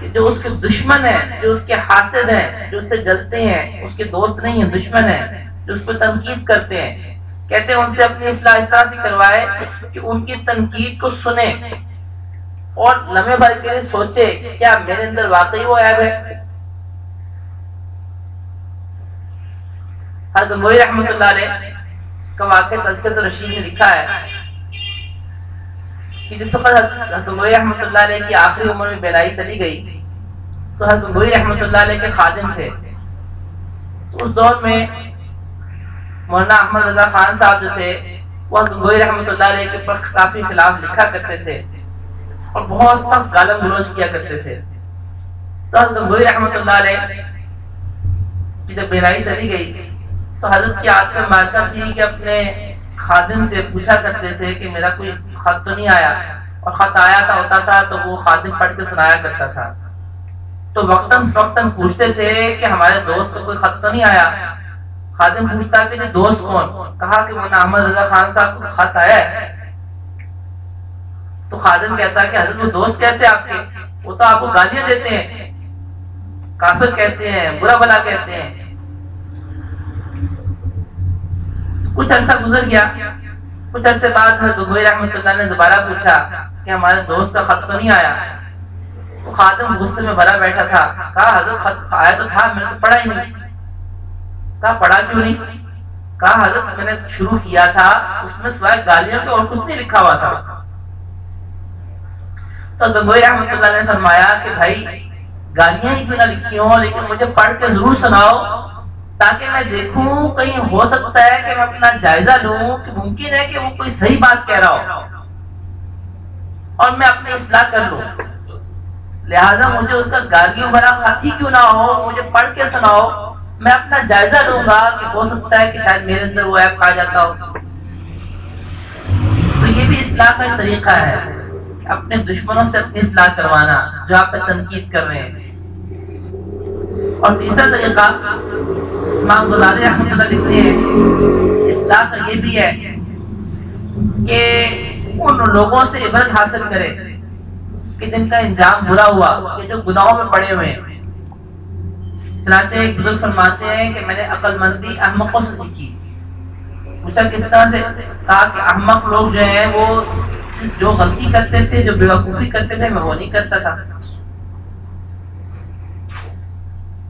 [SPEAKER 1] کہ جو اس کے دشمن ہیں، جو اس کے حاسد ہیں، جو اس سے جلتے ہیں، اس کے دوست نہیں ہیں، دشمن ہیں، جو اس پہ تنقید کرتے ہیں۔ کہتے ہیں ان سے اپنی اصلاح اس طرح سے کروائے کہ ان کی تنقید کو سنے اور لمحے بھر کے لیے سوچے کیا میرے اندر واقعی وہ عیب ہے؟ حضرت موئی رحمت اللہ علیہ کا واقع تذکرت رشید نے لکھا ہے۔ کہ جس وقت حضرت موئی رحمت اللہ علیہ کی آخری عمر میں بیلائی چلی گئی، تو حضرت موئی رحمت اللہ علیہ کے خادم تھے۔ تو اس دور میں مولانا احمد رضا خان صاحب جو تھے، وہ حضرت موئی رحمت اللہ علیہ کے پر کافی خلاف لکھا کرتے تھے اور بہت سخت گالم گلوچ کیا کرتے تھے۔ تو حضرت موئی رحمت اللہ علیہ کی جب بیلائی چلی گئی، تو حضرت کی عادت میں مارکا تھی کہ اپنے خادم سے پوچھا کرتے تھے کہ میرا کوئی خط تو نہیں آیا اور خط آیا تھا، ہوتا تھا تو وہ خادم پڑھ کے سنایا کرتا تھا۔ تو وقتاً فوقتاً پوچھتے تھے کہ ہمارے دوست کو کوئی خط تو نہیں آیا۔ خادم پوچھتا کہ دوست کون؟ کہا کہ مولانا احمد رضا خان صاحب کو خط آیا ہے۔ تو خادم کہتا کہ حضرت، وہ دوست کیسے آپ کے؟ وہ تو آپ کو گالیاں دیتے ہیں۔ کافر کہتے ہیں، برا بلا کہتے ہیں۔ کچھ عرصہ گزر گیا۔ کچھ عرصے بعد حضرت گوئی رحمت اللہ نے دوبارہ پوچھا کہ ہمارے دوست کا خط تو نہیں آیا۔ تو خادم غصے میں بھرا بیٹھا تھا۔ کہا، حضرت خط آیا تو تھا، میں نے تو پڑھا ہی نہیں۔ کہا، پڑھا کیوں نہیں؟ کہا، حضرت میں نے شروع کیا تھا، اس میں سوائے گالیوں کے اور کچھ نہیں لکھا ہوا تھا۔ تو گوئی رحمت اللہ نے فرمایا کہ بھائی، گالیاں ہی کیوں نہ لکھی ہوں، لیکن مجھے پڑھ کے ضرور سناؤ۔ تاکہ میں دیکھوں کہیں ہو سکتا ہے کہ میں اپنا جائزہ لوں کہ ممکن ہے کہ وہ کوئی صحیح بات کہہ رہا ہو اور میں اپنی اصلاح کر لوں۔ لہذا مجھے اس کا گالیوں بھرا خط کیوں نہ ہو، مجھے پڑھ کے سناؤ۔ میں اپنا جائزہ لوں گا کہ ہو سکتا ہے کہ شاید میرے اندر وہ ایپ کہا جاتا ہو۔ تو یہ بھی اصلاح کا طریقہ ہے، اپنے دشمنوں سے اپنی اصلاح کروانا، جو آپ پہ تنقید کر رہے ہیں۔ اور تیسرا طریقہ، امام غزالی رحمۃ اللہ لکھتے ہیں، اصلاح کا یہ بھی ہے کہ ان لوگوں سے عبرت حاصل کرے کہ جن کا انجام برا ہوا، کہ جو گناہوں میں پڑے ہوئے ہیں۔ چنانچہ ایک بزرگ فرماتے ہیں کہ میں نے عقل مندی احمقوں سے سیکھی۔ پوچھا کس طرح سے؟ کہا کہ احمق لوگ جو ہیں، وہ جو غلطی کرتے تھے، جو بیوقوفی کرتے تھے، میں وہ نہیں کرتا تھا۔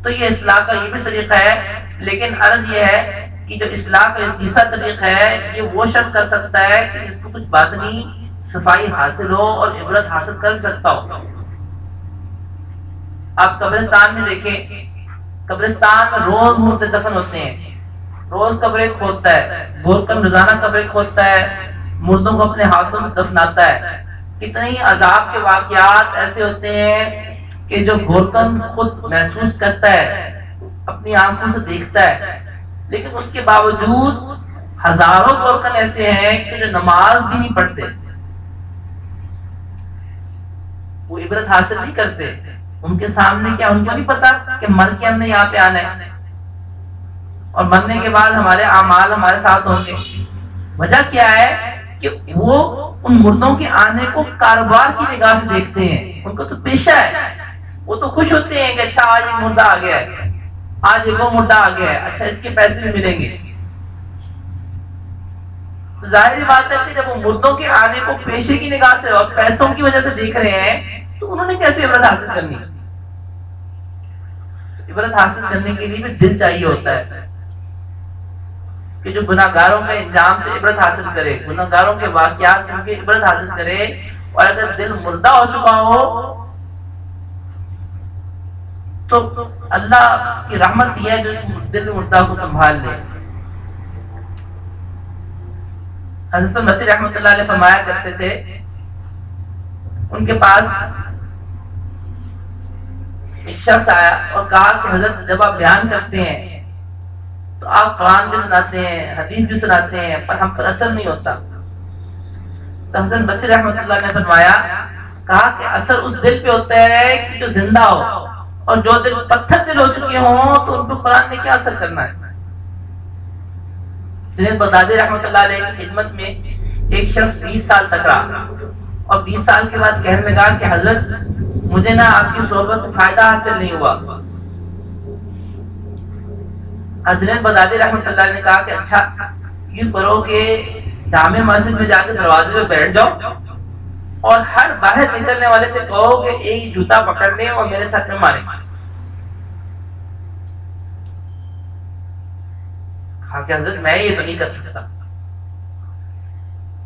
[SPEAKER 1] تو یہ اصلاح کا یہ بھی طریقہ ہے، لیکن عرض یہ ہے کہ جو اصلاح کا تیسرا طریقہ ہے، یہ وہ شخص کر سکتا ہے کہ اس کو کچھ باطنی صفائی حاصل ہو اور عبرت حاصل کر سکتا ہو۔ آپ قبرستان میں دیکھیں، قبرستان میں روز مردے دفن ہوتے ہیں۔ روز قبریں کھودتا ہے گورکن روزانہ قبریں کھودتا ہے، مردوں کو اپنے ہاتھوں سے دفناتا ہے۔ کتنے ہی عذاب کے واقعات ایسے ہوتے ہیں کہ جو گورکن خود محسوس کرتا ہے، اپنی آنکھوں سے دیکھتا ہے، لیکن اس کے باوجود ہزاروں گورکن ایسے ہیں کہ جو نماز بھی نہیں پڑھتے۔ وہ عبرت حاصل نہیں کرتے۔ ان کے سامنے کیا، ان کو نہیں پتا کہ مر کے ہم نے یہاں پہ آنا ہے۔ اور مرنے کے بعد ہمارے اعمال ہمارے ساتھ ہوں گے۔ وجہ کیا ہے کہ وہ ان مردوں کے آنے کو کاروبار کی نگاہ سے دیکھتے ہیں۔ ان کو تو پیشہ ہے۔ وہ تو خوش ہوتے ہیں کہ اچھا آج ایک مردہ آ گیا ہے۔ آج ایک وہ مردہ آ گیا ہے۔ اچھا اس کے پیسے بھی ملیں گے۔ ظاہری بات ہے کہ جب وہ مردوں کے آنے کو پیشے کی نگاہ سے اور پیسوں کی وجہ سے دیکھ رہے ہیں، تو انہوں نے کیسے عبرت حاصل کرنی؟ عبرت حاصل کرنے کے لیے بھی دل چاہیے ہوتا ہے کہ جو گناہ گاروں کے انجام سے عبرت حاصل کرے گناہ گاروں کے واقعات سن کے عبرت حاصل کرے۔ اور اگر دل مردہ ہو چکا ہو تو اللہ کی رحمت یہ ہے جو اس دل مردہ کو سنبھال لے۔ حضرت مسیح رحمت اللہ علیہ فرمایا کرتے تھے، ان کے پاس ایک شخص آیا اور کہا کہ حضرت جب آپ بیان کرتے ہیں تو آپ قرآن بھی سناتے ہیں، حدیث بھی سناتے ہیں، پر ہم پر اثر نہیں ہوتا۔ تو حضرت بصیر رحمۃ اللہ نے فرمایا، کہا کہ اثر اس دل پہ ہوتا ہے کہ جو زندہ ہو۔ اور جو دل پتھر دل ہو چکے ہوں تو ان پہ قرآن نے کیا اثر کرنا ہے؟ جنید بغدادی رحمۃ اللہ علیہ کی خدمت میں ایک شخص بیس سال تک رہا۔ اور بیس سال کے بعد کہنے لگا کہ حضرت، مجھے نہ آپ کی صحبت سے فائدہ حاصل نہیں ہوا۔ حضرت بدادی رحمت اللہ نے کہا کہ اچھا یوں کرو کہ جامع مسجد میں جا کے دروازے پہ بیٹھ جاؤ۔ اور ہر باہر نکلنے والے سے کہو کہ ایک جوتا پکڑ لیں اور میرے ساتھ میں مارے۔ کہا کہ حضرت، میں یہ تو نہیں کر سکتا۔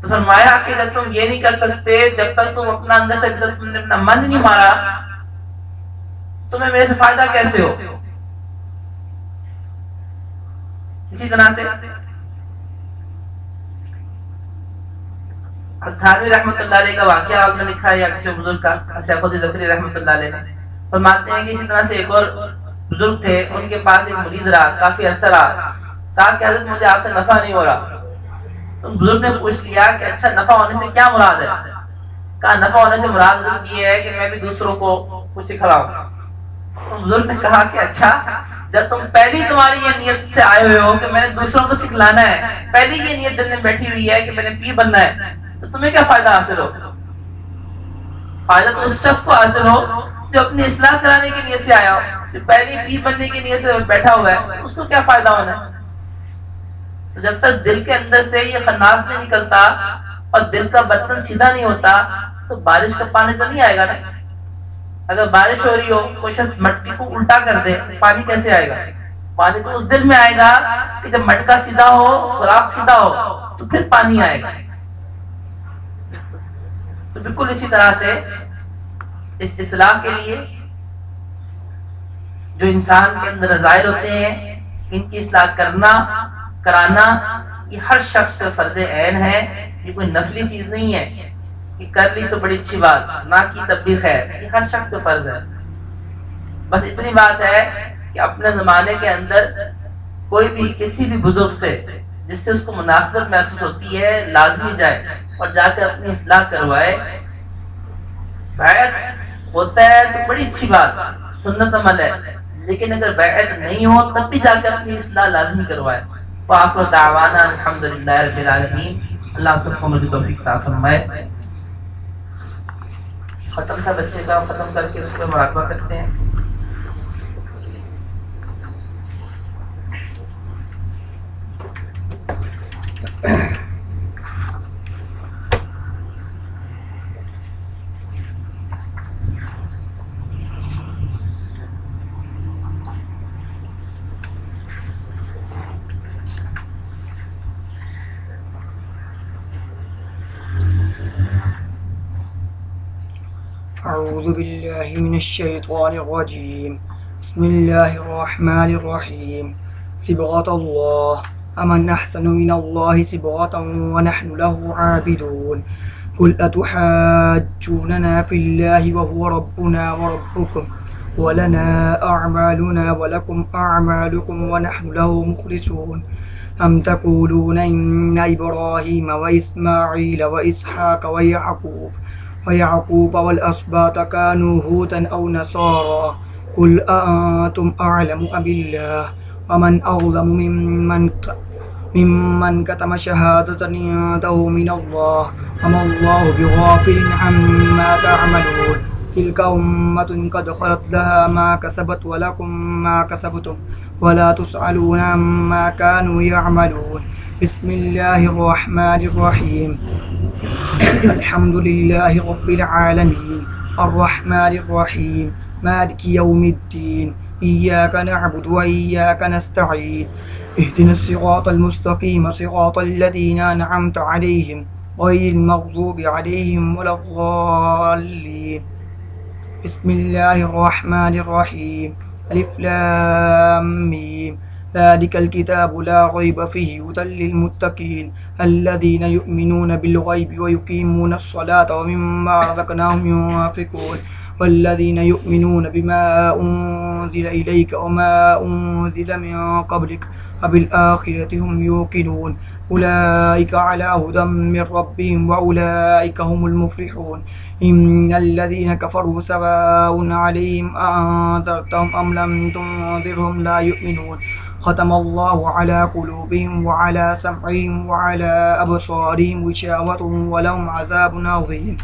[SPEAKER 1] تو فرمایا کہ جب تم یہ نہیں کر سکتے، جب تک تم اپنا اندر سے، جب تم نے اپنا من نہیں مارا، تمہیں میرے سے فائدہ کیسے ہو؟ اسی طرح سے حضرت رحمت اللہ علیہ کا واقعہ آپ نے لکھا ہے، یا کسی بزرگ کا شیخ زکری رحمت اللہ علیہ نے۔ فرماتے ہیں کہ اسی طرح سے ایک اور بزرگ تھے، ان کے پاس ایک مرید رہا، کافی عرصہ رہا کہا کہ حضرت مجھے آپ سے نفع نہیں ہو رہا۔ تو بزرگ نے پوچھ لیا کہ اچھا نفع ہونے سے کیا مراد ہے؟ کہا، نفع ہونے سے مراد یہ ہے کہ میں بھی دوسروں کو کچھ سکھلاؤں۔ بزرگ نے کہا کہ اچھا جب تم پہلی تمہاری یہ نیت سے آئے ہوئے ہو کہ میں نے دوسروں کو سکھلانا ہے، پہلی یہ نیت دل میں بیٹھی ہوئی ہے کہ میں نے پی بننا ہے تو تمہیں کیا فائدہ حاصل ہو؟ فائدہ تو اس شخص کو حاصل ہو جو اپنی اصلاح کرانے کی نیت سے آیا ہو، جو پہلی پی بننے کی نیت سے بیٹھا ہوا ہے، اس کو کیا فائدہ ہونا ہے؟ تو جب تک دل کے اندر سے یہ خناس نہیں نکلتا اور دل کا برتن سیدھا نہیں ہوتا، تو بارش کا پانی تو نہیں آئے گا نا؟ اگر بارش ہو رہی ہو، کوئی شخص مٹکی کو الٹا کر دے، پانی کیسے آئے گا؟ پانی تو اس دل میں آئے گا کہ جب مٹکا سیدھا ہو، سوراخ سیدھا ہو، تو پھر پانی آئے گا۔ تو بالکل اسی طرح سے اس اصلاح کے لیے جو انسان کے اندر ظاہر ہوتے ہیں، ان کی اصلاح کرنا، کرانا، یہ ہر شخص پہ فرض عین ہے، یہ کوئی نفلی چیز نہیں ہے کہ کر لی تو بڑی اچھی بات، نہ کی تب بھی خیر، یہ ہر شخص پہ فرض ہے۔ بس اتنی بات ہے کہ اپنے زمانے کے اندر کوئی بھی، کسی بھی بزرگ سے جس سے اس کو مناسبت محسوس ہوتی ہے، لازمی جائے اور جا کر اپنی اصلاح کروائے۔ بیعت ہوتا ہے تو بڑی اچھی بات، سنت عمل ہے۔ لیکن اگر بیعت نہیں ہو، تب بھی جا کر اپنی اصلاح لازمی کروائے۔ وآخر دعوانا الحمدللہ رب العالمین۔ اللہ سب کو مجھے توفیق عطا فرمائے۔ ختم تھا بچے کا، ختم کر کے اس پہ مراقبہ کرتے ہیں۔
[SPEAKER 2] أعوذ بالله من الشيطان الرجيم. بسم الله الرحمن الرحيم. صبغة الله. أمن أحسن من الله صبغة ونحن له عابدون قل أتحاجوننا في الله وهو ربنا وربكم ولنا أعمالنا ولكم أعمالكم ونحن له مخلصون أم تقولون إن إبراهيم وإسماعيل وإسحاق ويعقوب ويعقوب والأصباط كانوا هودا أو نصارا قل أأنتم أعلم أم الله ومن أظلم ممن ممن كتم شهادة عنده من الله وما الله بغافل عما تعملون. تلك أمة قد خلت لها ما كسبت ولكم ما كسبتم، ولا تسألون عما كانوا يعملون. بسم الله الرحمن الرحيم. الحمد لله رب العالمين. الرحمن الرحيم. مالك يوم الدين. إياك نعبد وإياك نستعين، اهدنا الصراط المستقيم، صراط الذين أنعمت عليهم غير المغضوب عليهم ولا الضالين. بسم الله الرحمن الرحيم. ألف لام ميم. ذلك الكتاب لا ريب فيه، هدى للمتقين، الذين يؤمنون بالغيب ويقيمون الصلاة ومما رزقناهم ينفقون. والذين يؤمنون بما أنزل إليك وما أنزل من قبلك وبالآخرة هم يوقنون. أولئك على هدى من ربهم وأولئك هم المفرحون إن الذين كفروا سواء عليهم أنذرتهم أم لم تنذرهم لا يؤمنون. ختم الله على قلوبهم وعلى سمعهم وعلى أبصارهم وشاوة ولهم عذاب عظيم.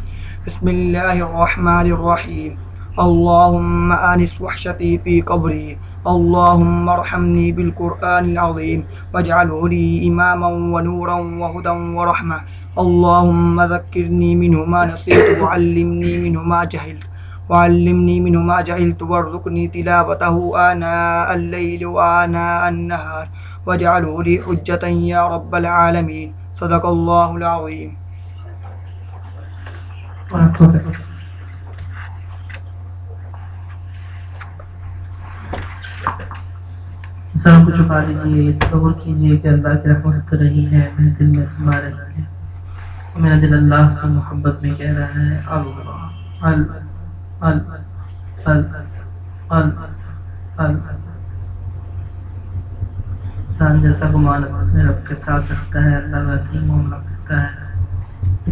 [SPEAKER 2] بسم الله الرحمن الرحيم. اللهم آنس وحشتي في قبري. اللهم ارحمني بالقرآن العظيم. واجعله لي إماما ونورا وهدى ورحمة. اللهم ذكرني منه ما نسيت، وعلمني منه ما جهلت. وعلمني منه ما جهلت، وارزقني تلاوته آناء الليل وآناء النهار. واجعله لي حجة يا رب العالمين. صدق الله العظيم.
[SPEAKER 1] سر کو چکا دیجیے تصور کیجیے کہ اللہ کی رحمت رہی ہے میرے دل میں سما رہی ہے میرا دل اللہ کی محبت میں کہہ رہا ہے اللہ ال ال ال ال ال انسان جیسا گمان اپنے رب کے ساتھ رکھتا ہے اللہ ویسے ہی معاملہ کرتا ہے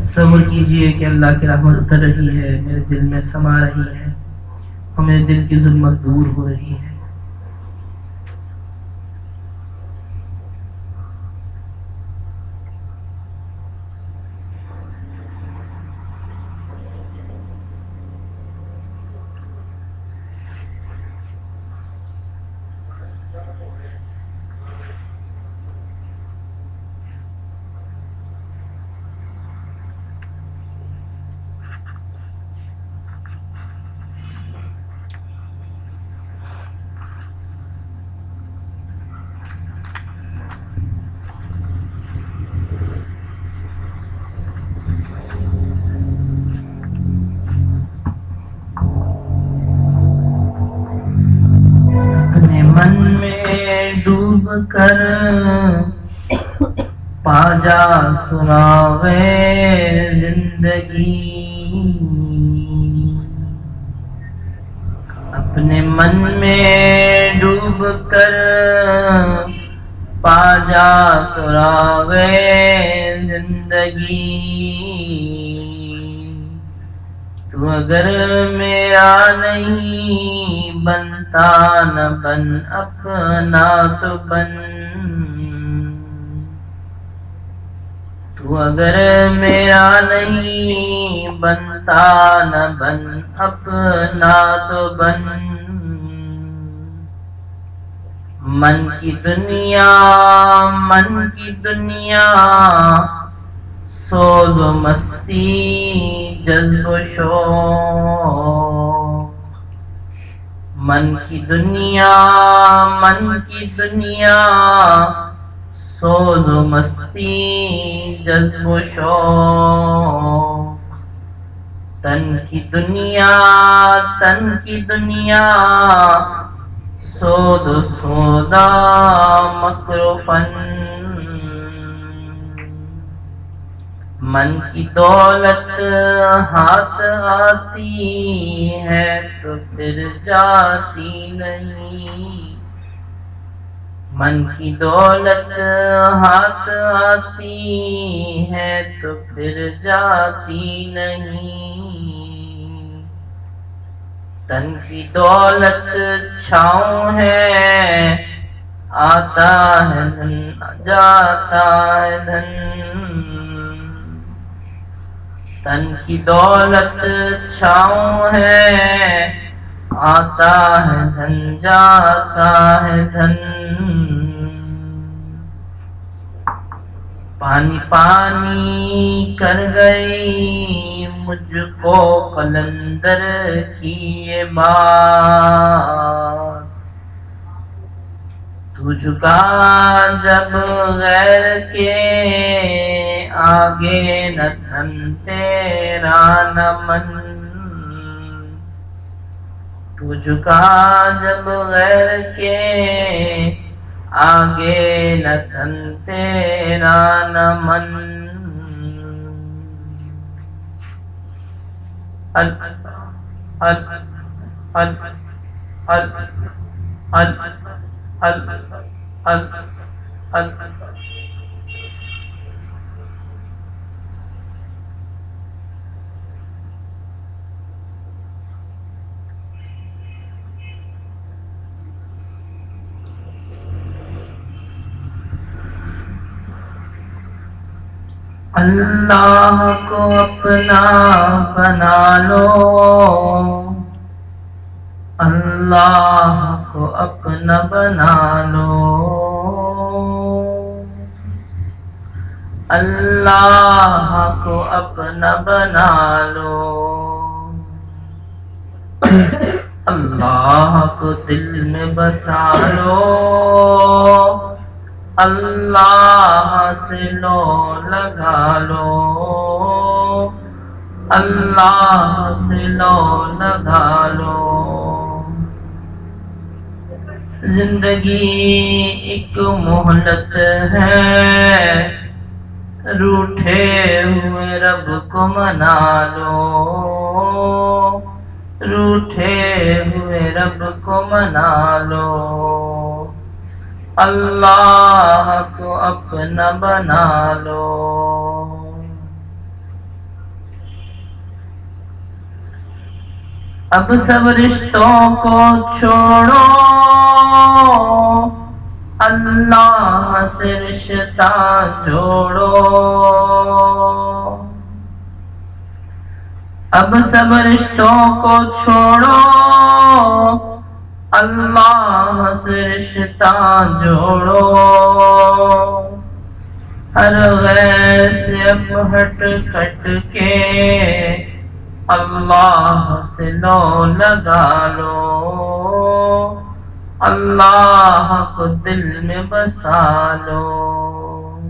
[SPEAKER 1] صبر کیجیے کہ اللہ کی رحمت اتر رہی ہے، میرے دل میں سما رہی ہے، اور میرے دل کی ظلمت دور ہو رہی ہے۔ کر۔ پاجا سناوے زندگی۔ اپنے من میں ڈوب کر۔ پاجا سراوے زندگی۔ تو اگر میرا نہیں، بنتا نہ بن، اپنا تو بن۔ تو اگر میرا نہیں، بنتا نہ بن، اپنا تو بن۔ من کی دنیا، من کی دنیا سوز و مستی، جذب و شوق۔ من کی دنیا، من کی دنیا۔ سوز و مستی، جذب و شوق۔ تن کی دنیا، تن کی دنیا۔ سود سودا مکروفن من کی دولت ہاتھ آتی ہے تو پھر جاتی نہیں۔ من کی دولت ہاتھ آتی ہے تو پھر جاتی نہیں۔ تن کی دولت چھاؤں ہے، آتا ہے، دھن، جاتا ہے، دھن۔ تن کی دولت چھاؤں ہے، آتا ہے دھن، جاتا ہے دھن۔ پانی پانی کر گئی مجھ کو قلندر کی یہ بات۔ تو جھکا جب غیر کے آگے نہ تیرا نہ من تو جھکا جب غیر کے آگے نہ تھن تیرا نہ من ال ال ال ال ال ال ال ال اللہ کو اپنا بنا لو۔ اللہ کو اپنا بنا لو۔ اللہ کو اپنا بنا لو۔ اللہ کو دل میں بسا لو۔ اللہ سے لو لگا لو۔ اللہ سے لو لگا لو۔ زندگی ایک مہلت ہے۔ روٹھے ہوئے رب کو منا لو۔ روٹھے ہوئے رب کو منا لو۔ اللہ کو اپنا بنا لو۔ اب سب رشتوں کو چھوڑو۔ اللہ سے رشتہ جوڑو۔ اب سب رشتوں کو چھوڑو۔ اللہ سے رشتہ جوڑو۔ ہر غیر سے اب ہٹ کٹ کے اللہ سے لو لگا لو اللہ کو دل میں بسا لو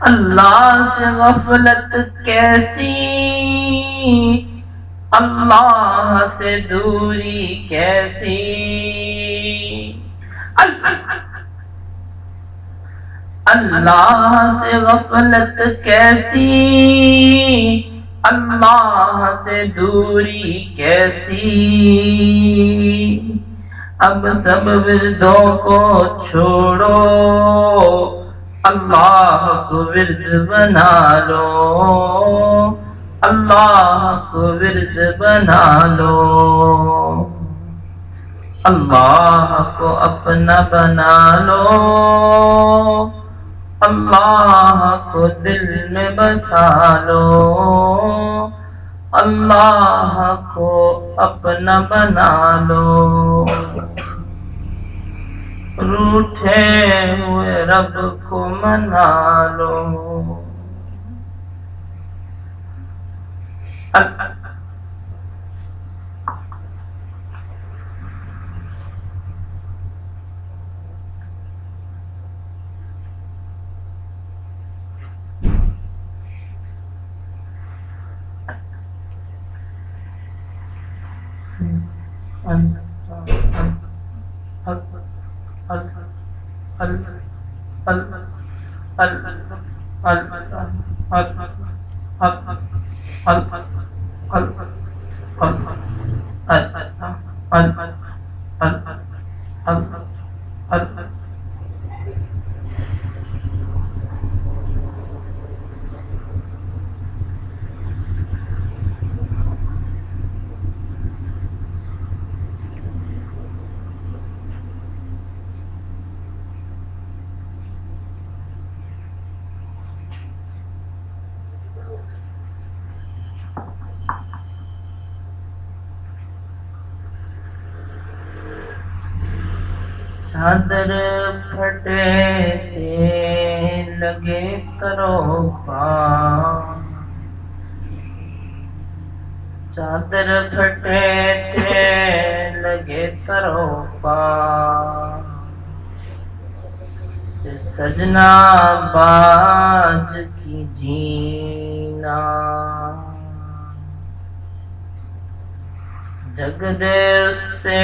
[SPEAKER 1] اللہ سے غفلت کیسی؟ اللہ سے دوری کیسی؟ اللہ سے غفلت کیسی؟ اللہ سے دوری کیسی؟ اب سب وردوں کو چھوڑو، اللہ کو ورد بنا لو۔ اللہ کو ورد بنا لو۔ اللہ کو اپنا بنا لو۔ اللہ کو دل میں بسا لو۔ اللہ کو اپنا بنا لو۔ روٹھے ہوئے رب کو منا لو۔ Al-Fatihah. Al-Fatihah. چادر پھٹے تھے لگے کرو چادر پھٹے تھے لگے کرو سجنا باج کی جینا جگ دے سے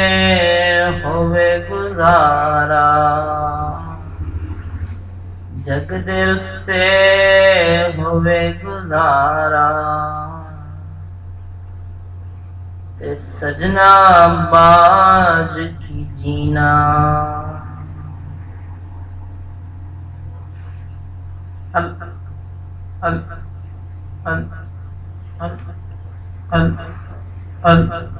[SPEAKER 1] ہوئے گزارا۔ جگ دے سے ہوئے گزارا۔ تے سجنا باج کی جینا۔ ال ال ال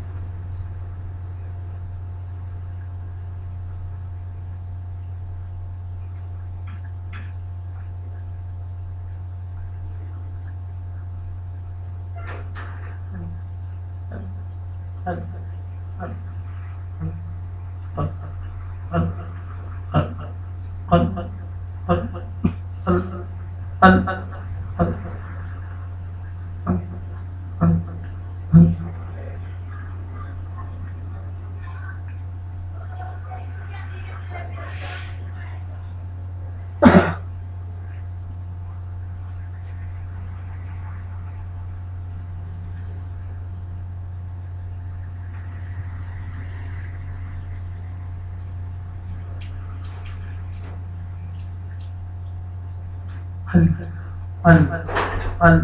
[SPEAKER 1] ال ال ال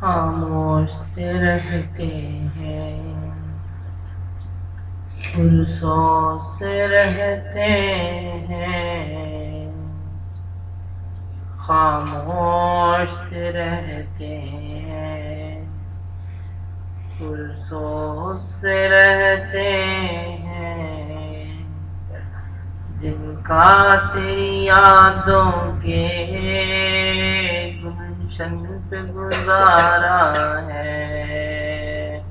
[SPEAKER 1] خاموش سے رہتے ہیں پلسوں سے رہتے ہیں خاموش سے رہتے ہیں پلسوں سے رہتے ہیں۔ جن کا تیری یادوں کے گلشن پہ گزارا ہے،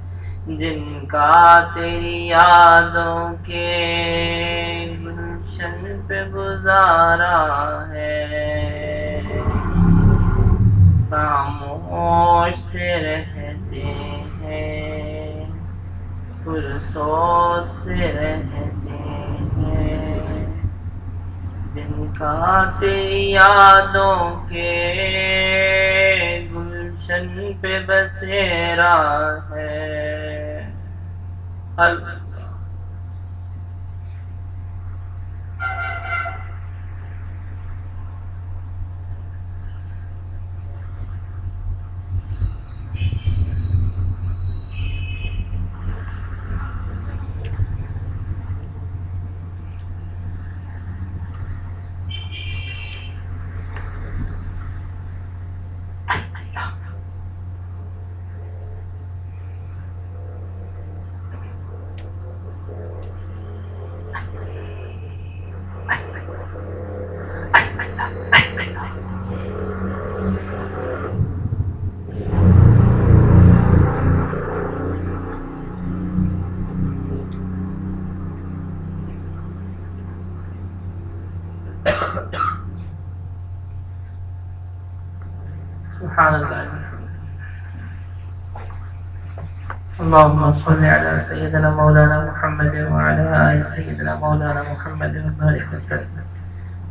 [SPEAKER 1] جن کا تیری یادوں کے گلشن پہ گزارا ہے۔ خاموش سے رہتے ہیں پرسوس سے رہتے ہیں جن کا تیری یادوں کے گلشن پہ بسیرا ہے ال- سبحان الله اللهم صل على سيدنا مولانا محمد وعلى آل سيدنا مولانا محمد وبارك وسلم.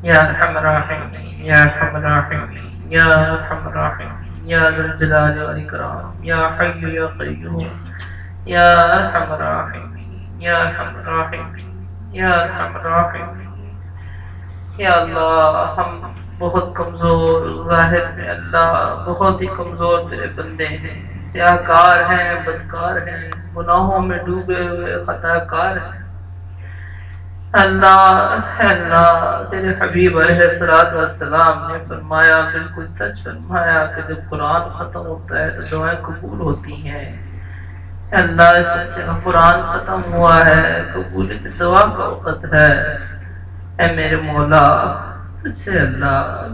[SPEAKER 1] يا أرحم الراحمين، يا أرحم الراحمين، يا أرحم الراحمين، يا ذا الجلال والإكرام، يا حي يا قيوم، يا أرحم الراحمين، يا أرحم الراحمين، يا أرحم الراحمين. یا اللہ ہم بہت کمزور، ظاہر میں اللہ بہت ہی کمزور تیرے بندے ہیں۔ سیاہ کار ہیں، بدکار ہیں، گناہوں میں ڈوبے ہوئے خطا کار ہیں۔ اللہ اللہ، تیرے حبیب علیہ السلام والسلام نے فرمایا، بالکل سچ فرمایا کہ جب قرآن ختم ہوتا ہے تو دعائیں قبول ہوتی ہیں۔ اللہ، اس بچے کا قرآن ختم ہوا ہے قبولیت دعا کا وقت ہے۔ اے میرے مولا سے اللہ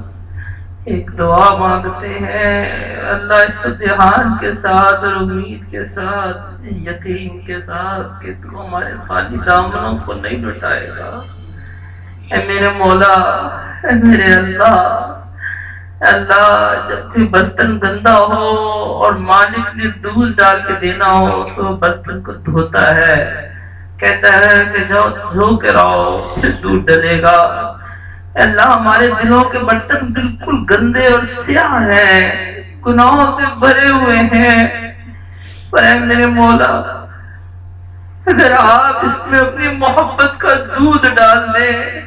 [SPEAKER 1] ایک دعا مانگتے ہیں۔ اللہ اس دھیان کے ساتھ اور امید کے ساتھ، یقین کے ساتھ کہ تو ہمارے خالی دامنوں کو نہیں لٹائے گا۔ اے میرے مولا، اے میرے اللہ اللہ جب کوئی برتن گندا ہو اور مالک نے دودھ ڈال کے دینا ہو تو برتن کو دھوتا ہے۔ کہتا ہے کہ جاؤ، دھو کے رہو، پھر دودھ ڈلے گا۔ اللہ ہمارے دلوں کے برتن بالکل گندے اور سیاہ ہیں، گناہوں سے بھرے ہوئے ہیں۔ پر اے میرے مولا، اگر آپ اس میں اپنی محبت کا دودھ ڈال دیں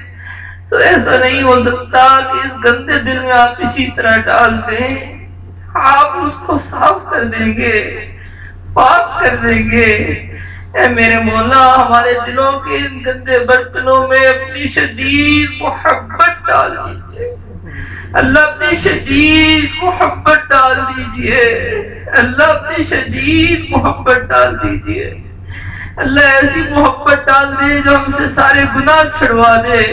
[SPEAKER 1] تو ایسا نہیں ہو سکتا کہ اس گندے دل میں آپ اسی طرح ڈال دیں۔ آپ اس کو صاف کر دیں گے، پاک کر دیں گے۔ اے میرے مولا، ہمارے دلوں کے ان گندے برتنوں میں اپنی شدید محبت ڈال دیجیے۔ اللہ اپنی شدید محبت ڈال دیجیے۔ اللہ اپنی شدید محبت ڈال دیجیے۔ اللہ ایسی محبت ڈال دے جو ہم سے سارے گناہ چھڑوا دے۔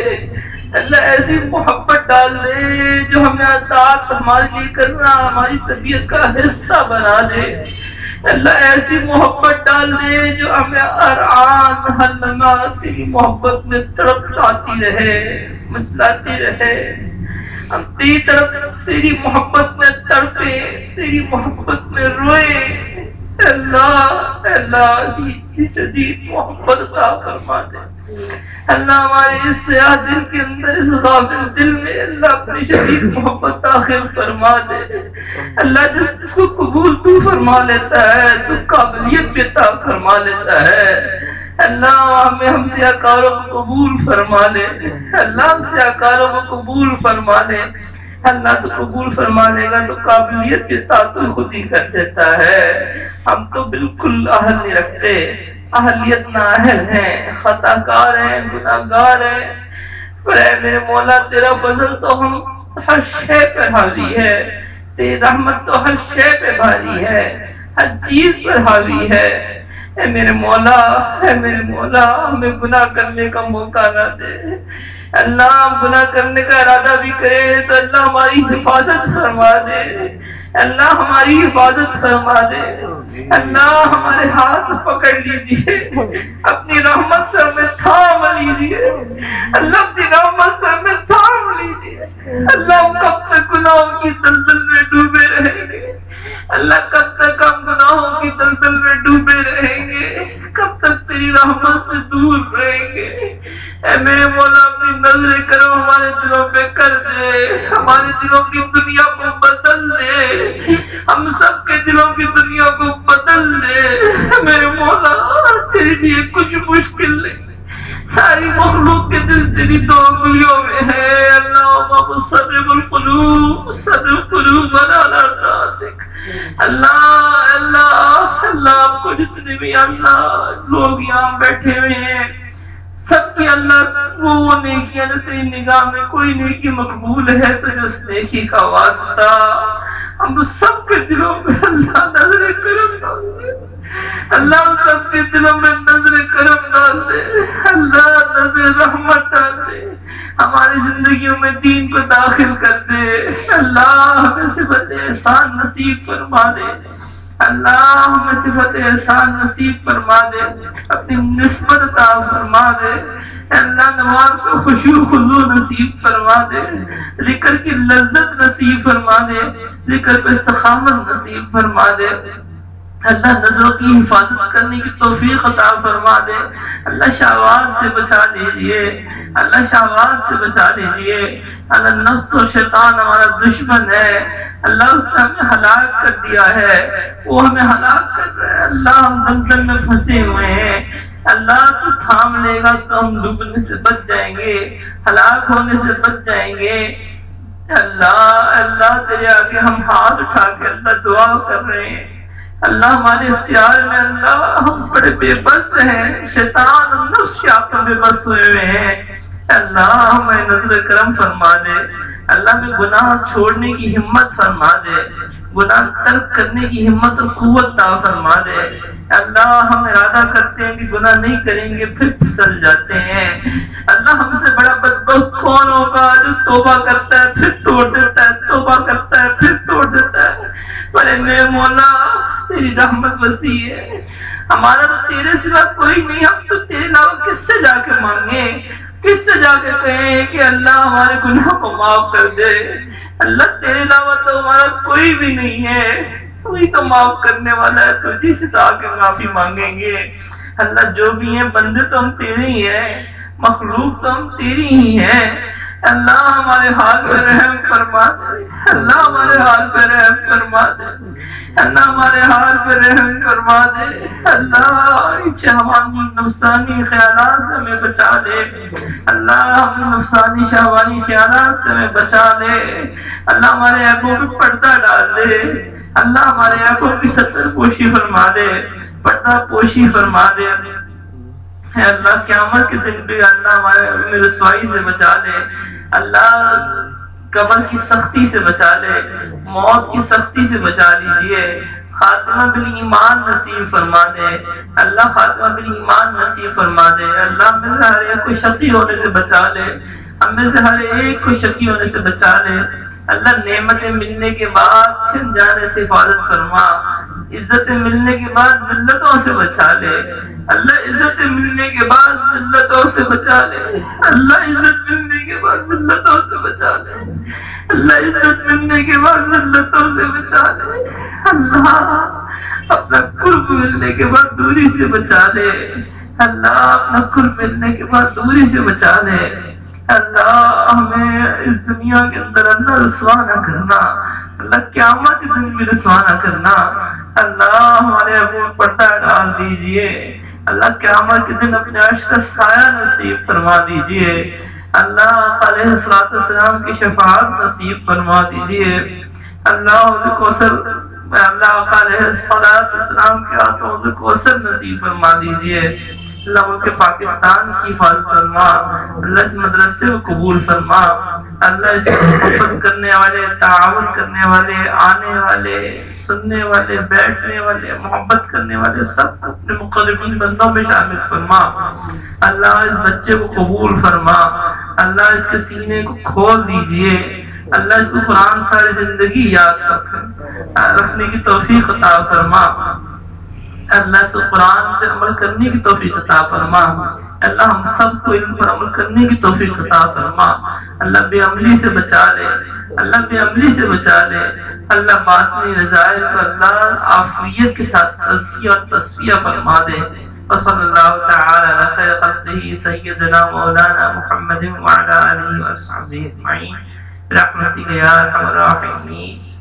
[SPEAKER 1] اللہ ایسی محبت ڈال دے جو ہمیں اطاعت ہمارے لیے کرنا، ہماری طبیعت کا حصہ بنا دے۔ اللہ ایسی محبت ڈال دے جو ہمیں ہر آن ہر لمحہ تیری محبت میں تڑپ لاتی رہے مچلاتی رہے۔ ہم تیری طرف، تیری محبت میں تڑپے، تیری محبت میں روئے۔ اللہ اللہ اسی شدید محبت عطا فرما دے۔ اللہ ہمارے اس سیاہ دل کے اندر، اس غافل دل میں اللہ اپنی شدید محبت داخل فرما دے۔ اللہ جب اس کو قبول تو فرما لیتا ہے، تو قابلیت بھی عطا فرما لیتا ہے۔ اللہ ہمیں ہم سیاکاروں کو قبول فرما لے۔ اللہ ہم سیاکاروں کو قبول فرما لے۔ اللہ تو قبول فرما لے گا تو قابلیت بھی عطا تو خود ہی کر دیتا ہے۔ ہم تو بالکل اہل نہیں رکھتے۔ اہلیت نہ اہل ہیں خطا کار ہیں گناہ گار ہیں۔ پر اے میرے مولا، تیرا فضل تو ہم ہر شے پہ حاوی ہے۔ تیری رحمت تو ہر شے پہ بھاری ہے۔ ہر چیز پر حاوی ہے۔ اے میرے مولا، اے میرے مولا، ہمیں گناہ کرنے کا موقع نہ دے۔ اللہ ہم گناہ کرنے کا ارادہ بھی کرے تو اللہ ہماری حفاظت فرما دے۔ اللہ ہماری حفاظت فرما دے۔ اللہ ہمارے ہاتھ پکڑ لیجیے۔ اپنی رحمت سے ہمیں تھام لیجیے۔ اللہ اپنی رحمت سے ہمیں تھام لیجیے۔ اللہ ہم کب تک گناہوں کی دلدل میں ڈوبے رہیں گے؟ اللہ کب تک ہم گناہوں کی دلدل میں ڈوبے رہیں گے؟ کب تک تیری رحمت سے دور رہیں گے؟ اے میرے مولا اپنی نظر کرو ہمارے دلوں پہ کر دے۔ ہمارے دلوں کی دنیا کو بدل دے۔ ہم سب کے دلوں کی دنیا کو بدل دے میرے مولا، تیرے لیے کچھ مشکل نہیں۔ ساری مخلوق کے دل تیری دو انگلیوں میں ہے۔ اللہ صدر القلوب صدر القلوب بنا لاتا اللہ اللہ اللہ، آپ کو جتنے بھی اللہ لوگ یہاں بیٹھے ہوئے ہیں سب کی اللہ، وہ وہ نیکیاں جو تیری نگاہ میں کوئی نیکی مقبول ہے، تو جو اس نیکی کا واسطہ ہم سب کے دلوں میں اللہ نظر کرم ڈال دے اللہ سب کے دلوں میں نظر کرم ڈال دے اللہ نظر رحمت ڈال دے ہماری زندگیوں میں دین کو داخل کر دے اللہ ہمیں صفت احسان نصیب فرما دے۔ اللہ ہمیں صفت احسان نصیب فرما دے، اپنی نسبت عطا فرما دے۔ اللہ نماز کو خوشو خضو نصیب فرما دے۔ ذکر کی لذت نصیب فرما دے۔ ذکر کو استقامت نصیب فرما دے۔ اللہ نظروں کی حفاظت کرنے کی توفیق عطا فرما دے۔ اللہ شہواز سے بچا لیجیے۔ اللہ شہواز سے بچا لیجیے۔ اللہ نفس و شیطان ہمارا دشمن ہے۔ اللہ اس نے ہمیں ہلاک کر دیا ہے۔ وہ ہمیں ہلاک کر رہا ہے۔ اللہ ہم دلدل میں پھنسے ہوئے ہیں۔ اللہ تو تھام لے گا تو ہم ڈوبنے سے بچ جائیں گے۔ ہلاک ہونے سے بچ جائیں گے۔ اللہ اللہ تیرے آگے ہم ہاتھ اٹھا کے اللہ دعا کر رہے ہیں۔ اللہ ہمارے اختیار میں اللہ، ہم بڑے بے بس ہیں، شیطان نفس کے آپ بے بس ہوئے ہوئے ہیں۔ اللہ ہمیں نظر کرم فرما دے۔ اللہ میں گناہ چھوڑنے کی ہمت فرما دے۔ گناہ ترک کرنے کی ہمت اور قوت تا فرما دے۔ اللہ ہم ارادہ کرتے ہیں کہ گناہ نہیں کریں گے، پھر پھسل جاتے ہیں۔ اللہ ہم سے بڑا بدبخت کون ہوگا جو توبہ کرتا ہے، پھر توڑ دیتا ہے، توبہ کرتا ہے، پھر توڑ دیتا ہے۔ پر اے مولا، تیری رحمت وسیع ہے۔ ہمارا تو تیرے سوا کوئی نہیں، ہم تو تیرے علاوہ کس سے جا کے مانگے کس سے جا کے کہ اللہ ہمارے گناہ کو معاف کر دے۔ اللہ تیرے علاوہ تو ہمارا کوئی بھی نہیں ہے۔ کوئی تو معاف کرنے والا ہے۔ تو جس آ کے معافی مانگیں گے۔ اللہ جو بھی ہیں، بندے تو ہم تیرے ہی ہیں۔ مخلوق تو ہم تیری ہی ہیں۔ اللہ ہمارے حال پہ رحم فرما دے۔ اللہ ہمارے حال پہ رحم فرما دے۔ اللہ ہمارے حال پہ رحم فرما دے۔ اللہ شہوانی نفسانی خیالات سے ہمیں بچا لے۔ اللہ ہم نفسانی شہوانی خیالات سے ہمیں بچا لے۔ اللہ ہمارے عیبوں پہ پردہ ڈال دے۔ اللہ ہمارے عیبوں کی ستر پوشی فرما دے۔ پردہ پوشی فرما دے۔ اے اللہ قیامت کے دن بھی اللہ ہمارے رسوائی سے بچا لے۔ اللہ قبر کی سختی سے بچا لے۔ موت کی سختی سے بچا لیجیے۔ خاتمہ بن ایمان نصیب فرما دے۔ اللہ خاتمہ بن ایمان نصیب فرما دے۔ اللہ میں سے ہر ایک کو شقی ہونے سے بچا لے۔ ہم میں سے ہر ایک کو شقی ہونے سے بچا لے۔ اللہ نعمتیں ملنے کے بعد چھن جانے سے حفاظت فرما عزت ملنے کے بعد ذلتوں سے بچا لے۔ اللہ عزت ملنے کے بعد ذلتوں سے بچا لے۔ اللہ عزت ملنے کے بعد ذلتوں سے بچا لے۔ اللہ عزت ملنے کے بعد ذلتوں سے بچا لے۔ اللہ اپنا قرب ملنے کے بعد دوری سے بچا لے۔ اللہ اپنا قرب ملنے کے بعد دوری سے بچا لے۔ اللہ ہمیں اس دنیا کے اندر اللہ رسوا نہ کرنا، اللہ قیامت کے دن بھی رسوا نہ کرنا۔ اللہ ہمارے ابو پردہ ڈال دیجیے۔ اللہ قیامت کے دن اپنے عرش کا سایہ نصیب فرما دیجیے۔ اللہ علیہ السلام کی شفاعت نصیب فرما دیجیے۔ اللہ حضر کوثر اللہ علیہ السلام کے ہاتھوں حضر کوثر نصیب فرما دیجیے۔ اللہ ملک پاکستان کی حفاظت فرما، اللہ اس مدرسے کو قبول فرما، اللہ اس محبت کرنے والے، تعاون کرنے والے، آنے والے، سننے والے، بیٹھنے والے، محبت کرنے والے سب اپنے مقربین بندوں میں شامل فرما، اللہ اس بچے کو قبول فرما، اللہ اس کے سینے کو کھول دیجیے، اللہ اس کو قرآن ساری زندگی یاد رکھ رکھنے کی توفیق عطا فرما۔ اللہ سے قرآن پر عمل کرنے کی توفیق عطا فرما۔ اللہ ہم سب کو علم پر عمل کرنے کی توفیق عطا فرما۔ اللہ بے عملی سے بچا لے۔ اللہ بے عملی سے بچا لے۔ اللہ باطنی رضائل کو اللہ عافیت کے ساتھ تزکیہ اور تصفیہ فرما دے۔ وصلی اللہ تعالی علی خیر خلقه سیدنا مولانا محمد وعلى آله وصحبه اجمعین۔ برحمتك یا ارحم الراحمین۔